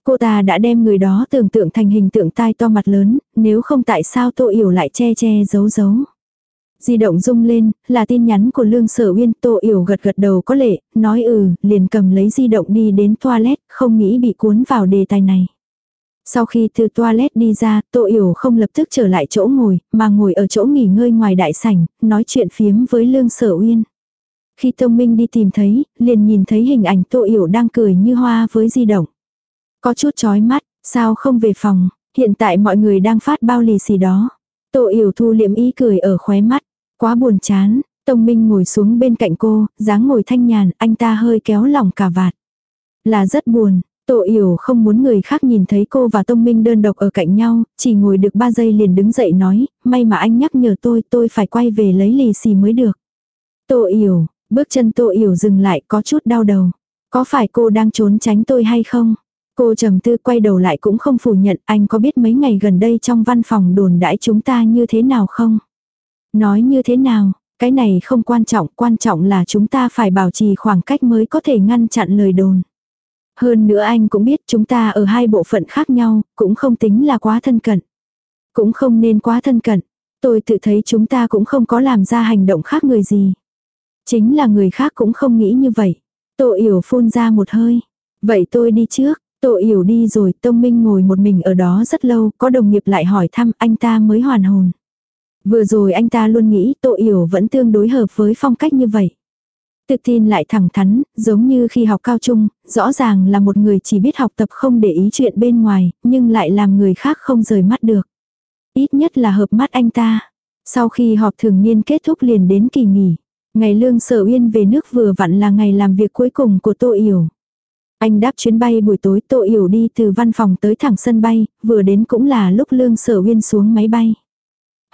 Cô ta đã đem người đó tưởng tượng thành hình tượng tai to mặt lớn, nếu không tại sao Tô Yểu lại che che giấu giấu. Di động rung lên, là tin nhắn của Lương Sở Uyên, Tô Yểu gật gật đầu có lệ, nói ừ, liền cầm lấy di động đi đến toilet, không nghĩ bị cuốn vào đề tài này. Sau khi từ toilet đi ra, Tô Yểu không lập tức trở lại chỗ ngồi, mà ngồi ở chỗ nghỉ ngơi ngoài đại sảnh, nói chuyện phiếm với Lương Sở Uyên. Khi Tông Minh đi tìm thấy, liền nhìn thấy hình ảnh Tô Yểu đang cười như hoa với di động. Có chút chói mắt, sao không về phòng, hiện tại mọi người đang phát bao lì xì đó. Tô Yểu thu liệm ý cười ở khóe mắt, quá buồn chán, Tông Minh ngồi xuống bên cạnh cô, dáng ngồi thanh nhàn, anh ta hơi kéo lỏng cả vạt. Là rất buồn, Tô Yểu không muốn người khác nhìn thấy cô và Tông Minh đơn độc ở cạnh nhau, chỉ ngồi được 3 giây liền đứng dậy nói, may mà anh nhắc nhở tôi, tôi phải quay về lấy lì xì mới được. Tô Yểu, bước chân Tô Yểu dừng lại có chút đau đầu. Có phải cô đang trốn tránh tôi hay không? Cô trầm tư quay đầu lại cũng không phủ nhận anh có biết mấy ngày gần đây trong văn phòng đồn đãi chúng ta như thế nào không? Nói như thế nào, cái này không quan trọng, quan trọng là chúng ta phải bảo trì khoảng cách mới có thể ngăn chặn lời đồn. Hơn nữa anh cũng biết chúng ta ở hai bộ phận khác nhau, cũng không tính là quá thân cận. Cũng không nên quá thân cận. Tôi tự thấy chúng ta cũng không có làm ra hành động khác người gì. Chính là người khác cũng không nghĩ như vậy. Tô Yểu phun ra một hơi. Vậy tôi đi trước. Tô Yểu đi rồi, Tông Minh ngồi một mình ở đó rất lâu, có đồng nghiệp lại hỏi thăm anh ta mới hoàn hồn. Vừa rồi anh ta luôn nghĩ Tô Yểu vẫn tương đối hợp với phong cách như vậy. Tự tin lại thẳng thắn, giống như khi học cao trung, rõ ràng là một người chỉ biết học tập không để ý chuyện bên ngoài, nhưng lại làm người khác không rời mắt được. Ít nhất là hợp mắt anh ta. Sau khi họp thường niên kết thúc liền đến kỳ nghỉ. Ngày lương sở uyên về nước vừa vặn là ngày làm việc cuối cùng của Tô Yểu. Anh đáp chuyến bay buổi tối Tô Yểu đi từ văn phòng tới thẳng sân bay, vừa đến cũng là lúc lương sở uyên xuống máy bay.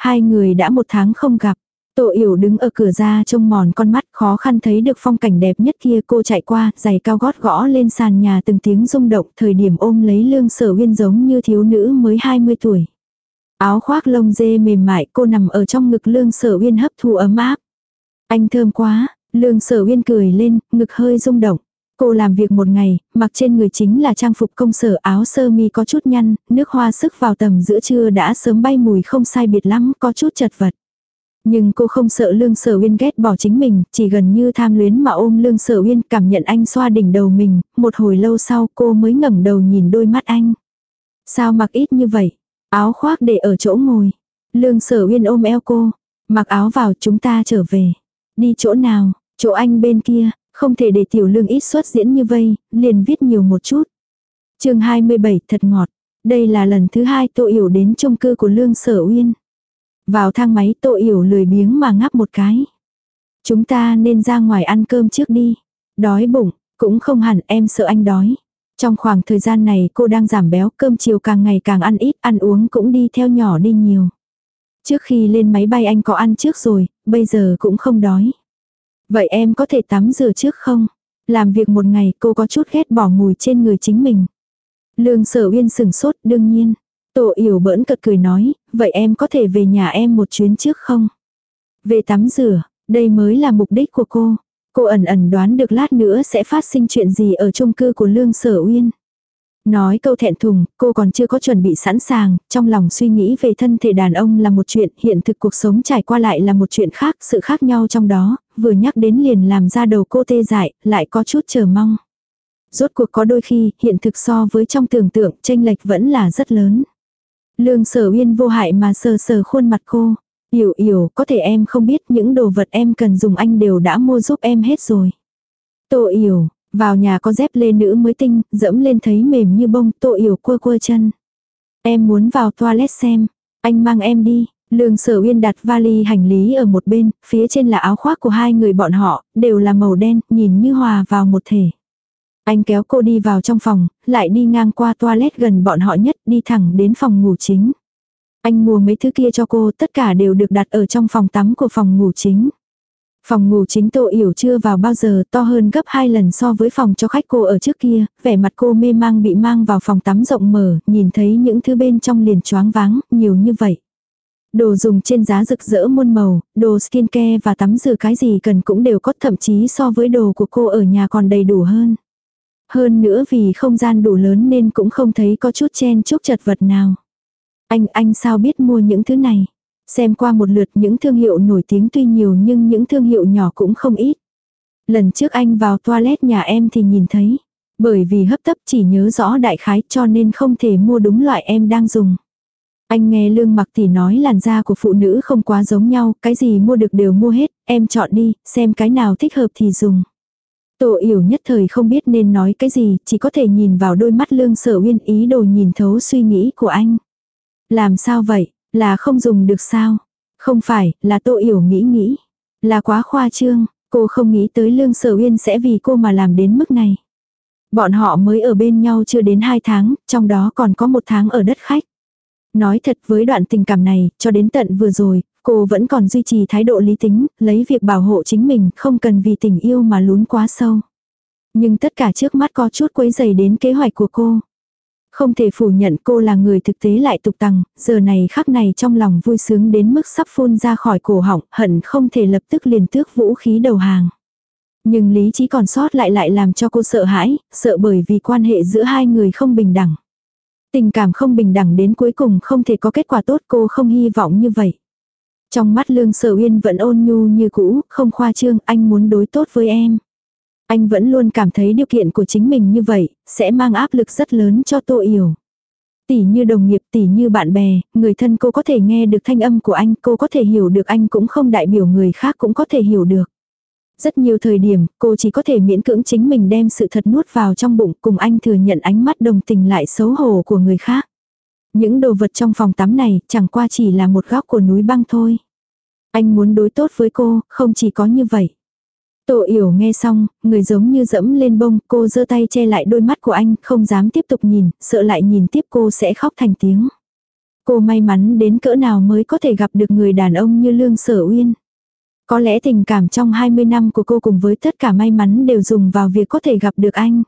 Hai người đã một tháng không gặp. Tô Yểu đứng ở cửa ra trông mòn con mắt khó khăn thấy được phong cảnh đẹp nhất kia cô chạy qua, giày cao gót gõ lên sàn nhà từng tiếng rung động thời điểm ôm lấy lương sở uyên giống như thiếu nữ mới 20 tuổi. Áo khoác lông dê mềm mại cô nằm ở trong ngực lương sở uyên hấp thu ấm áp. Anh thơm quá, lương sở uyên cười lên, ngực hơi rung động. Cô làm việc một ngày, mặc trên người chính là trang phục công sở áo sơ mi có chút nhăn, nước hoa sức vào tầm giữa trưa đã sớm bay mùi không sai biệt lắm, có chút chật vật. Nhưng cô không sợ lương sở uyên ghét bỏ chính mình, chỉ gần như tham luyến mà ôm lương sở uyên cảm nhận anh xoa đỉnh đầu mình, một hồi lâu sau cô mới ngẩng đầu nhìn đôi mắt anh. Sao mặc ít như vậy? Áo khoác để ở chỗ ngồi. Lương sở uyên ôm eo cô. Mặc áo vào chúng ta trở về. Đi chỗ nào? Chỗ anh bên kia. Không thể để tiểu lương ít xuất diễn như vây, liền viết nhiều một chút. chương 27 thật ngọt. Đây là lần thứ hai Tô Yểu đến chung cư của Lương Sở Uyên. Vào thang máy Tô Yểu lười biếng mà ngáp một cái. Chúng ta nên ra ngoài ăn cơm trước đi. Đói bụng, cũng không hẳn em sợ anh đói. Trong khoảng thời gian này cô đang giảm béo cơm chiều càng ngày càng ăn ít, ăn uống cũng đi theo nhỏ đi nhiều. Trước khi lên máy bay anh có ăn trước rồi, bây giờ cũng không đói. Vậy em có thể tắm rửa trước không? Làm việc một ngày cô có chút ghét bỏ mùi trên người chính mình. Lương sở uyên sừng sốt đương nhiên. Tổ yểu bỡn cật cười nói, vậy em có thể về nhà em một chuyến trước không? Về tắm rửa, đây mới là mục đích của cô. Cô ẩn ẩn đoán được lát nữa sẽ phát sinh chuyện gì ở chung cư của Lương Sở Uyên. Nói câu thẹn thùng, cô còn chưa có chuẩn bị sẵn sàng, trong lòng suy nghĩ về thân thể đàn ông là một chuyện, hiện thực cuộc sống trải qua lại là một chuyện khác, sự khác nhau trong đó, vừa nhắc đến liền làm ra đầu cô tê dại, lại có chút chờ mong. Rốt cuộc có đôi khi, hiện thực so với trong tưởng tượng, tranh lệch vẫn là rất lớn. Lương sở uyên vô hại mà sờ sờ khuôn mặt cô. Yểu yểu, có thể em không biết những đồ vật em cần dùng anh đều đã mua giúp em hết rồi. Tô yểu, vào nhà có dép lê nữ mới tinh, dẫm lên thấy mềm như bông, tô yểu quơ quơ chân. Em muốn vào toilet xem, anh mang em đi. Lương sở uyên đặt vali hành lý ở một bên, phía trên là áo khoác của hai người bọn họ, đều là màu đen, nhìn như hòa vào một thể. Anh kéo cô đi vào trong phòng, lại đi ngang qua toilet gần bọn họ nhất, đi thẳng đến phòng ngủ chính. Anh mua mấy thứ kia cho cô, tất cả đều được đặt ở trong phòng tắm của phòng ngủ chính. Phòng ngủ chính Tô Yểu chưa vào bao giờ to hơn gấp hai lần so với phòng cho khách cô ở trước kia, vẻ mặt cô mê mang bị mang vào phòng tắm rộng mở, nhìn thấy những thứ bên trong liền choáng váng, nhiều như vậy. Đồ dùng trên giá rực rỡ muôn màu, đồ skincare và tắm rửa cái gì cần cũng đều có thậm chí so với đồ của cô ở nhà còn đầy đủ hơn. Hơn nữa vì không gian đủ lớn nên cũng không thấy có chút chen chúc chật vật nào. Anh, anh sao biết mua những thứ này? Xem qua một lượt những thương hiệu nổi tiếng tuy nhiều nhưng những thương hiệu nhỏ cũng không ít. Lần trước anh vào toilet nhà em thì nhìn thấy. Bởi vì hấp tấp chỉ nhớ rõ đại khái cho nên không thể mua đúng loại em đang dùng. Anh nghe lương mặc tỷ nói làn da của phụ nữ không quá giống nhau, cái gì mua được đều mua hết, em chọn đi, xem cái nào thích hợp thì dùng. Tổ yểu nhất thời không biết nên nói cái gì, chỉ có thể nhìn vào đôi mắt lương sở uyên ý đồ nhìn thấu suy nghĩ của anh. Làm sao vậy, là không dùng được sao? Không phải, là tô yểu nghĩ nghĩ. Là quá khoa trương, cô không nghĩ tới lương sở uyên sẽ vì cô mà làm đến mức này. Bọn họ mới ở bên nhau chưa đến 2 tháng, trong đó còn có một tháng ở đất khách. Nói thật với đoạn tình cảm này, cho đến tận vừa rồi, cô vẫn còn duy trì thái độ lý tính, lấy việc bảo hộ chính mình, không cần vì tình yêu mà lún quá sâu. Nhưng tất cả trước mắt có chút quấy dày đến kế hoạch của cô. Không thể phủ nhận cô là người thực tế lại tục tằng, giờ này khắc này trong lòng vui sướng đến mức sắp phun ra khỏi cổ họng, hận không thể lập tức liền tước vũ khí đầu hàng. Nhưng lý trí còn sót lại lại làm cho cô sợ hãi, sợ bởi vì quan hệ giữa hai người không bình đẳng. Tình cảm không bình đẳng đến cuối cùng không thể có kết quả tốt cô không hy vọng như vậy. Trong mắt Lương Sở Uyên vẫn ôn nhu như cũ, không khoa trương, anh muốn đối tốt với em. Anh vẫn luôn cảm thấy điều kiện của chính mình như vậy, sẽ mang áp lực rất lớn cho Tô Yểu. Tỷ như đồng nghiệp, tỷ như bạn bè, người thân cô có thể nghe được thanh âm của anh, cô có thể hiểu được anh cũng không đại biểu người khác cũng có thể hiểu được. Rất nhiều thời điểm, cô chỉ có thể miễn cưỡng chính mình đem sự thật nuốt vào trong bụng cùng anh thừa nhận ánh mắt đồng tình lại xấu hổ của người khác. Những đồ vật trong phòng tắm này chẳng qua chỉ là một góc của núi băng thôi. Anh muốn đối tốt với cô, không chỉ có như vậy. Tô yểu nghe xong, người giống như dẫm lên bông, cô giơ tay che lại đôi mắt của anh, không dám tiếp tục nhìn, sợ lại nhìn tiếp cô sẽ khóc thành tiếng. Cô may mắn đến cỡ nào mới có thể gặp được người đàn ông như Lương Sở Uyên. Có lẽ tình cảm trong 20 năm của cô cùng với tất cả may mắn đều dùng vào việc có thể gặp được anh.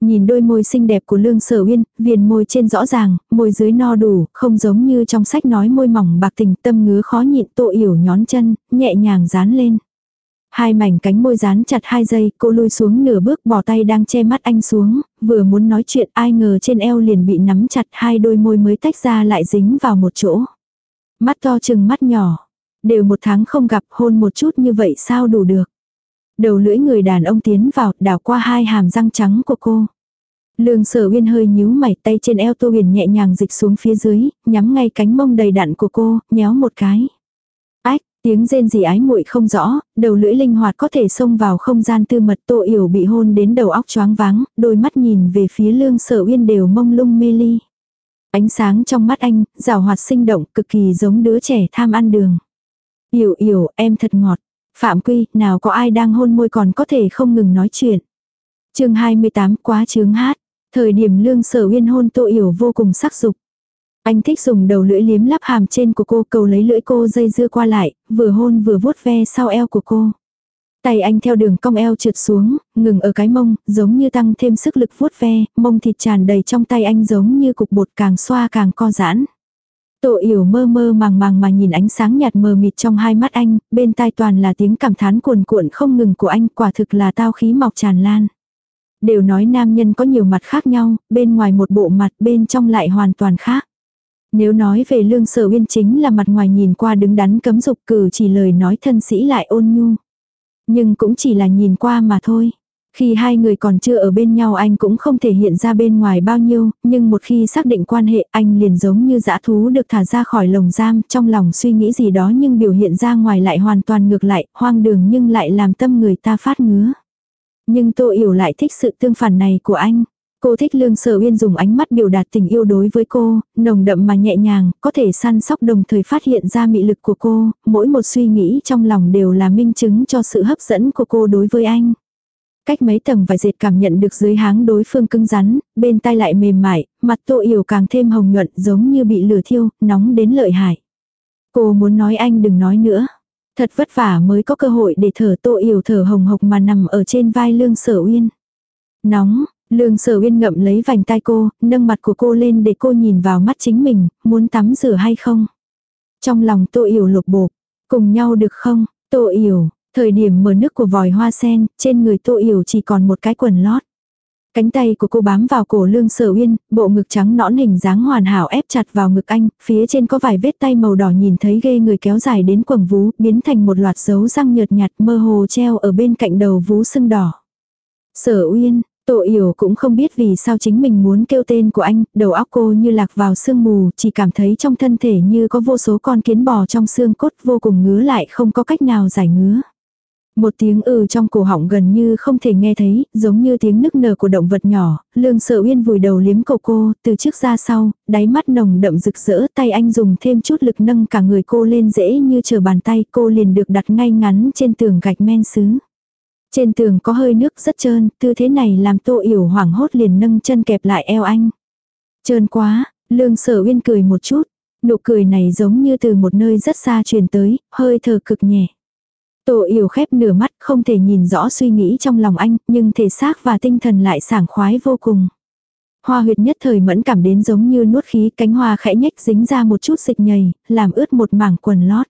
Nhìn đôi môi xinh đẹp của Lương Sở Uyên, viền môi trên rõ ràng, môi dưới no đủ, không giống như trong sách nói môi mỏng bạc tình tâm ngứa khó nhịn tội yểu nhón chân, nhẹ nhàng dán lên. Hai mảnh cánh môi dán chặt hai giây, cô lui xuống nửa bước bỏ tay đang che mắt anh xuống, vừa muốn nói chuyện ai ngờ trên eo liền bị nắm chặt hai đôi môi mới tách ra lại dính vào một chỗ. Mắt to chừng mắt nhỏ, đều một tháng không gặp hôn một chút như vậy sao đủ được. Đầu lưỡi người đàn ông tiến vào, đảo qua hai hàm răng trắng của cô. Lương sở uyên hơi nhíu mày tay trên eo tô huyền nhẹ nhàng dịch xuống phía dưới, nhắm ngay cánh mông đầy đặn của cô, nhéo một cái. Tiếng rên gì ái muội không rõ, đầu lưỡi linh hoạt có thể xông vào không gian tư mật tô yểu bị hôn đến đầu óc choáng váng, đôi mắt nhìn về phía lương sở uyên đều mông lung mê ly. Ánh sáng trong mắt anh, rào hoạt sinh động, cực kỳ giống đứa trẻ tham ăn đường. Yểu yểu, em thật ngọt. Phạm quy, nào có ai đang hôn môi còn có thể không ngừng nói chuyện. chương 28 quá chướng hát. Thời điểm lương sở uyên hôn tô yểu vô cùng sắc dục. Anh thích dùng đầu lưỡi liếm lắp hàm trên của cô cầu lấy lưỡi cô dây dưa qua lại, vừa hôn vừa vuốt ve sau eo của cô. Tay anh theo đường cong eo trượt xuống, ngừng ở cái mông, giống như tăng thêm sức lực vuốt ve, mông thịt tràn đầy trong tay anh giống như cục bột càng xoa càng co giãn. Tô yểu mơ mơ màng màng mà nhìn ánh sáng nhạt mờ mịt trong hai mắt anh, bên tai toàn là tiếng cảm thán cuồn cuộn không ngừng của anh, quả thực là tao khí mọc tràn lan. Đều nói nam nhân có nhiều mặt khác nhau, bên ngoài một bộ mặt bên trong lại hoàn toàn khác. Nếu nói về lương sở uyên chính là mặt ngoài nhìn qua đứng đắn cấm dục cử chỉ lời nói thân sĩ lại ôn nhu. Nhưng cũng chỉ là nhìn qua mà thôi. Khi hai người còn chưa ở bên nhau anh cũng không thể hiện ra bên ngoài bao nhiêu, nhưng một khi xác định quan hệ anh liền giống như dã thú được thả ra khỏi lồng giam, trong lòng suy nghĩ gì đó nhưng biểu hiện ra ngoài lại hoàn toàn ngược lại, hoang đường nhưng lại làm tâm người ta phát ngứa. Nhưng Tô Yểu lại thích sự tương phản này của anh. Cô thích Lương Sở Uyên dùng ánh mắt biểu đạt tình yêu đối với cô, nồng đậm mà nhẹ nhàng, có thể săn sóc đồng thời phát hiện ra mị lực của cô, mỗi một suy nghĩ trong lòng đều là minh chứng cho sự hấp dẫn của cô đối với anh. Cách mấy tầng vài dệt cảm nhận được dưới háng đối phương cứng rắn, bên tai lại mềm mại, mặt tô yểu càng thêm hồng nhuận giống như bị lửa thiêu, nóng đến lợi hại. Cô muốn nói anh đừng nói nữa. Thật vất vả mới có cơ hội để thở tô yểu thở hồng hộc mà nằm ở trên vai lương sở uyên. Nóng, lương sở uyên ngậm lấy vành tai cô, nâng mặt của cô lên để cô nhìn vào mắt chính mình, muốn tắm rửa hay không. Trong lòng tô yểu lục bộp, cùng nhau được không, tô yểu, Thời điểm mở nước của vòi hoa sen, trên người Tô Yểu chỉ còn một cái quần lót. Cánh tay của cô bám vào cổ lương sở uyên, bộ ngực trắng nõn hình dáng hoàn hảo ép chặt vào ngực anh, phía trên có vài vết tay màu đỏ nhìn thấy ghê người kéo dài đến quầng vú, biến thành một loạt dấu răng nhợt nhạt mơ hồ treo ở bên cạnh đầu vú sưng đỏ. Sở uyên, Tổ yểu cũng không biết vì sao chính mình muốn kêu tên của anh, đầu óc cô như lạc vào sương mù, chỉ cảm thấy trong thân thể như có vô số con kiến bò trong xương cốt vô cùng ngứa lại không có cách nào giải ngứa. Một tiếng ừ trong cổ họng gần như không thể nghe thấy, giống như tiếng nức nở của động vật nhỏ, lương sợ uyên vùi đầu liếm cổ cô, từ trước ra sau, đáy mắt nồng đậm rực rỡ, tay anh dùng thêm chút lực nâng cả người cô lên dễ như chờ bàn tay, cô liền được đặt ngay ngắn trên tường gạch men sứ. Trên tường có hơi nước rất trơn, tư thế này làm tô yểu hoảng hốt liền nâng chân kẹp lại eo anh. Trơn quá, lương sở uyên cười một chút, nụ cười này giống như từ một nơi rất xa truyền tới, hơi thở cực nhẹ. Tô yểu khép nửa mắt không thể nhìn rõ suy nghĩ trong lòng anh, nhưng thể xác và tinh thần lại sảng khoái vô cùng. Hoa huyệt nhất thời mẫn cảm đến giống như nuốt khí cánh hoa khẽ nhách dính ra một chút dịch nhầy, làm ướt một mảng quần lót.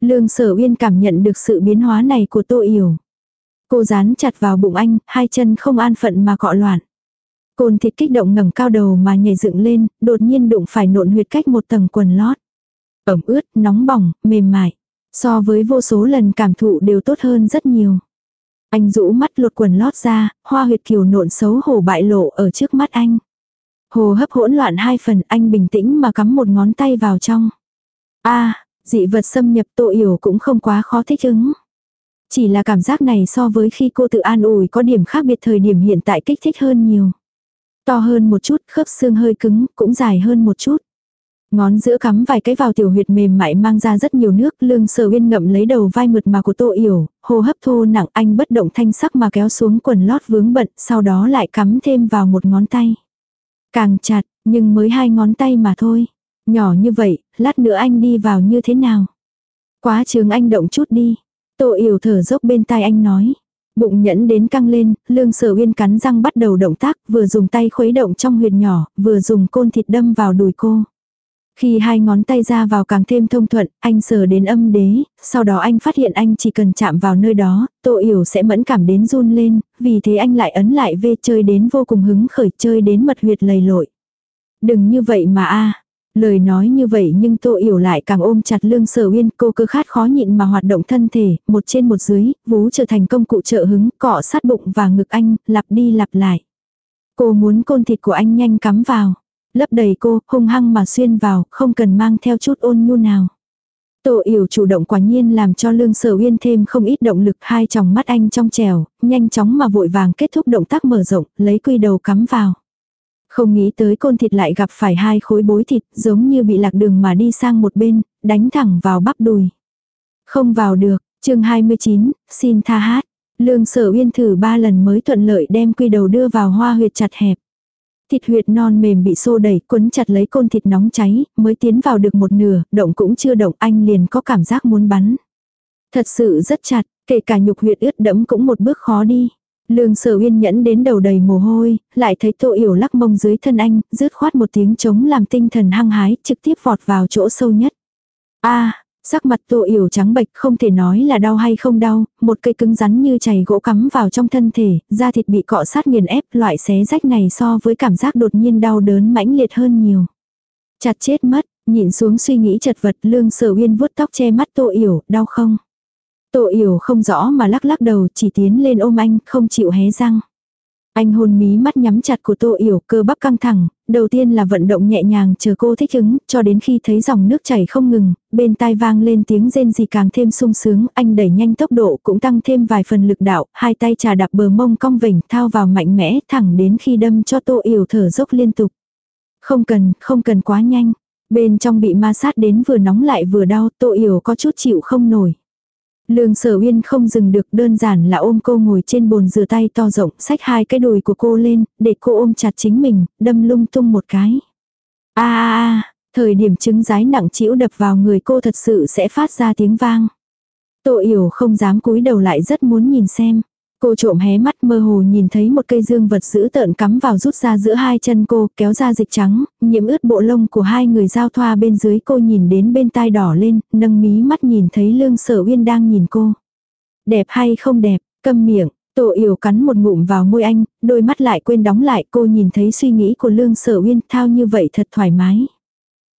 Lương sở uyên cảm nhận được sự biến hóa này của tô yểu. Cô dán chặt vào bụng anh, hai chân không an phận mà cọ loạn. Côn thịt kích động ngẩng cao đầu mà nhảy dựng lên, đột nhiên đụng phải nộn huyệt cách một tầng quần lót. Ẩm ướt, nóng bỏng, mềm mại. So với vô số lần cảm thụ đều tốt hơn rất nhiều. Anh rũ mắt lột quần lót ra, hoa huyệt kiều nộn xấu hổ bại lộ ở trước mắt anh. Hồ hấp hỗn loạn hai phần anh bình tĩnh mà cắm một ngón tay vào trong. a dị vật xâm nhập tô yểu cũng không quá khó thích ứng. Chỉ là cảm giác này so với khi cô tự an ủi có điểm khác biệt thời điểm hiện tại kích thích hơn nhiều. To hơn một chút, khớp xương hơi cứng, cũng dài hơn một chút. Ngón giữa cắm vài cái vào tiểu huyệt mềm mại mang ra rất nhiều nước, lương sờ uyên ngậm lấy đầu vai mượt mà của tô yểu, hô hấp thô nặng anh bất động thanh sắc mà kéo xuống quần lót vướng bận, sau đó lại cắm thêm vào một ngón tay. Càng chặt, nhưng mới hai ngón tay mà thôi. Nhỏ như vậy, lát nữa anh đi vào như thế nào? Quá trường anh động chút đi. Tô yểu thở dốc bên tai anh nói. Bụng nhẫn đến căng lên, lương sở uyên cắn răng bắt đầu động tác, vừa dùng tay khuấy động trong huyệt nhỏ, vừa dùng côn thịt đâm vào đùi cô. Khi hai ngón tay ra vào càng thêm thông thuận, anh sờ đến âm đế, sau đó anh phát hiện anh chỉ cần chạm vào nơi đó, tô yểu sẽ mẫn cảm đến run lên, vì thế anh lại ấn lại vê chơi đến vô cùng hứng khởi chơi đến mật huyệt lầy lội. Đừng như vậy mà a Lời nói như vậy nhưng Tô Yểu lại càng ôm chặt lương sở uyên cô cơ khát khó nhịn mà hoạt động thân thể, một trên một dưới, vú trở thành công cụ trợ hứng, cọ sát bụng và ngực anh, lặp đi lặp lại. Cô muốn côn thịt của anh nhanh cắm vào. Lấp đầy cô, hung hăng mà xuyên vào, không cần mang theo chút ôn nhu nào. Tô Yểu chủ động quả nhiên làm cho Lương Sở Uyên thêm không ít động lực hai tròng mắt anh trong trèo, nhanh chóng mà vội vàng kết thúc động tác mở rộng, lấy quy đầu cắm vào. Không nghĩ tới côn thịt lại gặp phải hai khối bối thịt giống như bị lạc đường mà đi sang một bên, đánh thẳng vào bắp đùi. Không vào được, chương 29, xin tha hát. Lương sở uyên thử ba lần mới thuận lợi đem quy đầu đưa vào hoa huyệt chặt hẹp. Thịt huyệt non mềm bị xô đẩy quấn chặt lấy côn thịt nóng cháy, mới tiến vào được một nửa, động cũng chưa động anh liền có cảm giác muốn bắn. Thật sự rất chặt, kể cả nhục huyệt ướt đẫm cũng một bước khó đi. Lương sở uyên nhẫn đến đầu đầy mồ hôi, lại thấy tô yểu lắc mông dưới thân anh, rứt khoát một tiếng chống làm tinh thần hăng hái, trực tiếp vọt vào chỗ sâu nhất. a sắc mặt tô yểu trắng bệch không thể nói là đau hay không đau, một cây cứng rắn như chày gỗ cắm vào trong thân thể, da thịt bị cọ sát nghiền ép, loại xé rách này so với cảm giác đột nhiên đau đớn mãnh liệt hơn nhiều. Chặt chết mất, nhìn xuống suy nghĩ chật vật lương sở uyên vuốt tóc che mắt tô yểu, đau không? Tô yểu không rõ mà lắc lắc đầu chỉ tiến lên ôm anh, không chịu hé răng. Anh hôn mí mắt nhắm chặt của tô yểu cơ bắp căng thẳng, đầu tiên là vận động nhẹ nhàng chờ cô thích ứng, cho đến khi thấy dòng nước chảy không ngừng, bên tai vang lên tiếng rên gì càng thêm sung sướng, anh đẩy nhanh tốc độ cũng tăng thêm vài phần lực đạo, hai tay trà đạp bờ mông cong vỉnh thao vào mạnh mẽ thẳng đến khi đâm cho tô yểu thở dốc liên tục. Không cần, không cần quá nhanh. Bên trong bị ma sát đến vừa nóng lại vừa đau, tô yểu có chút chịu không nổi. Lương sở uyên không dừng được đơn giản là ôm cô ngồi trên bồn rửa tay to rộng, xách hai cái đùi của cô lên, để cô ôm chặt chính mình, đâm lung tung một cái. a a a thời điểm trứng rái nặng chĩu đập vào người cô thật sự sẽ phát ra tiếng vang. Tô yểu không dám cúi đầu lại rất muốn nhìn xem. Cô trộm hé mắt mơ hồ nhìn thấy một cây dương vật giữ tợn cắm vào rút ra giữa hai chân cô, kéo ra dịch trắng, nhiễm ướt bộ lông của hai người giao thoa bên dưới cô nhìn đến bên tai đỏ lên, nâng mí mắt nhìn thấy lương sở uyên đang nhìn cô. Đẹp hay không đẹp, câm miệng, Tổ yểu cắn một ngụm vào môi anh, đôi mắt lại quên đóng lại cô nhìn thấy suy nghĩ của lương sở uyên thao như vậy thật thoải mái.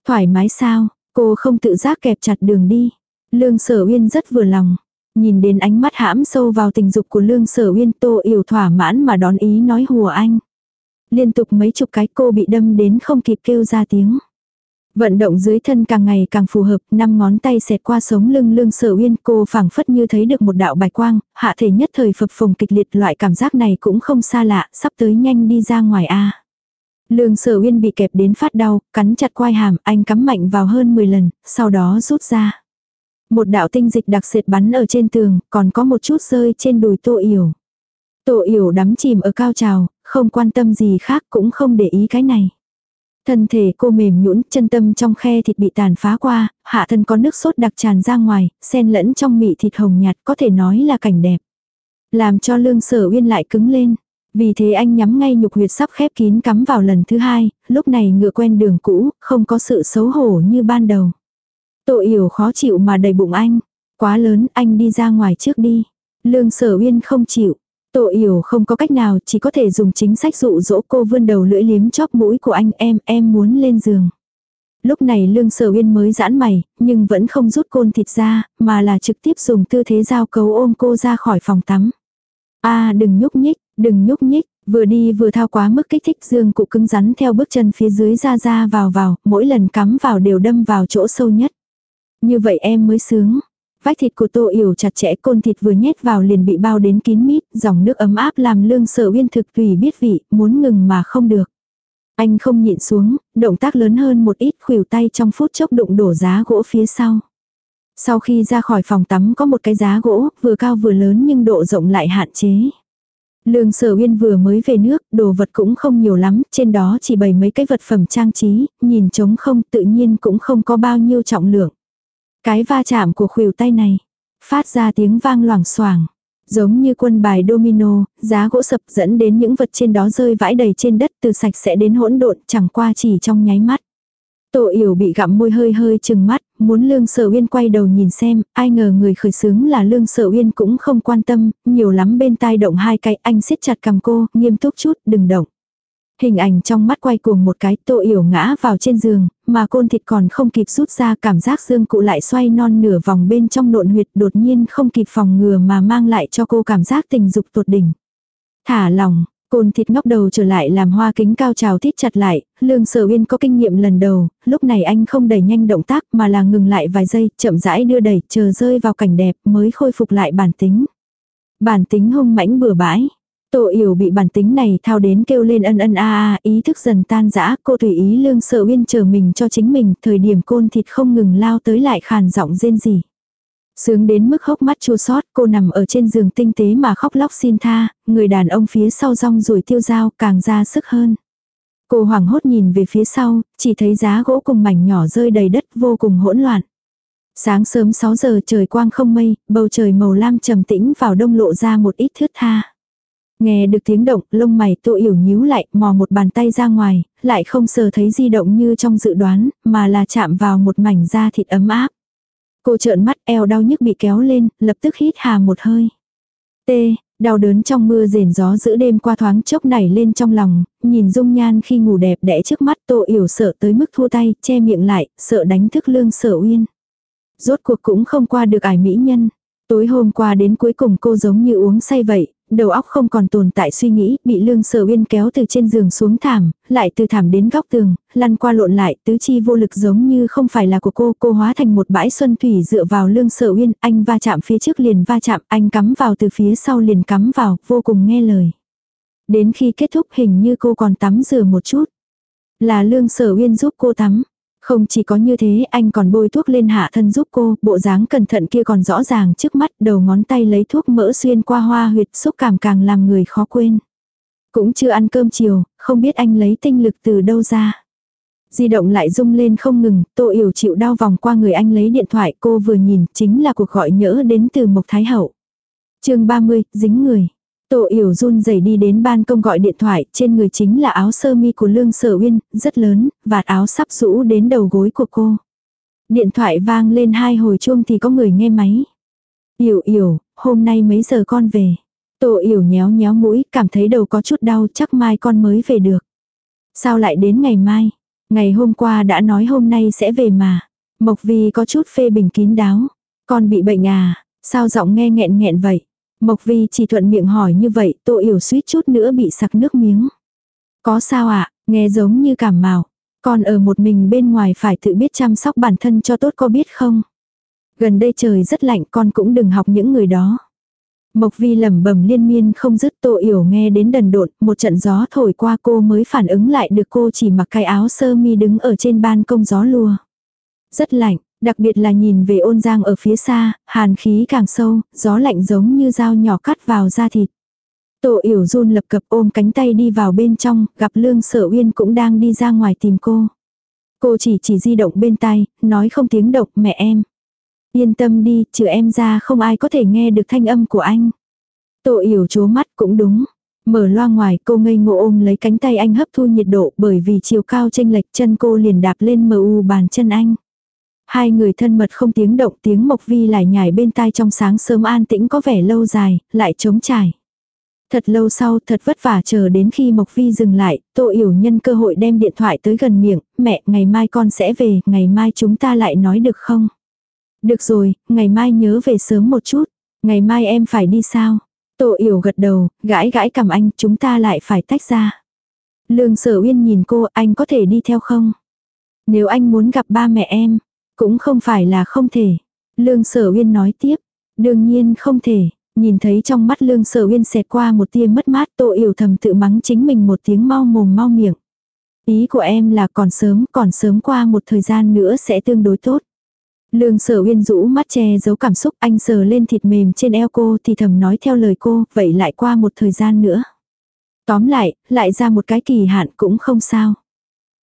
Thoải mái sao, cô không tự giác kẹp chặt đường đi. Lương sở uyên rất vừa lòng. Nhìn đến ánh mắt hãm sâu vào tình dục của lương sở uyên tô yểu thỏa mãn mà đón ý nói hùa anh. Liên tục mấy chục cái cô bị đâm đến không kịp kêu ra tiếng. Vận động dưới thân càng ngày càng phù hợp, năm ngón tay xẹt qua sống lưng lương sở uyên cô phảng phất như thấy được một đạo bạch quang, hạ thể nhất thời phập phồng kịch liệt loại cảm giác này cũng không xa lạ, sắp tới nhanh đi ra ngoài a. Lương sở uyên bị kẹp đến phát đau, cắn chặt quai hàm, anh cắm mạnh vào hơn 10 lần, sau đó rút ra. Một đạo tinh dịch đặc sệt bắn ở trên tường, còn có một chút rơi trên đùi tô yểu. Tô yểu đắm chìm ở cao trào, không quan tâm gì khác cũng không để ý cái này. Thân thể cô mềm nhũn, chân tâm trong khe thịt bị tàn phá qua, hạ thân có nước sốt đặc tràn ra ngoài, xen lẫn trong mị thịt hồng nhạt có thể nói là cảnh đẹp. Làm cho lương sở uyên lại cứng lên. Vì thế anh nhắm ngay nhục huyệt sắp khép kín cắm vào lần thứ hai, lúc này ngựa quen đường cũ, không có sự xấu hổ như ban đầu. Tô yểu khó chịu mà đầy bụng anh. Quá lớn, anh đi ra ngoài trước đi. Lương sở uyên không chịu. Tô yểu không có cách nào, chỉ có thể dùng chính sách dụ dỗ cô vươn đầu lưỡi liếm chóp mũi của anh em, em muốn lên giường. Lúc này lương sở uyên mới giãn mày, nhưng vẫn không rút côn thịt ra, mà là trực tiếp dùng tư thế giao cấu ôm cô ra khỏi phòng tắm. a đừng nhúc nhích, đừng nhúc nhích, vừa đi vừa thao quá mức kích thích dương cụ cứng rắn theo bước chân phía dưới ra ra vào vào, mỗi lần cắm vào đều đâm vào chỗ sâu nhất. Như vậy em mới sướng. Vách thịt của tô yểu chặt chẽ côn thịt vừa nhét vào liền bị bao đến kín mít, dòng nước ấm áp làm lương sở uyên thực tùy biết vị, muốn ngừng mà không được. Anh không nhịn xuống, động tác lớn hơn một ít khuỷu tay trong phút chốc đụng đổ giá gỗ phía sau. Sau khi ra khỏi phòng tắm có một cái giá gỗ, vừa cao vừa lớn nhưng độ rộng lại hạn chế. Lương sở uyên vừa mới về nước, đồ vật cũng không nhiều lắm, trên đó chỉ bày mấy cái vật phẩm trang trí, nhìn trống không tự nhiên cũng không có bao nhiêu trọng lượng. Cái va chạm của khuỷu tay này, phát ra tiếng vang loảng xoảng Giống như quân bài domino, giá gỗ sập dẫn đến những vật trên đó rơi vãi đầy trên đất từ sạch sẽ đến hỗn độn chẳng qua chỉ trong nháy mắt. Tổ yểu bị gặm môi hơi hơi chừng mắt, muốn Lương Sở Uyên quay đầu nhìn xem, ai ngờ người khởi sướng là Lương Sở Uyên cũng không quan tâm, nhiều lắm bên tai động hai cái, anh siết chặt cầm cô, nghiêm túc chút, đừng động. Hình ảnh trong mắt quay cuồng một cái, Tô Yểu ngã vào trên giường, mà côn thịt còn không kịp rút ra cảm giác dương cụ lại xoay non nửa vòng bên trong nộn huyệt đột nhiên không kịp phòng ngừa mà mang lại cho cô cảm giác tình dục tột đỉnh. Thả lòng, côn thịt ngóc đầu trở lại làm hoa kính cao trào thít chặt lại, lương sở uyên có kinh nghiệm lần đầu, lúc này anh không đẩy nhanh động tác mà là ngừng lại vài giây, chậm rãi đưa đẩy, chờ rơi vào cảnh đẹp mới khôi phục lại bản tính. Bản tính hung mãnh bừa bãi. Tô yểu bị bản tính này thao đến kêu lên ân ân a a, ý thức dần tan rã, cô tùy ý lương sợ uyên chờ mình cho chính mình, thời điểm côn thịt không ngừng lao tới lại khàn giọng rên gì. Sướng đến mức hốc mắt chua sót, cô nằm ở trên giường tinh tế mà khóc lóc xin tha, người đàn ông phía sau rong rồi tiêu dao càng ra sức hơn. Cô hoảng hốt nhìn về phía sau, chỉ thấy giá gỗ cùng mảnh nhỏ rơi đầy đất vô cùng hỗn loạn. Sáng sớm 6 giờ trời quang không mây, bầu trời màu lam trầm tĩnh vào đông lộ ra một ít thướt tha. Nghe được tiếng động, lông mày tô yểu nhíu lại, mò một bàn tay ra ngoài, lại không sờ thấy di động như trong dự đoán, mà là chạm vào một mảnh da thịt ấm áp. Cô trợn mắt eo đau nhức bị kéo lên, lập tức hít hà một hơi. T, đau đớn trong mưa rền gió giữa đêm qua thoáng chốc nảy lên trong lòng, nhìn dung nhan khi ngủ đẹp đẽ trước mắt tô yểu sợ tới mức thua tay, che miệng lại, sợ đánh thức lương sở uyên. Rốt cuộc cũng không qua được ải mỹ nhân. Tối hôm qua đến cuối cùng cô giống như uống say vậy, đầu óc không còn tồn tại suy nghĩ, bị lương sở uyên kéo từ trên giường xuống thảm, lại từ thảm đến góc tường, lăn qua lộn lại, tứ chi vô lực giống như không phải là của cô, cô hóa thành một bãi xuân thủy dựa vào lương sở uyên, anh va chạm phía trước liền va chạm, anh cắm vào từ phía sau liền cắm vào, vô cùng nghe lời. Đến khi kết thúc hình như cô còn tắm rửa một chút. Là lương sở uyên giúp cô tắm. Không chỉ có như thế anh còn bôi thuốc lên hạ thân giúp cô, bộ dáng cẩn thận kia còn rõ ràng trước mắt đầu ngón tay lấy thuốc mỡ xuyên qua hoa huyệt xúc cảm càng làm người khó quên. Cũng chưa ăn cơm chiều, không biết anh lấy tinh lực từ đâu ra. Di động lại rung lên không ngừng, tô yểu chịu đau vòng qua người anh lấy điện thoại cô vừa nhìn chính là cuộc gọi nhỡ đến từ Mộc Thái Hậu. chương 30, dính người. Tô Yểu run rẩy đi đến ban công gọi điện thoại, trên người chính là áo sơ mi của Lương Sở Uyên, rất lớn, vạt áo sắp rũ đến đầu gối của cô. Điện thoại vang lên hai hồi chuông thì có người nghe máy. Yểu Yểu, hôm nay mấy giờ con về? Tô Yểu nhéo nhéo mũi, cảm thấy đầu có chút đau, chắc mai con mới về được. Sao lại đến ngày mai? Ngày hôm qua đã nói hôm nay sẽ về mà. Mộc Vi có chút phê bình kín đáo. Con bị bệnh à? Sao giọng nghe nghẹn nghẹn vậy? Mộc Vi chỉ thuận miệng hỏi như vậy, Tô Yểu suýt chút nữa bị sặc nước miếng. Có sao ạ, à? nghe giống như cảm mạo. Còn ở một mình bên ngoài phải tự biết chăm sóc bản thân cho tốt có biết không? Gần đây trời rất lạnh con cũng đừng học những người đó. Mộc vi lẩm bẩm liên miên không dứt Tô Yểu nghe đến đần độn, một trận gió thổi qua cô mới phản ứng lại được cô chỉ mặc cái áo sơ mi đứng ở trên ban công gió lùa. Rất lạnh, Đặc biệt là nhìn về ôn giang ở phía xa, hàn khí càng sâu, gió lạnh giống như dao nhỏ cắt vào da thịt. Tổ yểu run lập cập ôm cánh tay đi vào bên trong, gặp lương sở uyên cũng đang đi ra ngoài tìm cô. Cô chỉ chỉ di động bên tay, nói không tiếng độc mẹ em. Yên tâm đi, trừ em ra không ai có thể nghe được thanh âm của anh. Tổ yểu chố mắt cũng đúng. Mở loa ngoài cô ngây ngô ôm lấy cánh tay anh hấp thu nhiệt độ bởi vì chiều cao chênh lệch chân cô liền đạp lên mờ u bàn chân anh. Hai người thân mật không tiếng động tiếng Mộc Vi lại nhảy bên tai trong sáng sớm an tĩnh có vẻ lâu dài, lại trống trải. Thật lâu sau thật vất vả chờ đến khi Mộc Vi dừng lại, Tô Yểu nhân cơ hội đem điện thoại tới gần miệng, mẹ ngày mai con sẽ về, ngày mai chúng ta lại nói được không? Được rồi, ngày mai nhớ về sớm một chút, ngày mai em phải đi sao? Tô Yểu gật đầu, gãi gãi cầm anh, chúng ta lại phải tách ra. Lương Sở Uyên nhìn cô, anh có thể đi theo không? Nếu anh muốn gặp ba mẹ em, cũng không phải là không thể. Lương Sở Uyên nói tiếp, đương nhiên không thể. Nhìn thấy trong mắt Lương Sở Uyên xẹt qua một tia mất mát Tô Yểu thầm tự mắng chính mình một tiếng mau mồm mau miệng. Ý của em là còn sớm, còn sớm qua một thời gian nữa sẽ tương đối tốt. Lương sở uyên rũ mắt che giấu cảm xúc anh sờ lên thịt mềm trên eo cô thì thầm nói theo lời cô, vậy lại qua một thời gian nữa. Tóm lại, lại ra một cái kỳ hạn cũng không sao.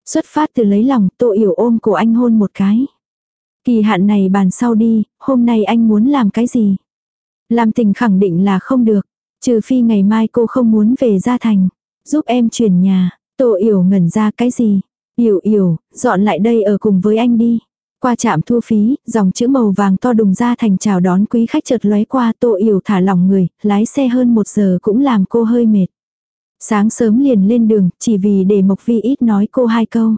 Xuất phát từ lấy lòng tô yểu ôm của anh hôn một cái. Kỳ hạn này bàn sau đi, hôm nay anh muốn làm cái gì? Làm tình khẳng định là không được, trừ phi ngày mai cô không muốn về gia thành. Giúp em chuyển nhà, tô yểu ngẩn ra cái gì? Yểu yểu, dọn lại đây ở cùng với anh đi. Qua trạm thu phí, dòng chữ màu vàng to đùng ra thành chào đón quý khách chợt lóe qua tô yểu thả lỏng người, lái xe hơn một giờ cũng làm cô hơi mệt. Sáng sớm liền lên đường, chỉ vì để Mộc Vi ít nói cô hai câu.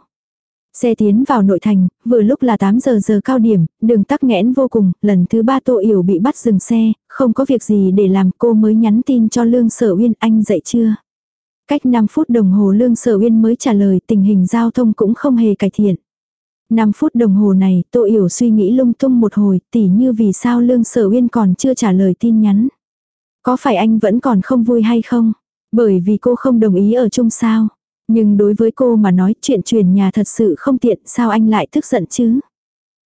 Xe tiến vào nội thành, vừa lúc là 8 giờ giờ cao điểm, đường tắc nghẽn vô cùng, lần thứ ba Tô Yểu bị bắt dừng xe, không có việc gì để làm cô mới nhắn tin cho Lương Sở Uyên anh dậy chưa. Cách 5 phút đồng hồ Lương Sở Uyên mới trả lời tình hình giao thông cũng không hề cải thiện. 5 phút đồng hồ này, Tô Yểu suy nghĩ lung tung một hồi, tỉ như vì sao Lương Sở Uyên còn chưa trả lời tin nhắn. Có phải anh vẫn còn không vui hay không? Bởi vì cô không đồng ý ở chung sao. Nhưng đối với cô mà nói chuyện chuyển nhà thật sự không tiện sao anh lại tức giận chứ.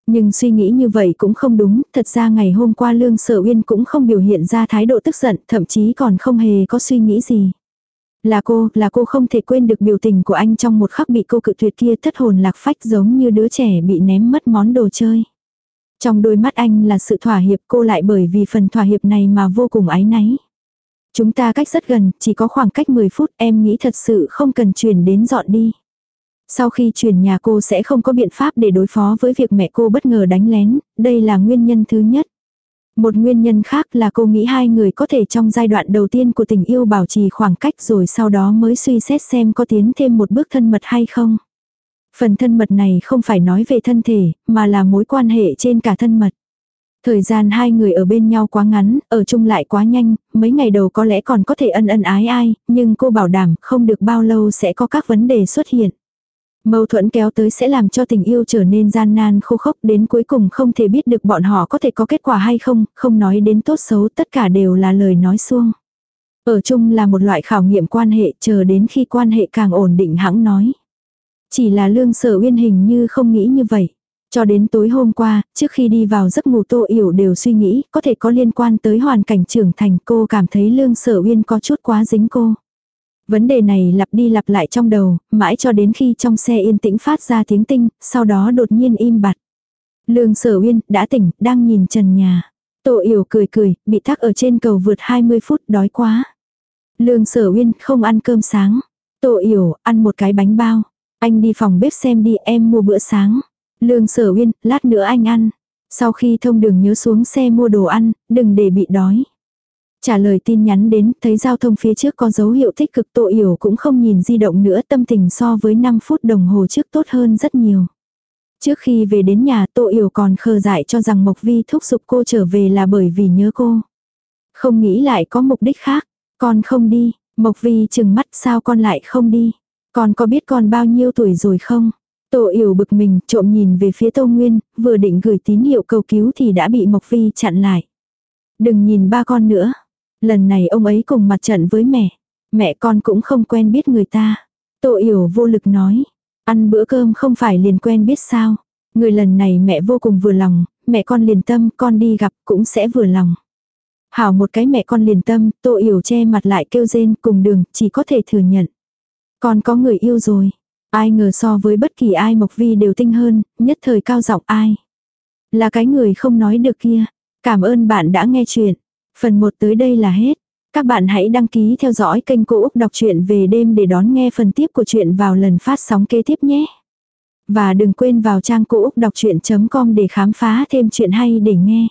Nhưng suy nghĩ như vậy cũng không đúng, thật ra ngày hôm qua Lương Sở Uyên cũng không biểu hiện ra thái độ tức giận, thậm chí còn không hề có suy nghĩ gì. Là cô, là cô không thể quên được biểu tình của anh trong một khắc bị cô cự tuyệt kia thất hồn lạc phách giống như đứa trẻ bị ném mất món đồ chơi. Trong đôi mắt anh là sự thỏa hiệp cô lại bởi vì phần thỏa hiệp này mà vô cùng ái náy. Chúng ta cách rất gần, chỉ có khoảng cách 10 phút em nghĩ thật sự không cần chuyển đến dọn đi. Sau khi chuyển nhà cô sẽ không có biện pháp để đối phó với việc mẹ cô bất ngờ đánh lén, đây là nguyên nhân thứ nhất. Một nguyên nhân khác là cô nghĩ hai người có thể trong giai đoạn đầu tiên của tình yêu bảo trì khoảng cách rồi sau đó mới suy xét xem có tiến thêm một bước thân mật hay không. Phần thân mật này không phải nói về thân thể, mà là mối quan hệ trên cả thân mật. Thời gian hai người ở bên nhau quá ngắn, ở chung lại quá nhanh, mấy ngày đầu có lẽ còn có thể ân ân ái ai, nhưng cô bảo đảm không được bao lâu sẽ có các vấn đề xuất hiện. Mâu thuẫn kéo tới sẽ làm cho tình yêu trở nên gian nan khô khốc đến cuối cùng không thể biết được bọn họ có thể có kết quả hay không, không nói đến tốt xấu tất cả đều là lời nói xuông. Ở chung là một loại khảo nghiệm quan hệ chờ đến khi quan hệ càng ổn định hãng nói. Chỉ là lương sở uyên hình như không nghĩ như vậy. Cho đến tối hôm qua, trước khi đi vào giấc ngủ Tô Yểu đều suy nghĩ có thể có liên quan tới hoàn cảnh trưởng thành cô cảm thấy Lương Sở Uyên có chút quá dính cô. Vấn đề này lặp đi lặp lại trong đầu, mãi cho đến khi trong xe yên tĩnh phát ra tiếng tinh, sau đó đột nhiên im bặt. Lương Sở Uyên đã tỉnh, đang nhìn trần nhà. Tô Yểu cười cười, bị thắc ở trên cầu vượt 20 phút, đói quá. Lương Sở Uyên không ăn cơm sáng. Tô Yểu ăn một cái bánh bao. Anh đi phòng bếp xem đi em mua bữa sáng. Lương sở uyên, lát nữa anh ăn. Sau khi thông đường nhớ xuống xe mua đồ ăn, đừng để bị đói. Trả lời tin nhắn đến, thấy giao thông phía trước có dấu hiệu tích cực tội hiểu cũng không nhìn di động nữa tâm tình so với 5 phút đồng hồ trước tốt hơn rất nhiều. Trước khi về đến nhà tội hiểu còn khờ dại cho rằng Mộc Vi thúc giục cô trở về là bởi vì nhớ cô. Không nghĩ lại có mục đích khác, con không đi, Mộc Vi chừng mắt sao con lại không đi. Con có biết con bao nhiêu tuổi rồi không? Tô Yểu bực mình, trộm nhìn về phía Tô Nguyên, vừa định gửi tín hiệu cầu cứu thì đã bị Mộc Phi chặn lại. Đừng nhìn ba con nữa. Lần này ông ấy cùng mặt trận với mẹ. Mẹ con cũng không quen biết người ta. Tô Yểu vô lực nói. Ăn bữa cơm không phải liền quen biết sao. Người lần này mẹ vô cùng vừa lòng, mẹ con liền tâm, con đi gặp cũng sẽ vừa lòng. Hảo một cái mẹ con liền tâm, Tô Yểu che mặt lại kêu rên cùng đường, chỉ có thể thừa nhận. Con có người yêu rồi. Ai ngờ so với bất kỳ ai Mộc Vi đều tinh hơn, nhất thời cao giọng ai. Là cái người không nói được kia. Cảm ơn bạn đã nghe chuyện. Phần 1 tới đây là hết. Các bạn hãy đăng ký theo dõi kênh Cô Úc Đọc truyện về đêm để đón nghe phần tiếp của chuyện vào lần phát sóng kế tiếp nhé. Và đừng quên vào trang cô úc đọc chuyện.com để khám phá thêm chuyện hay để nghe.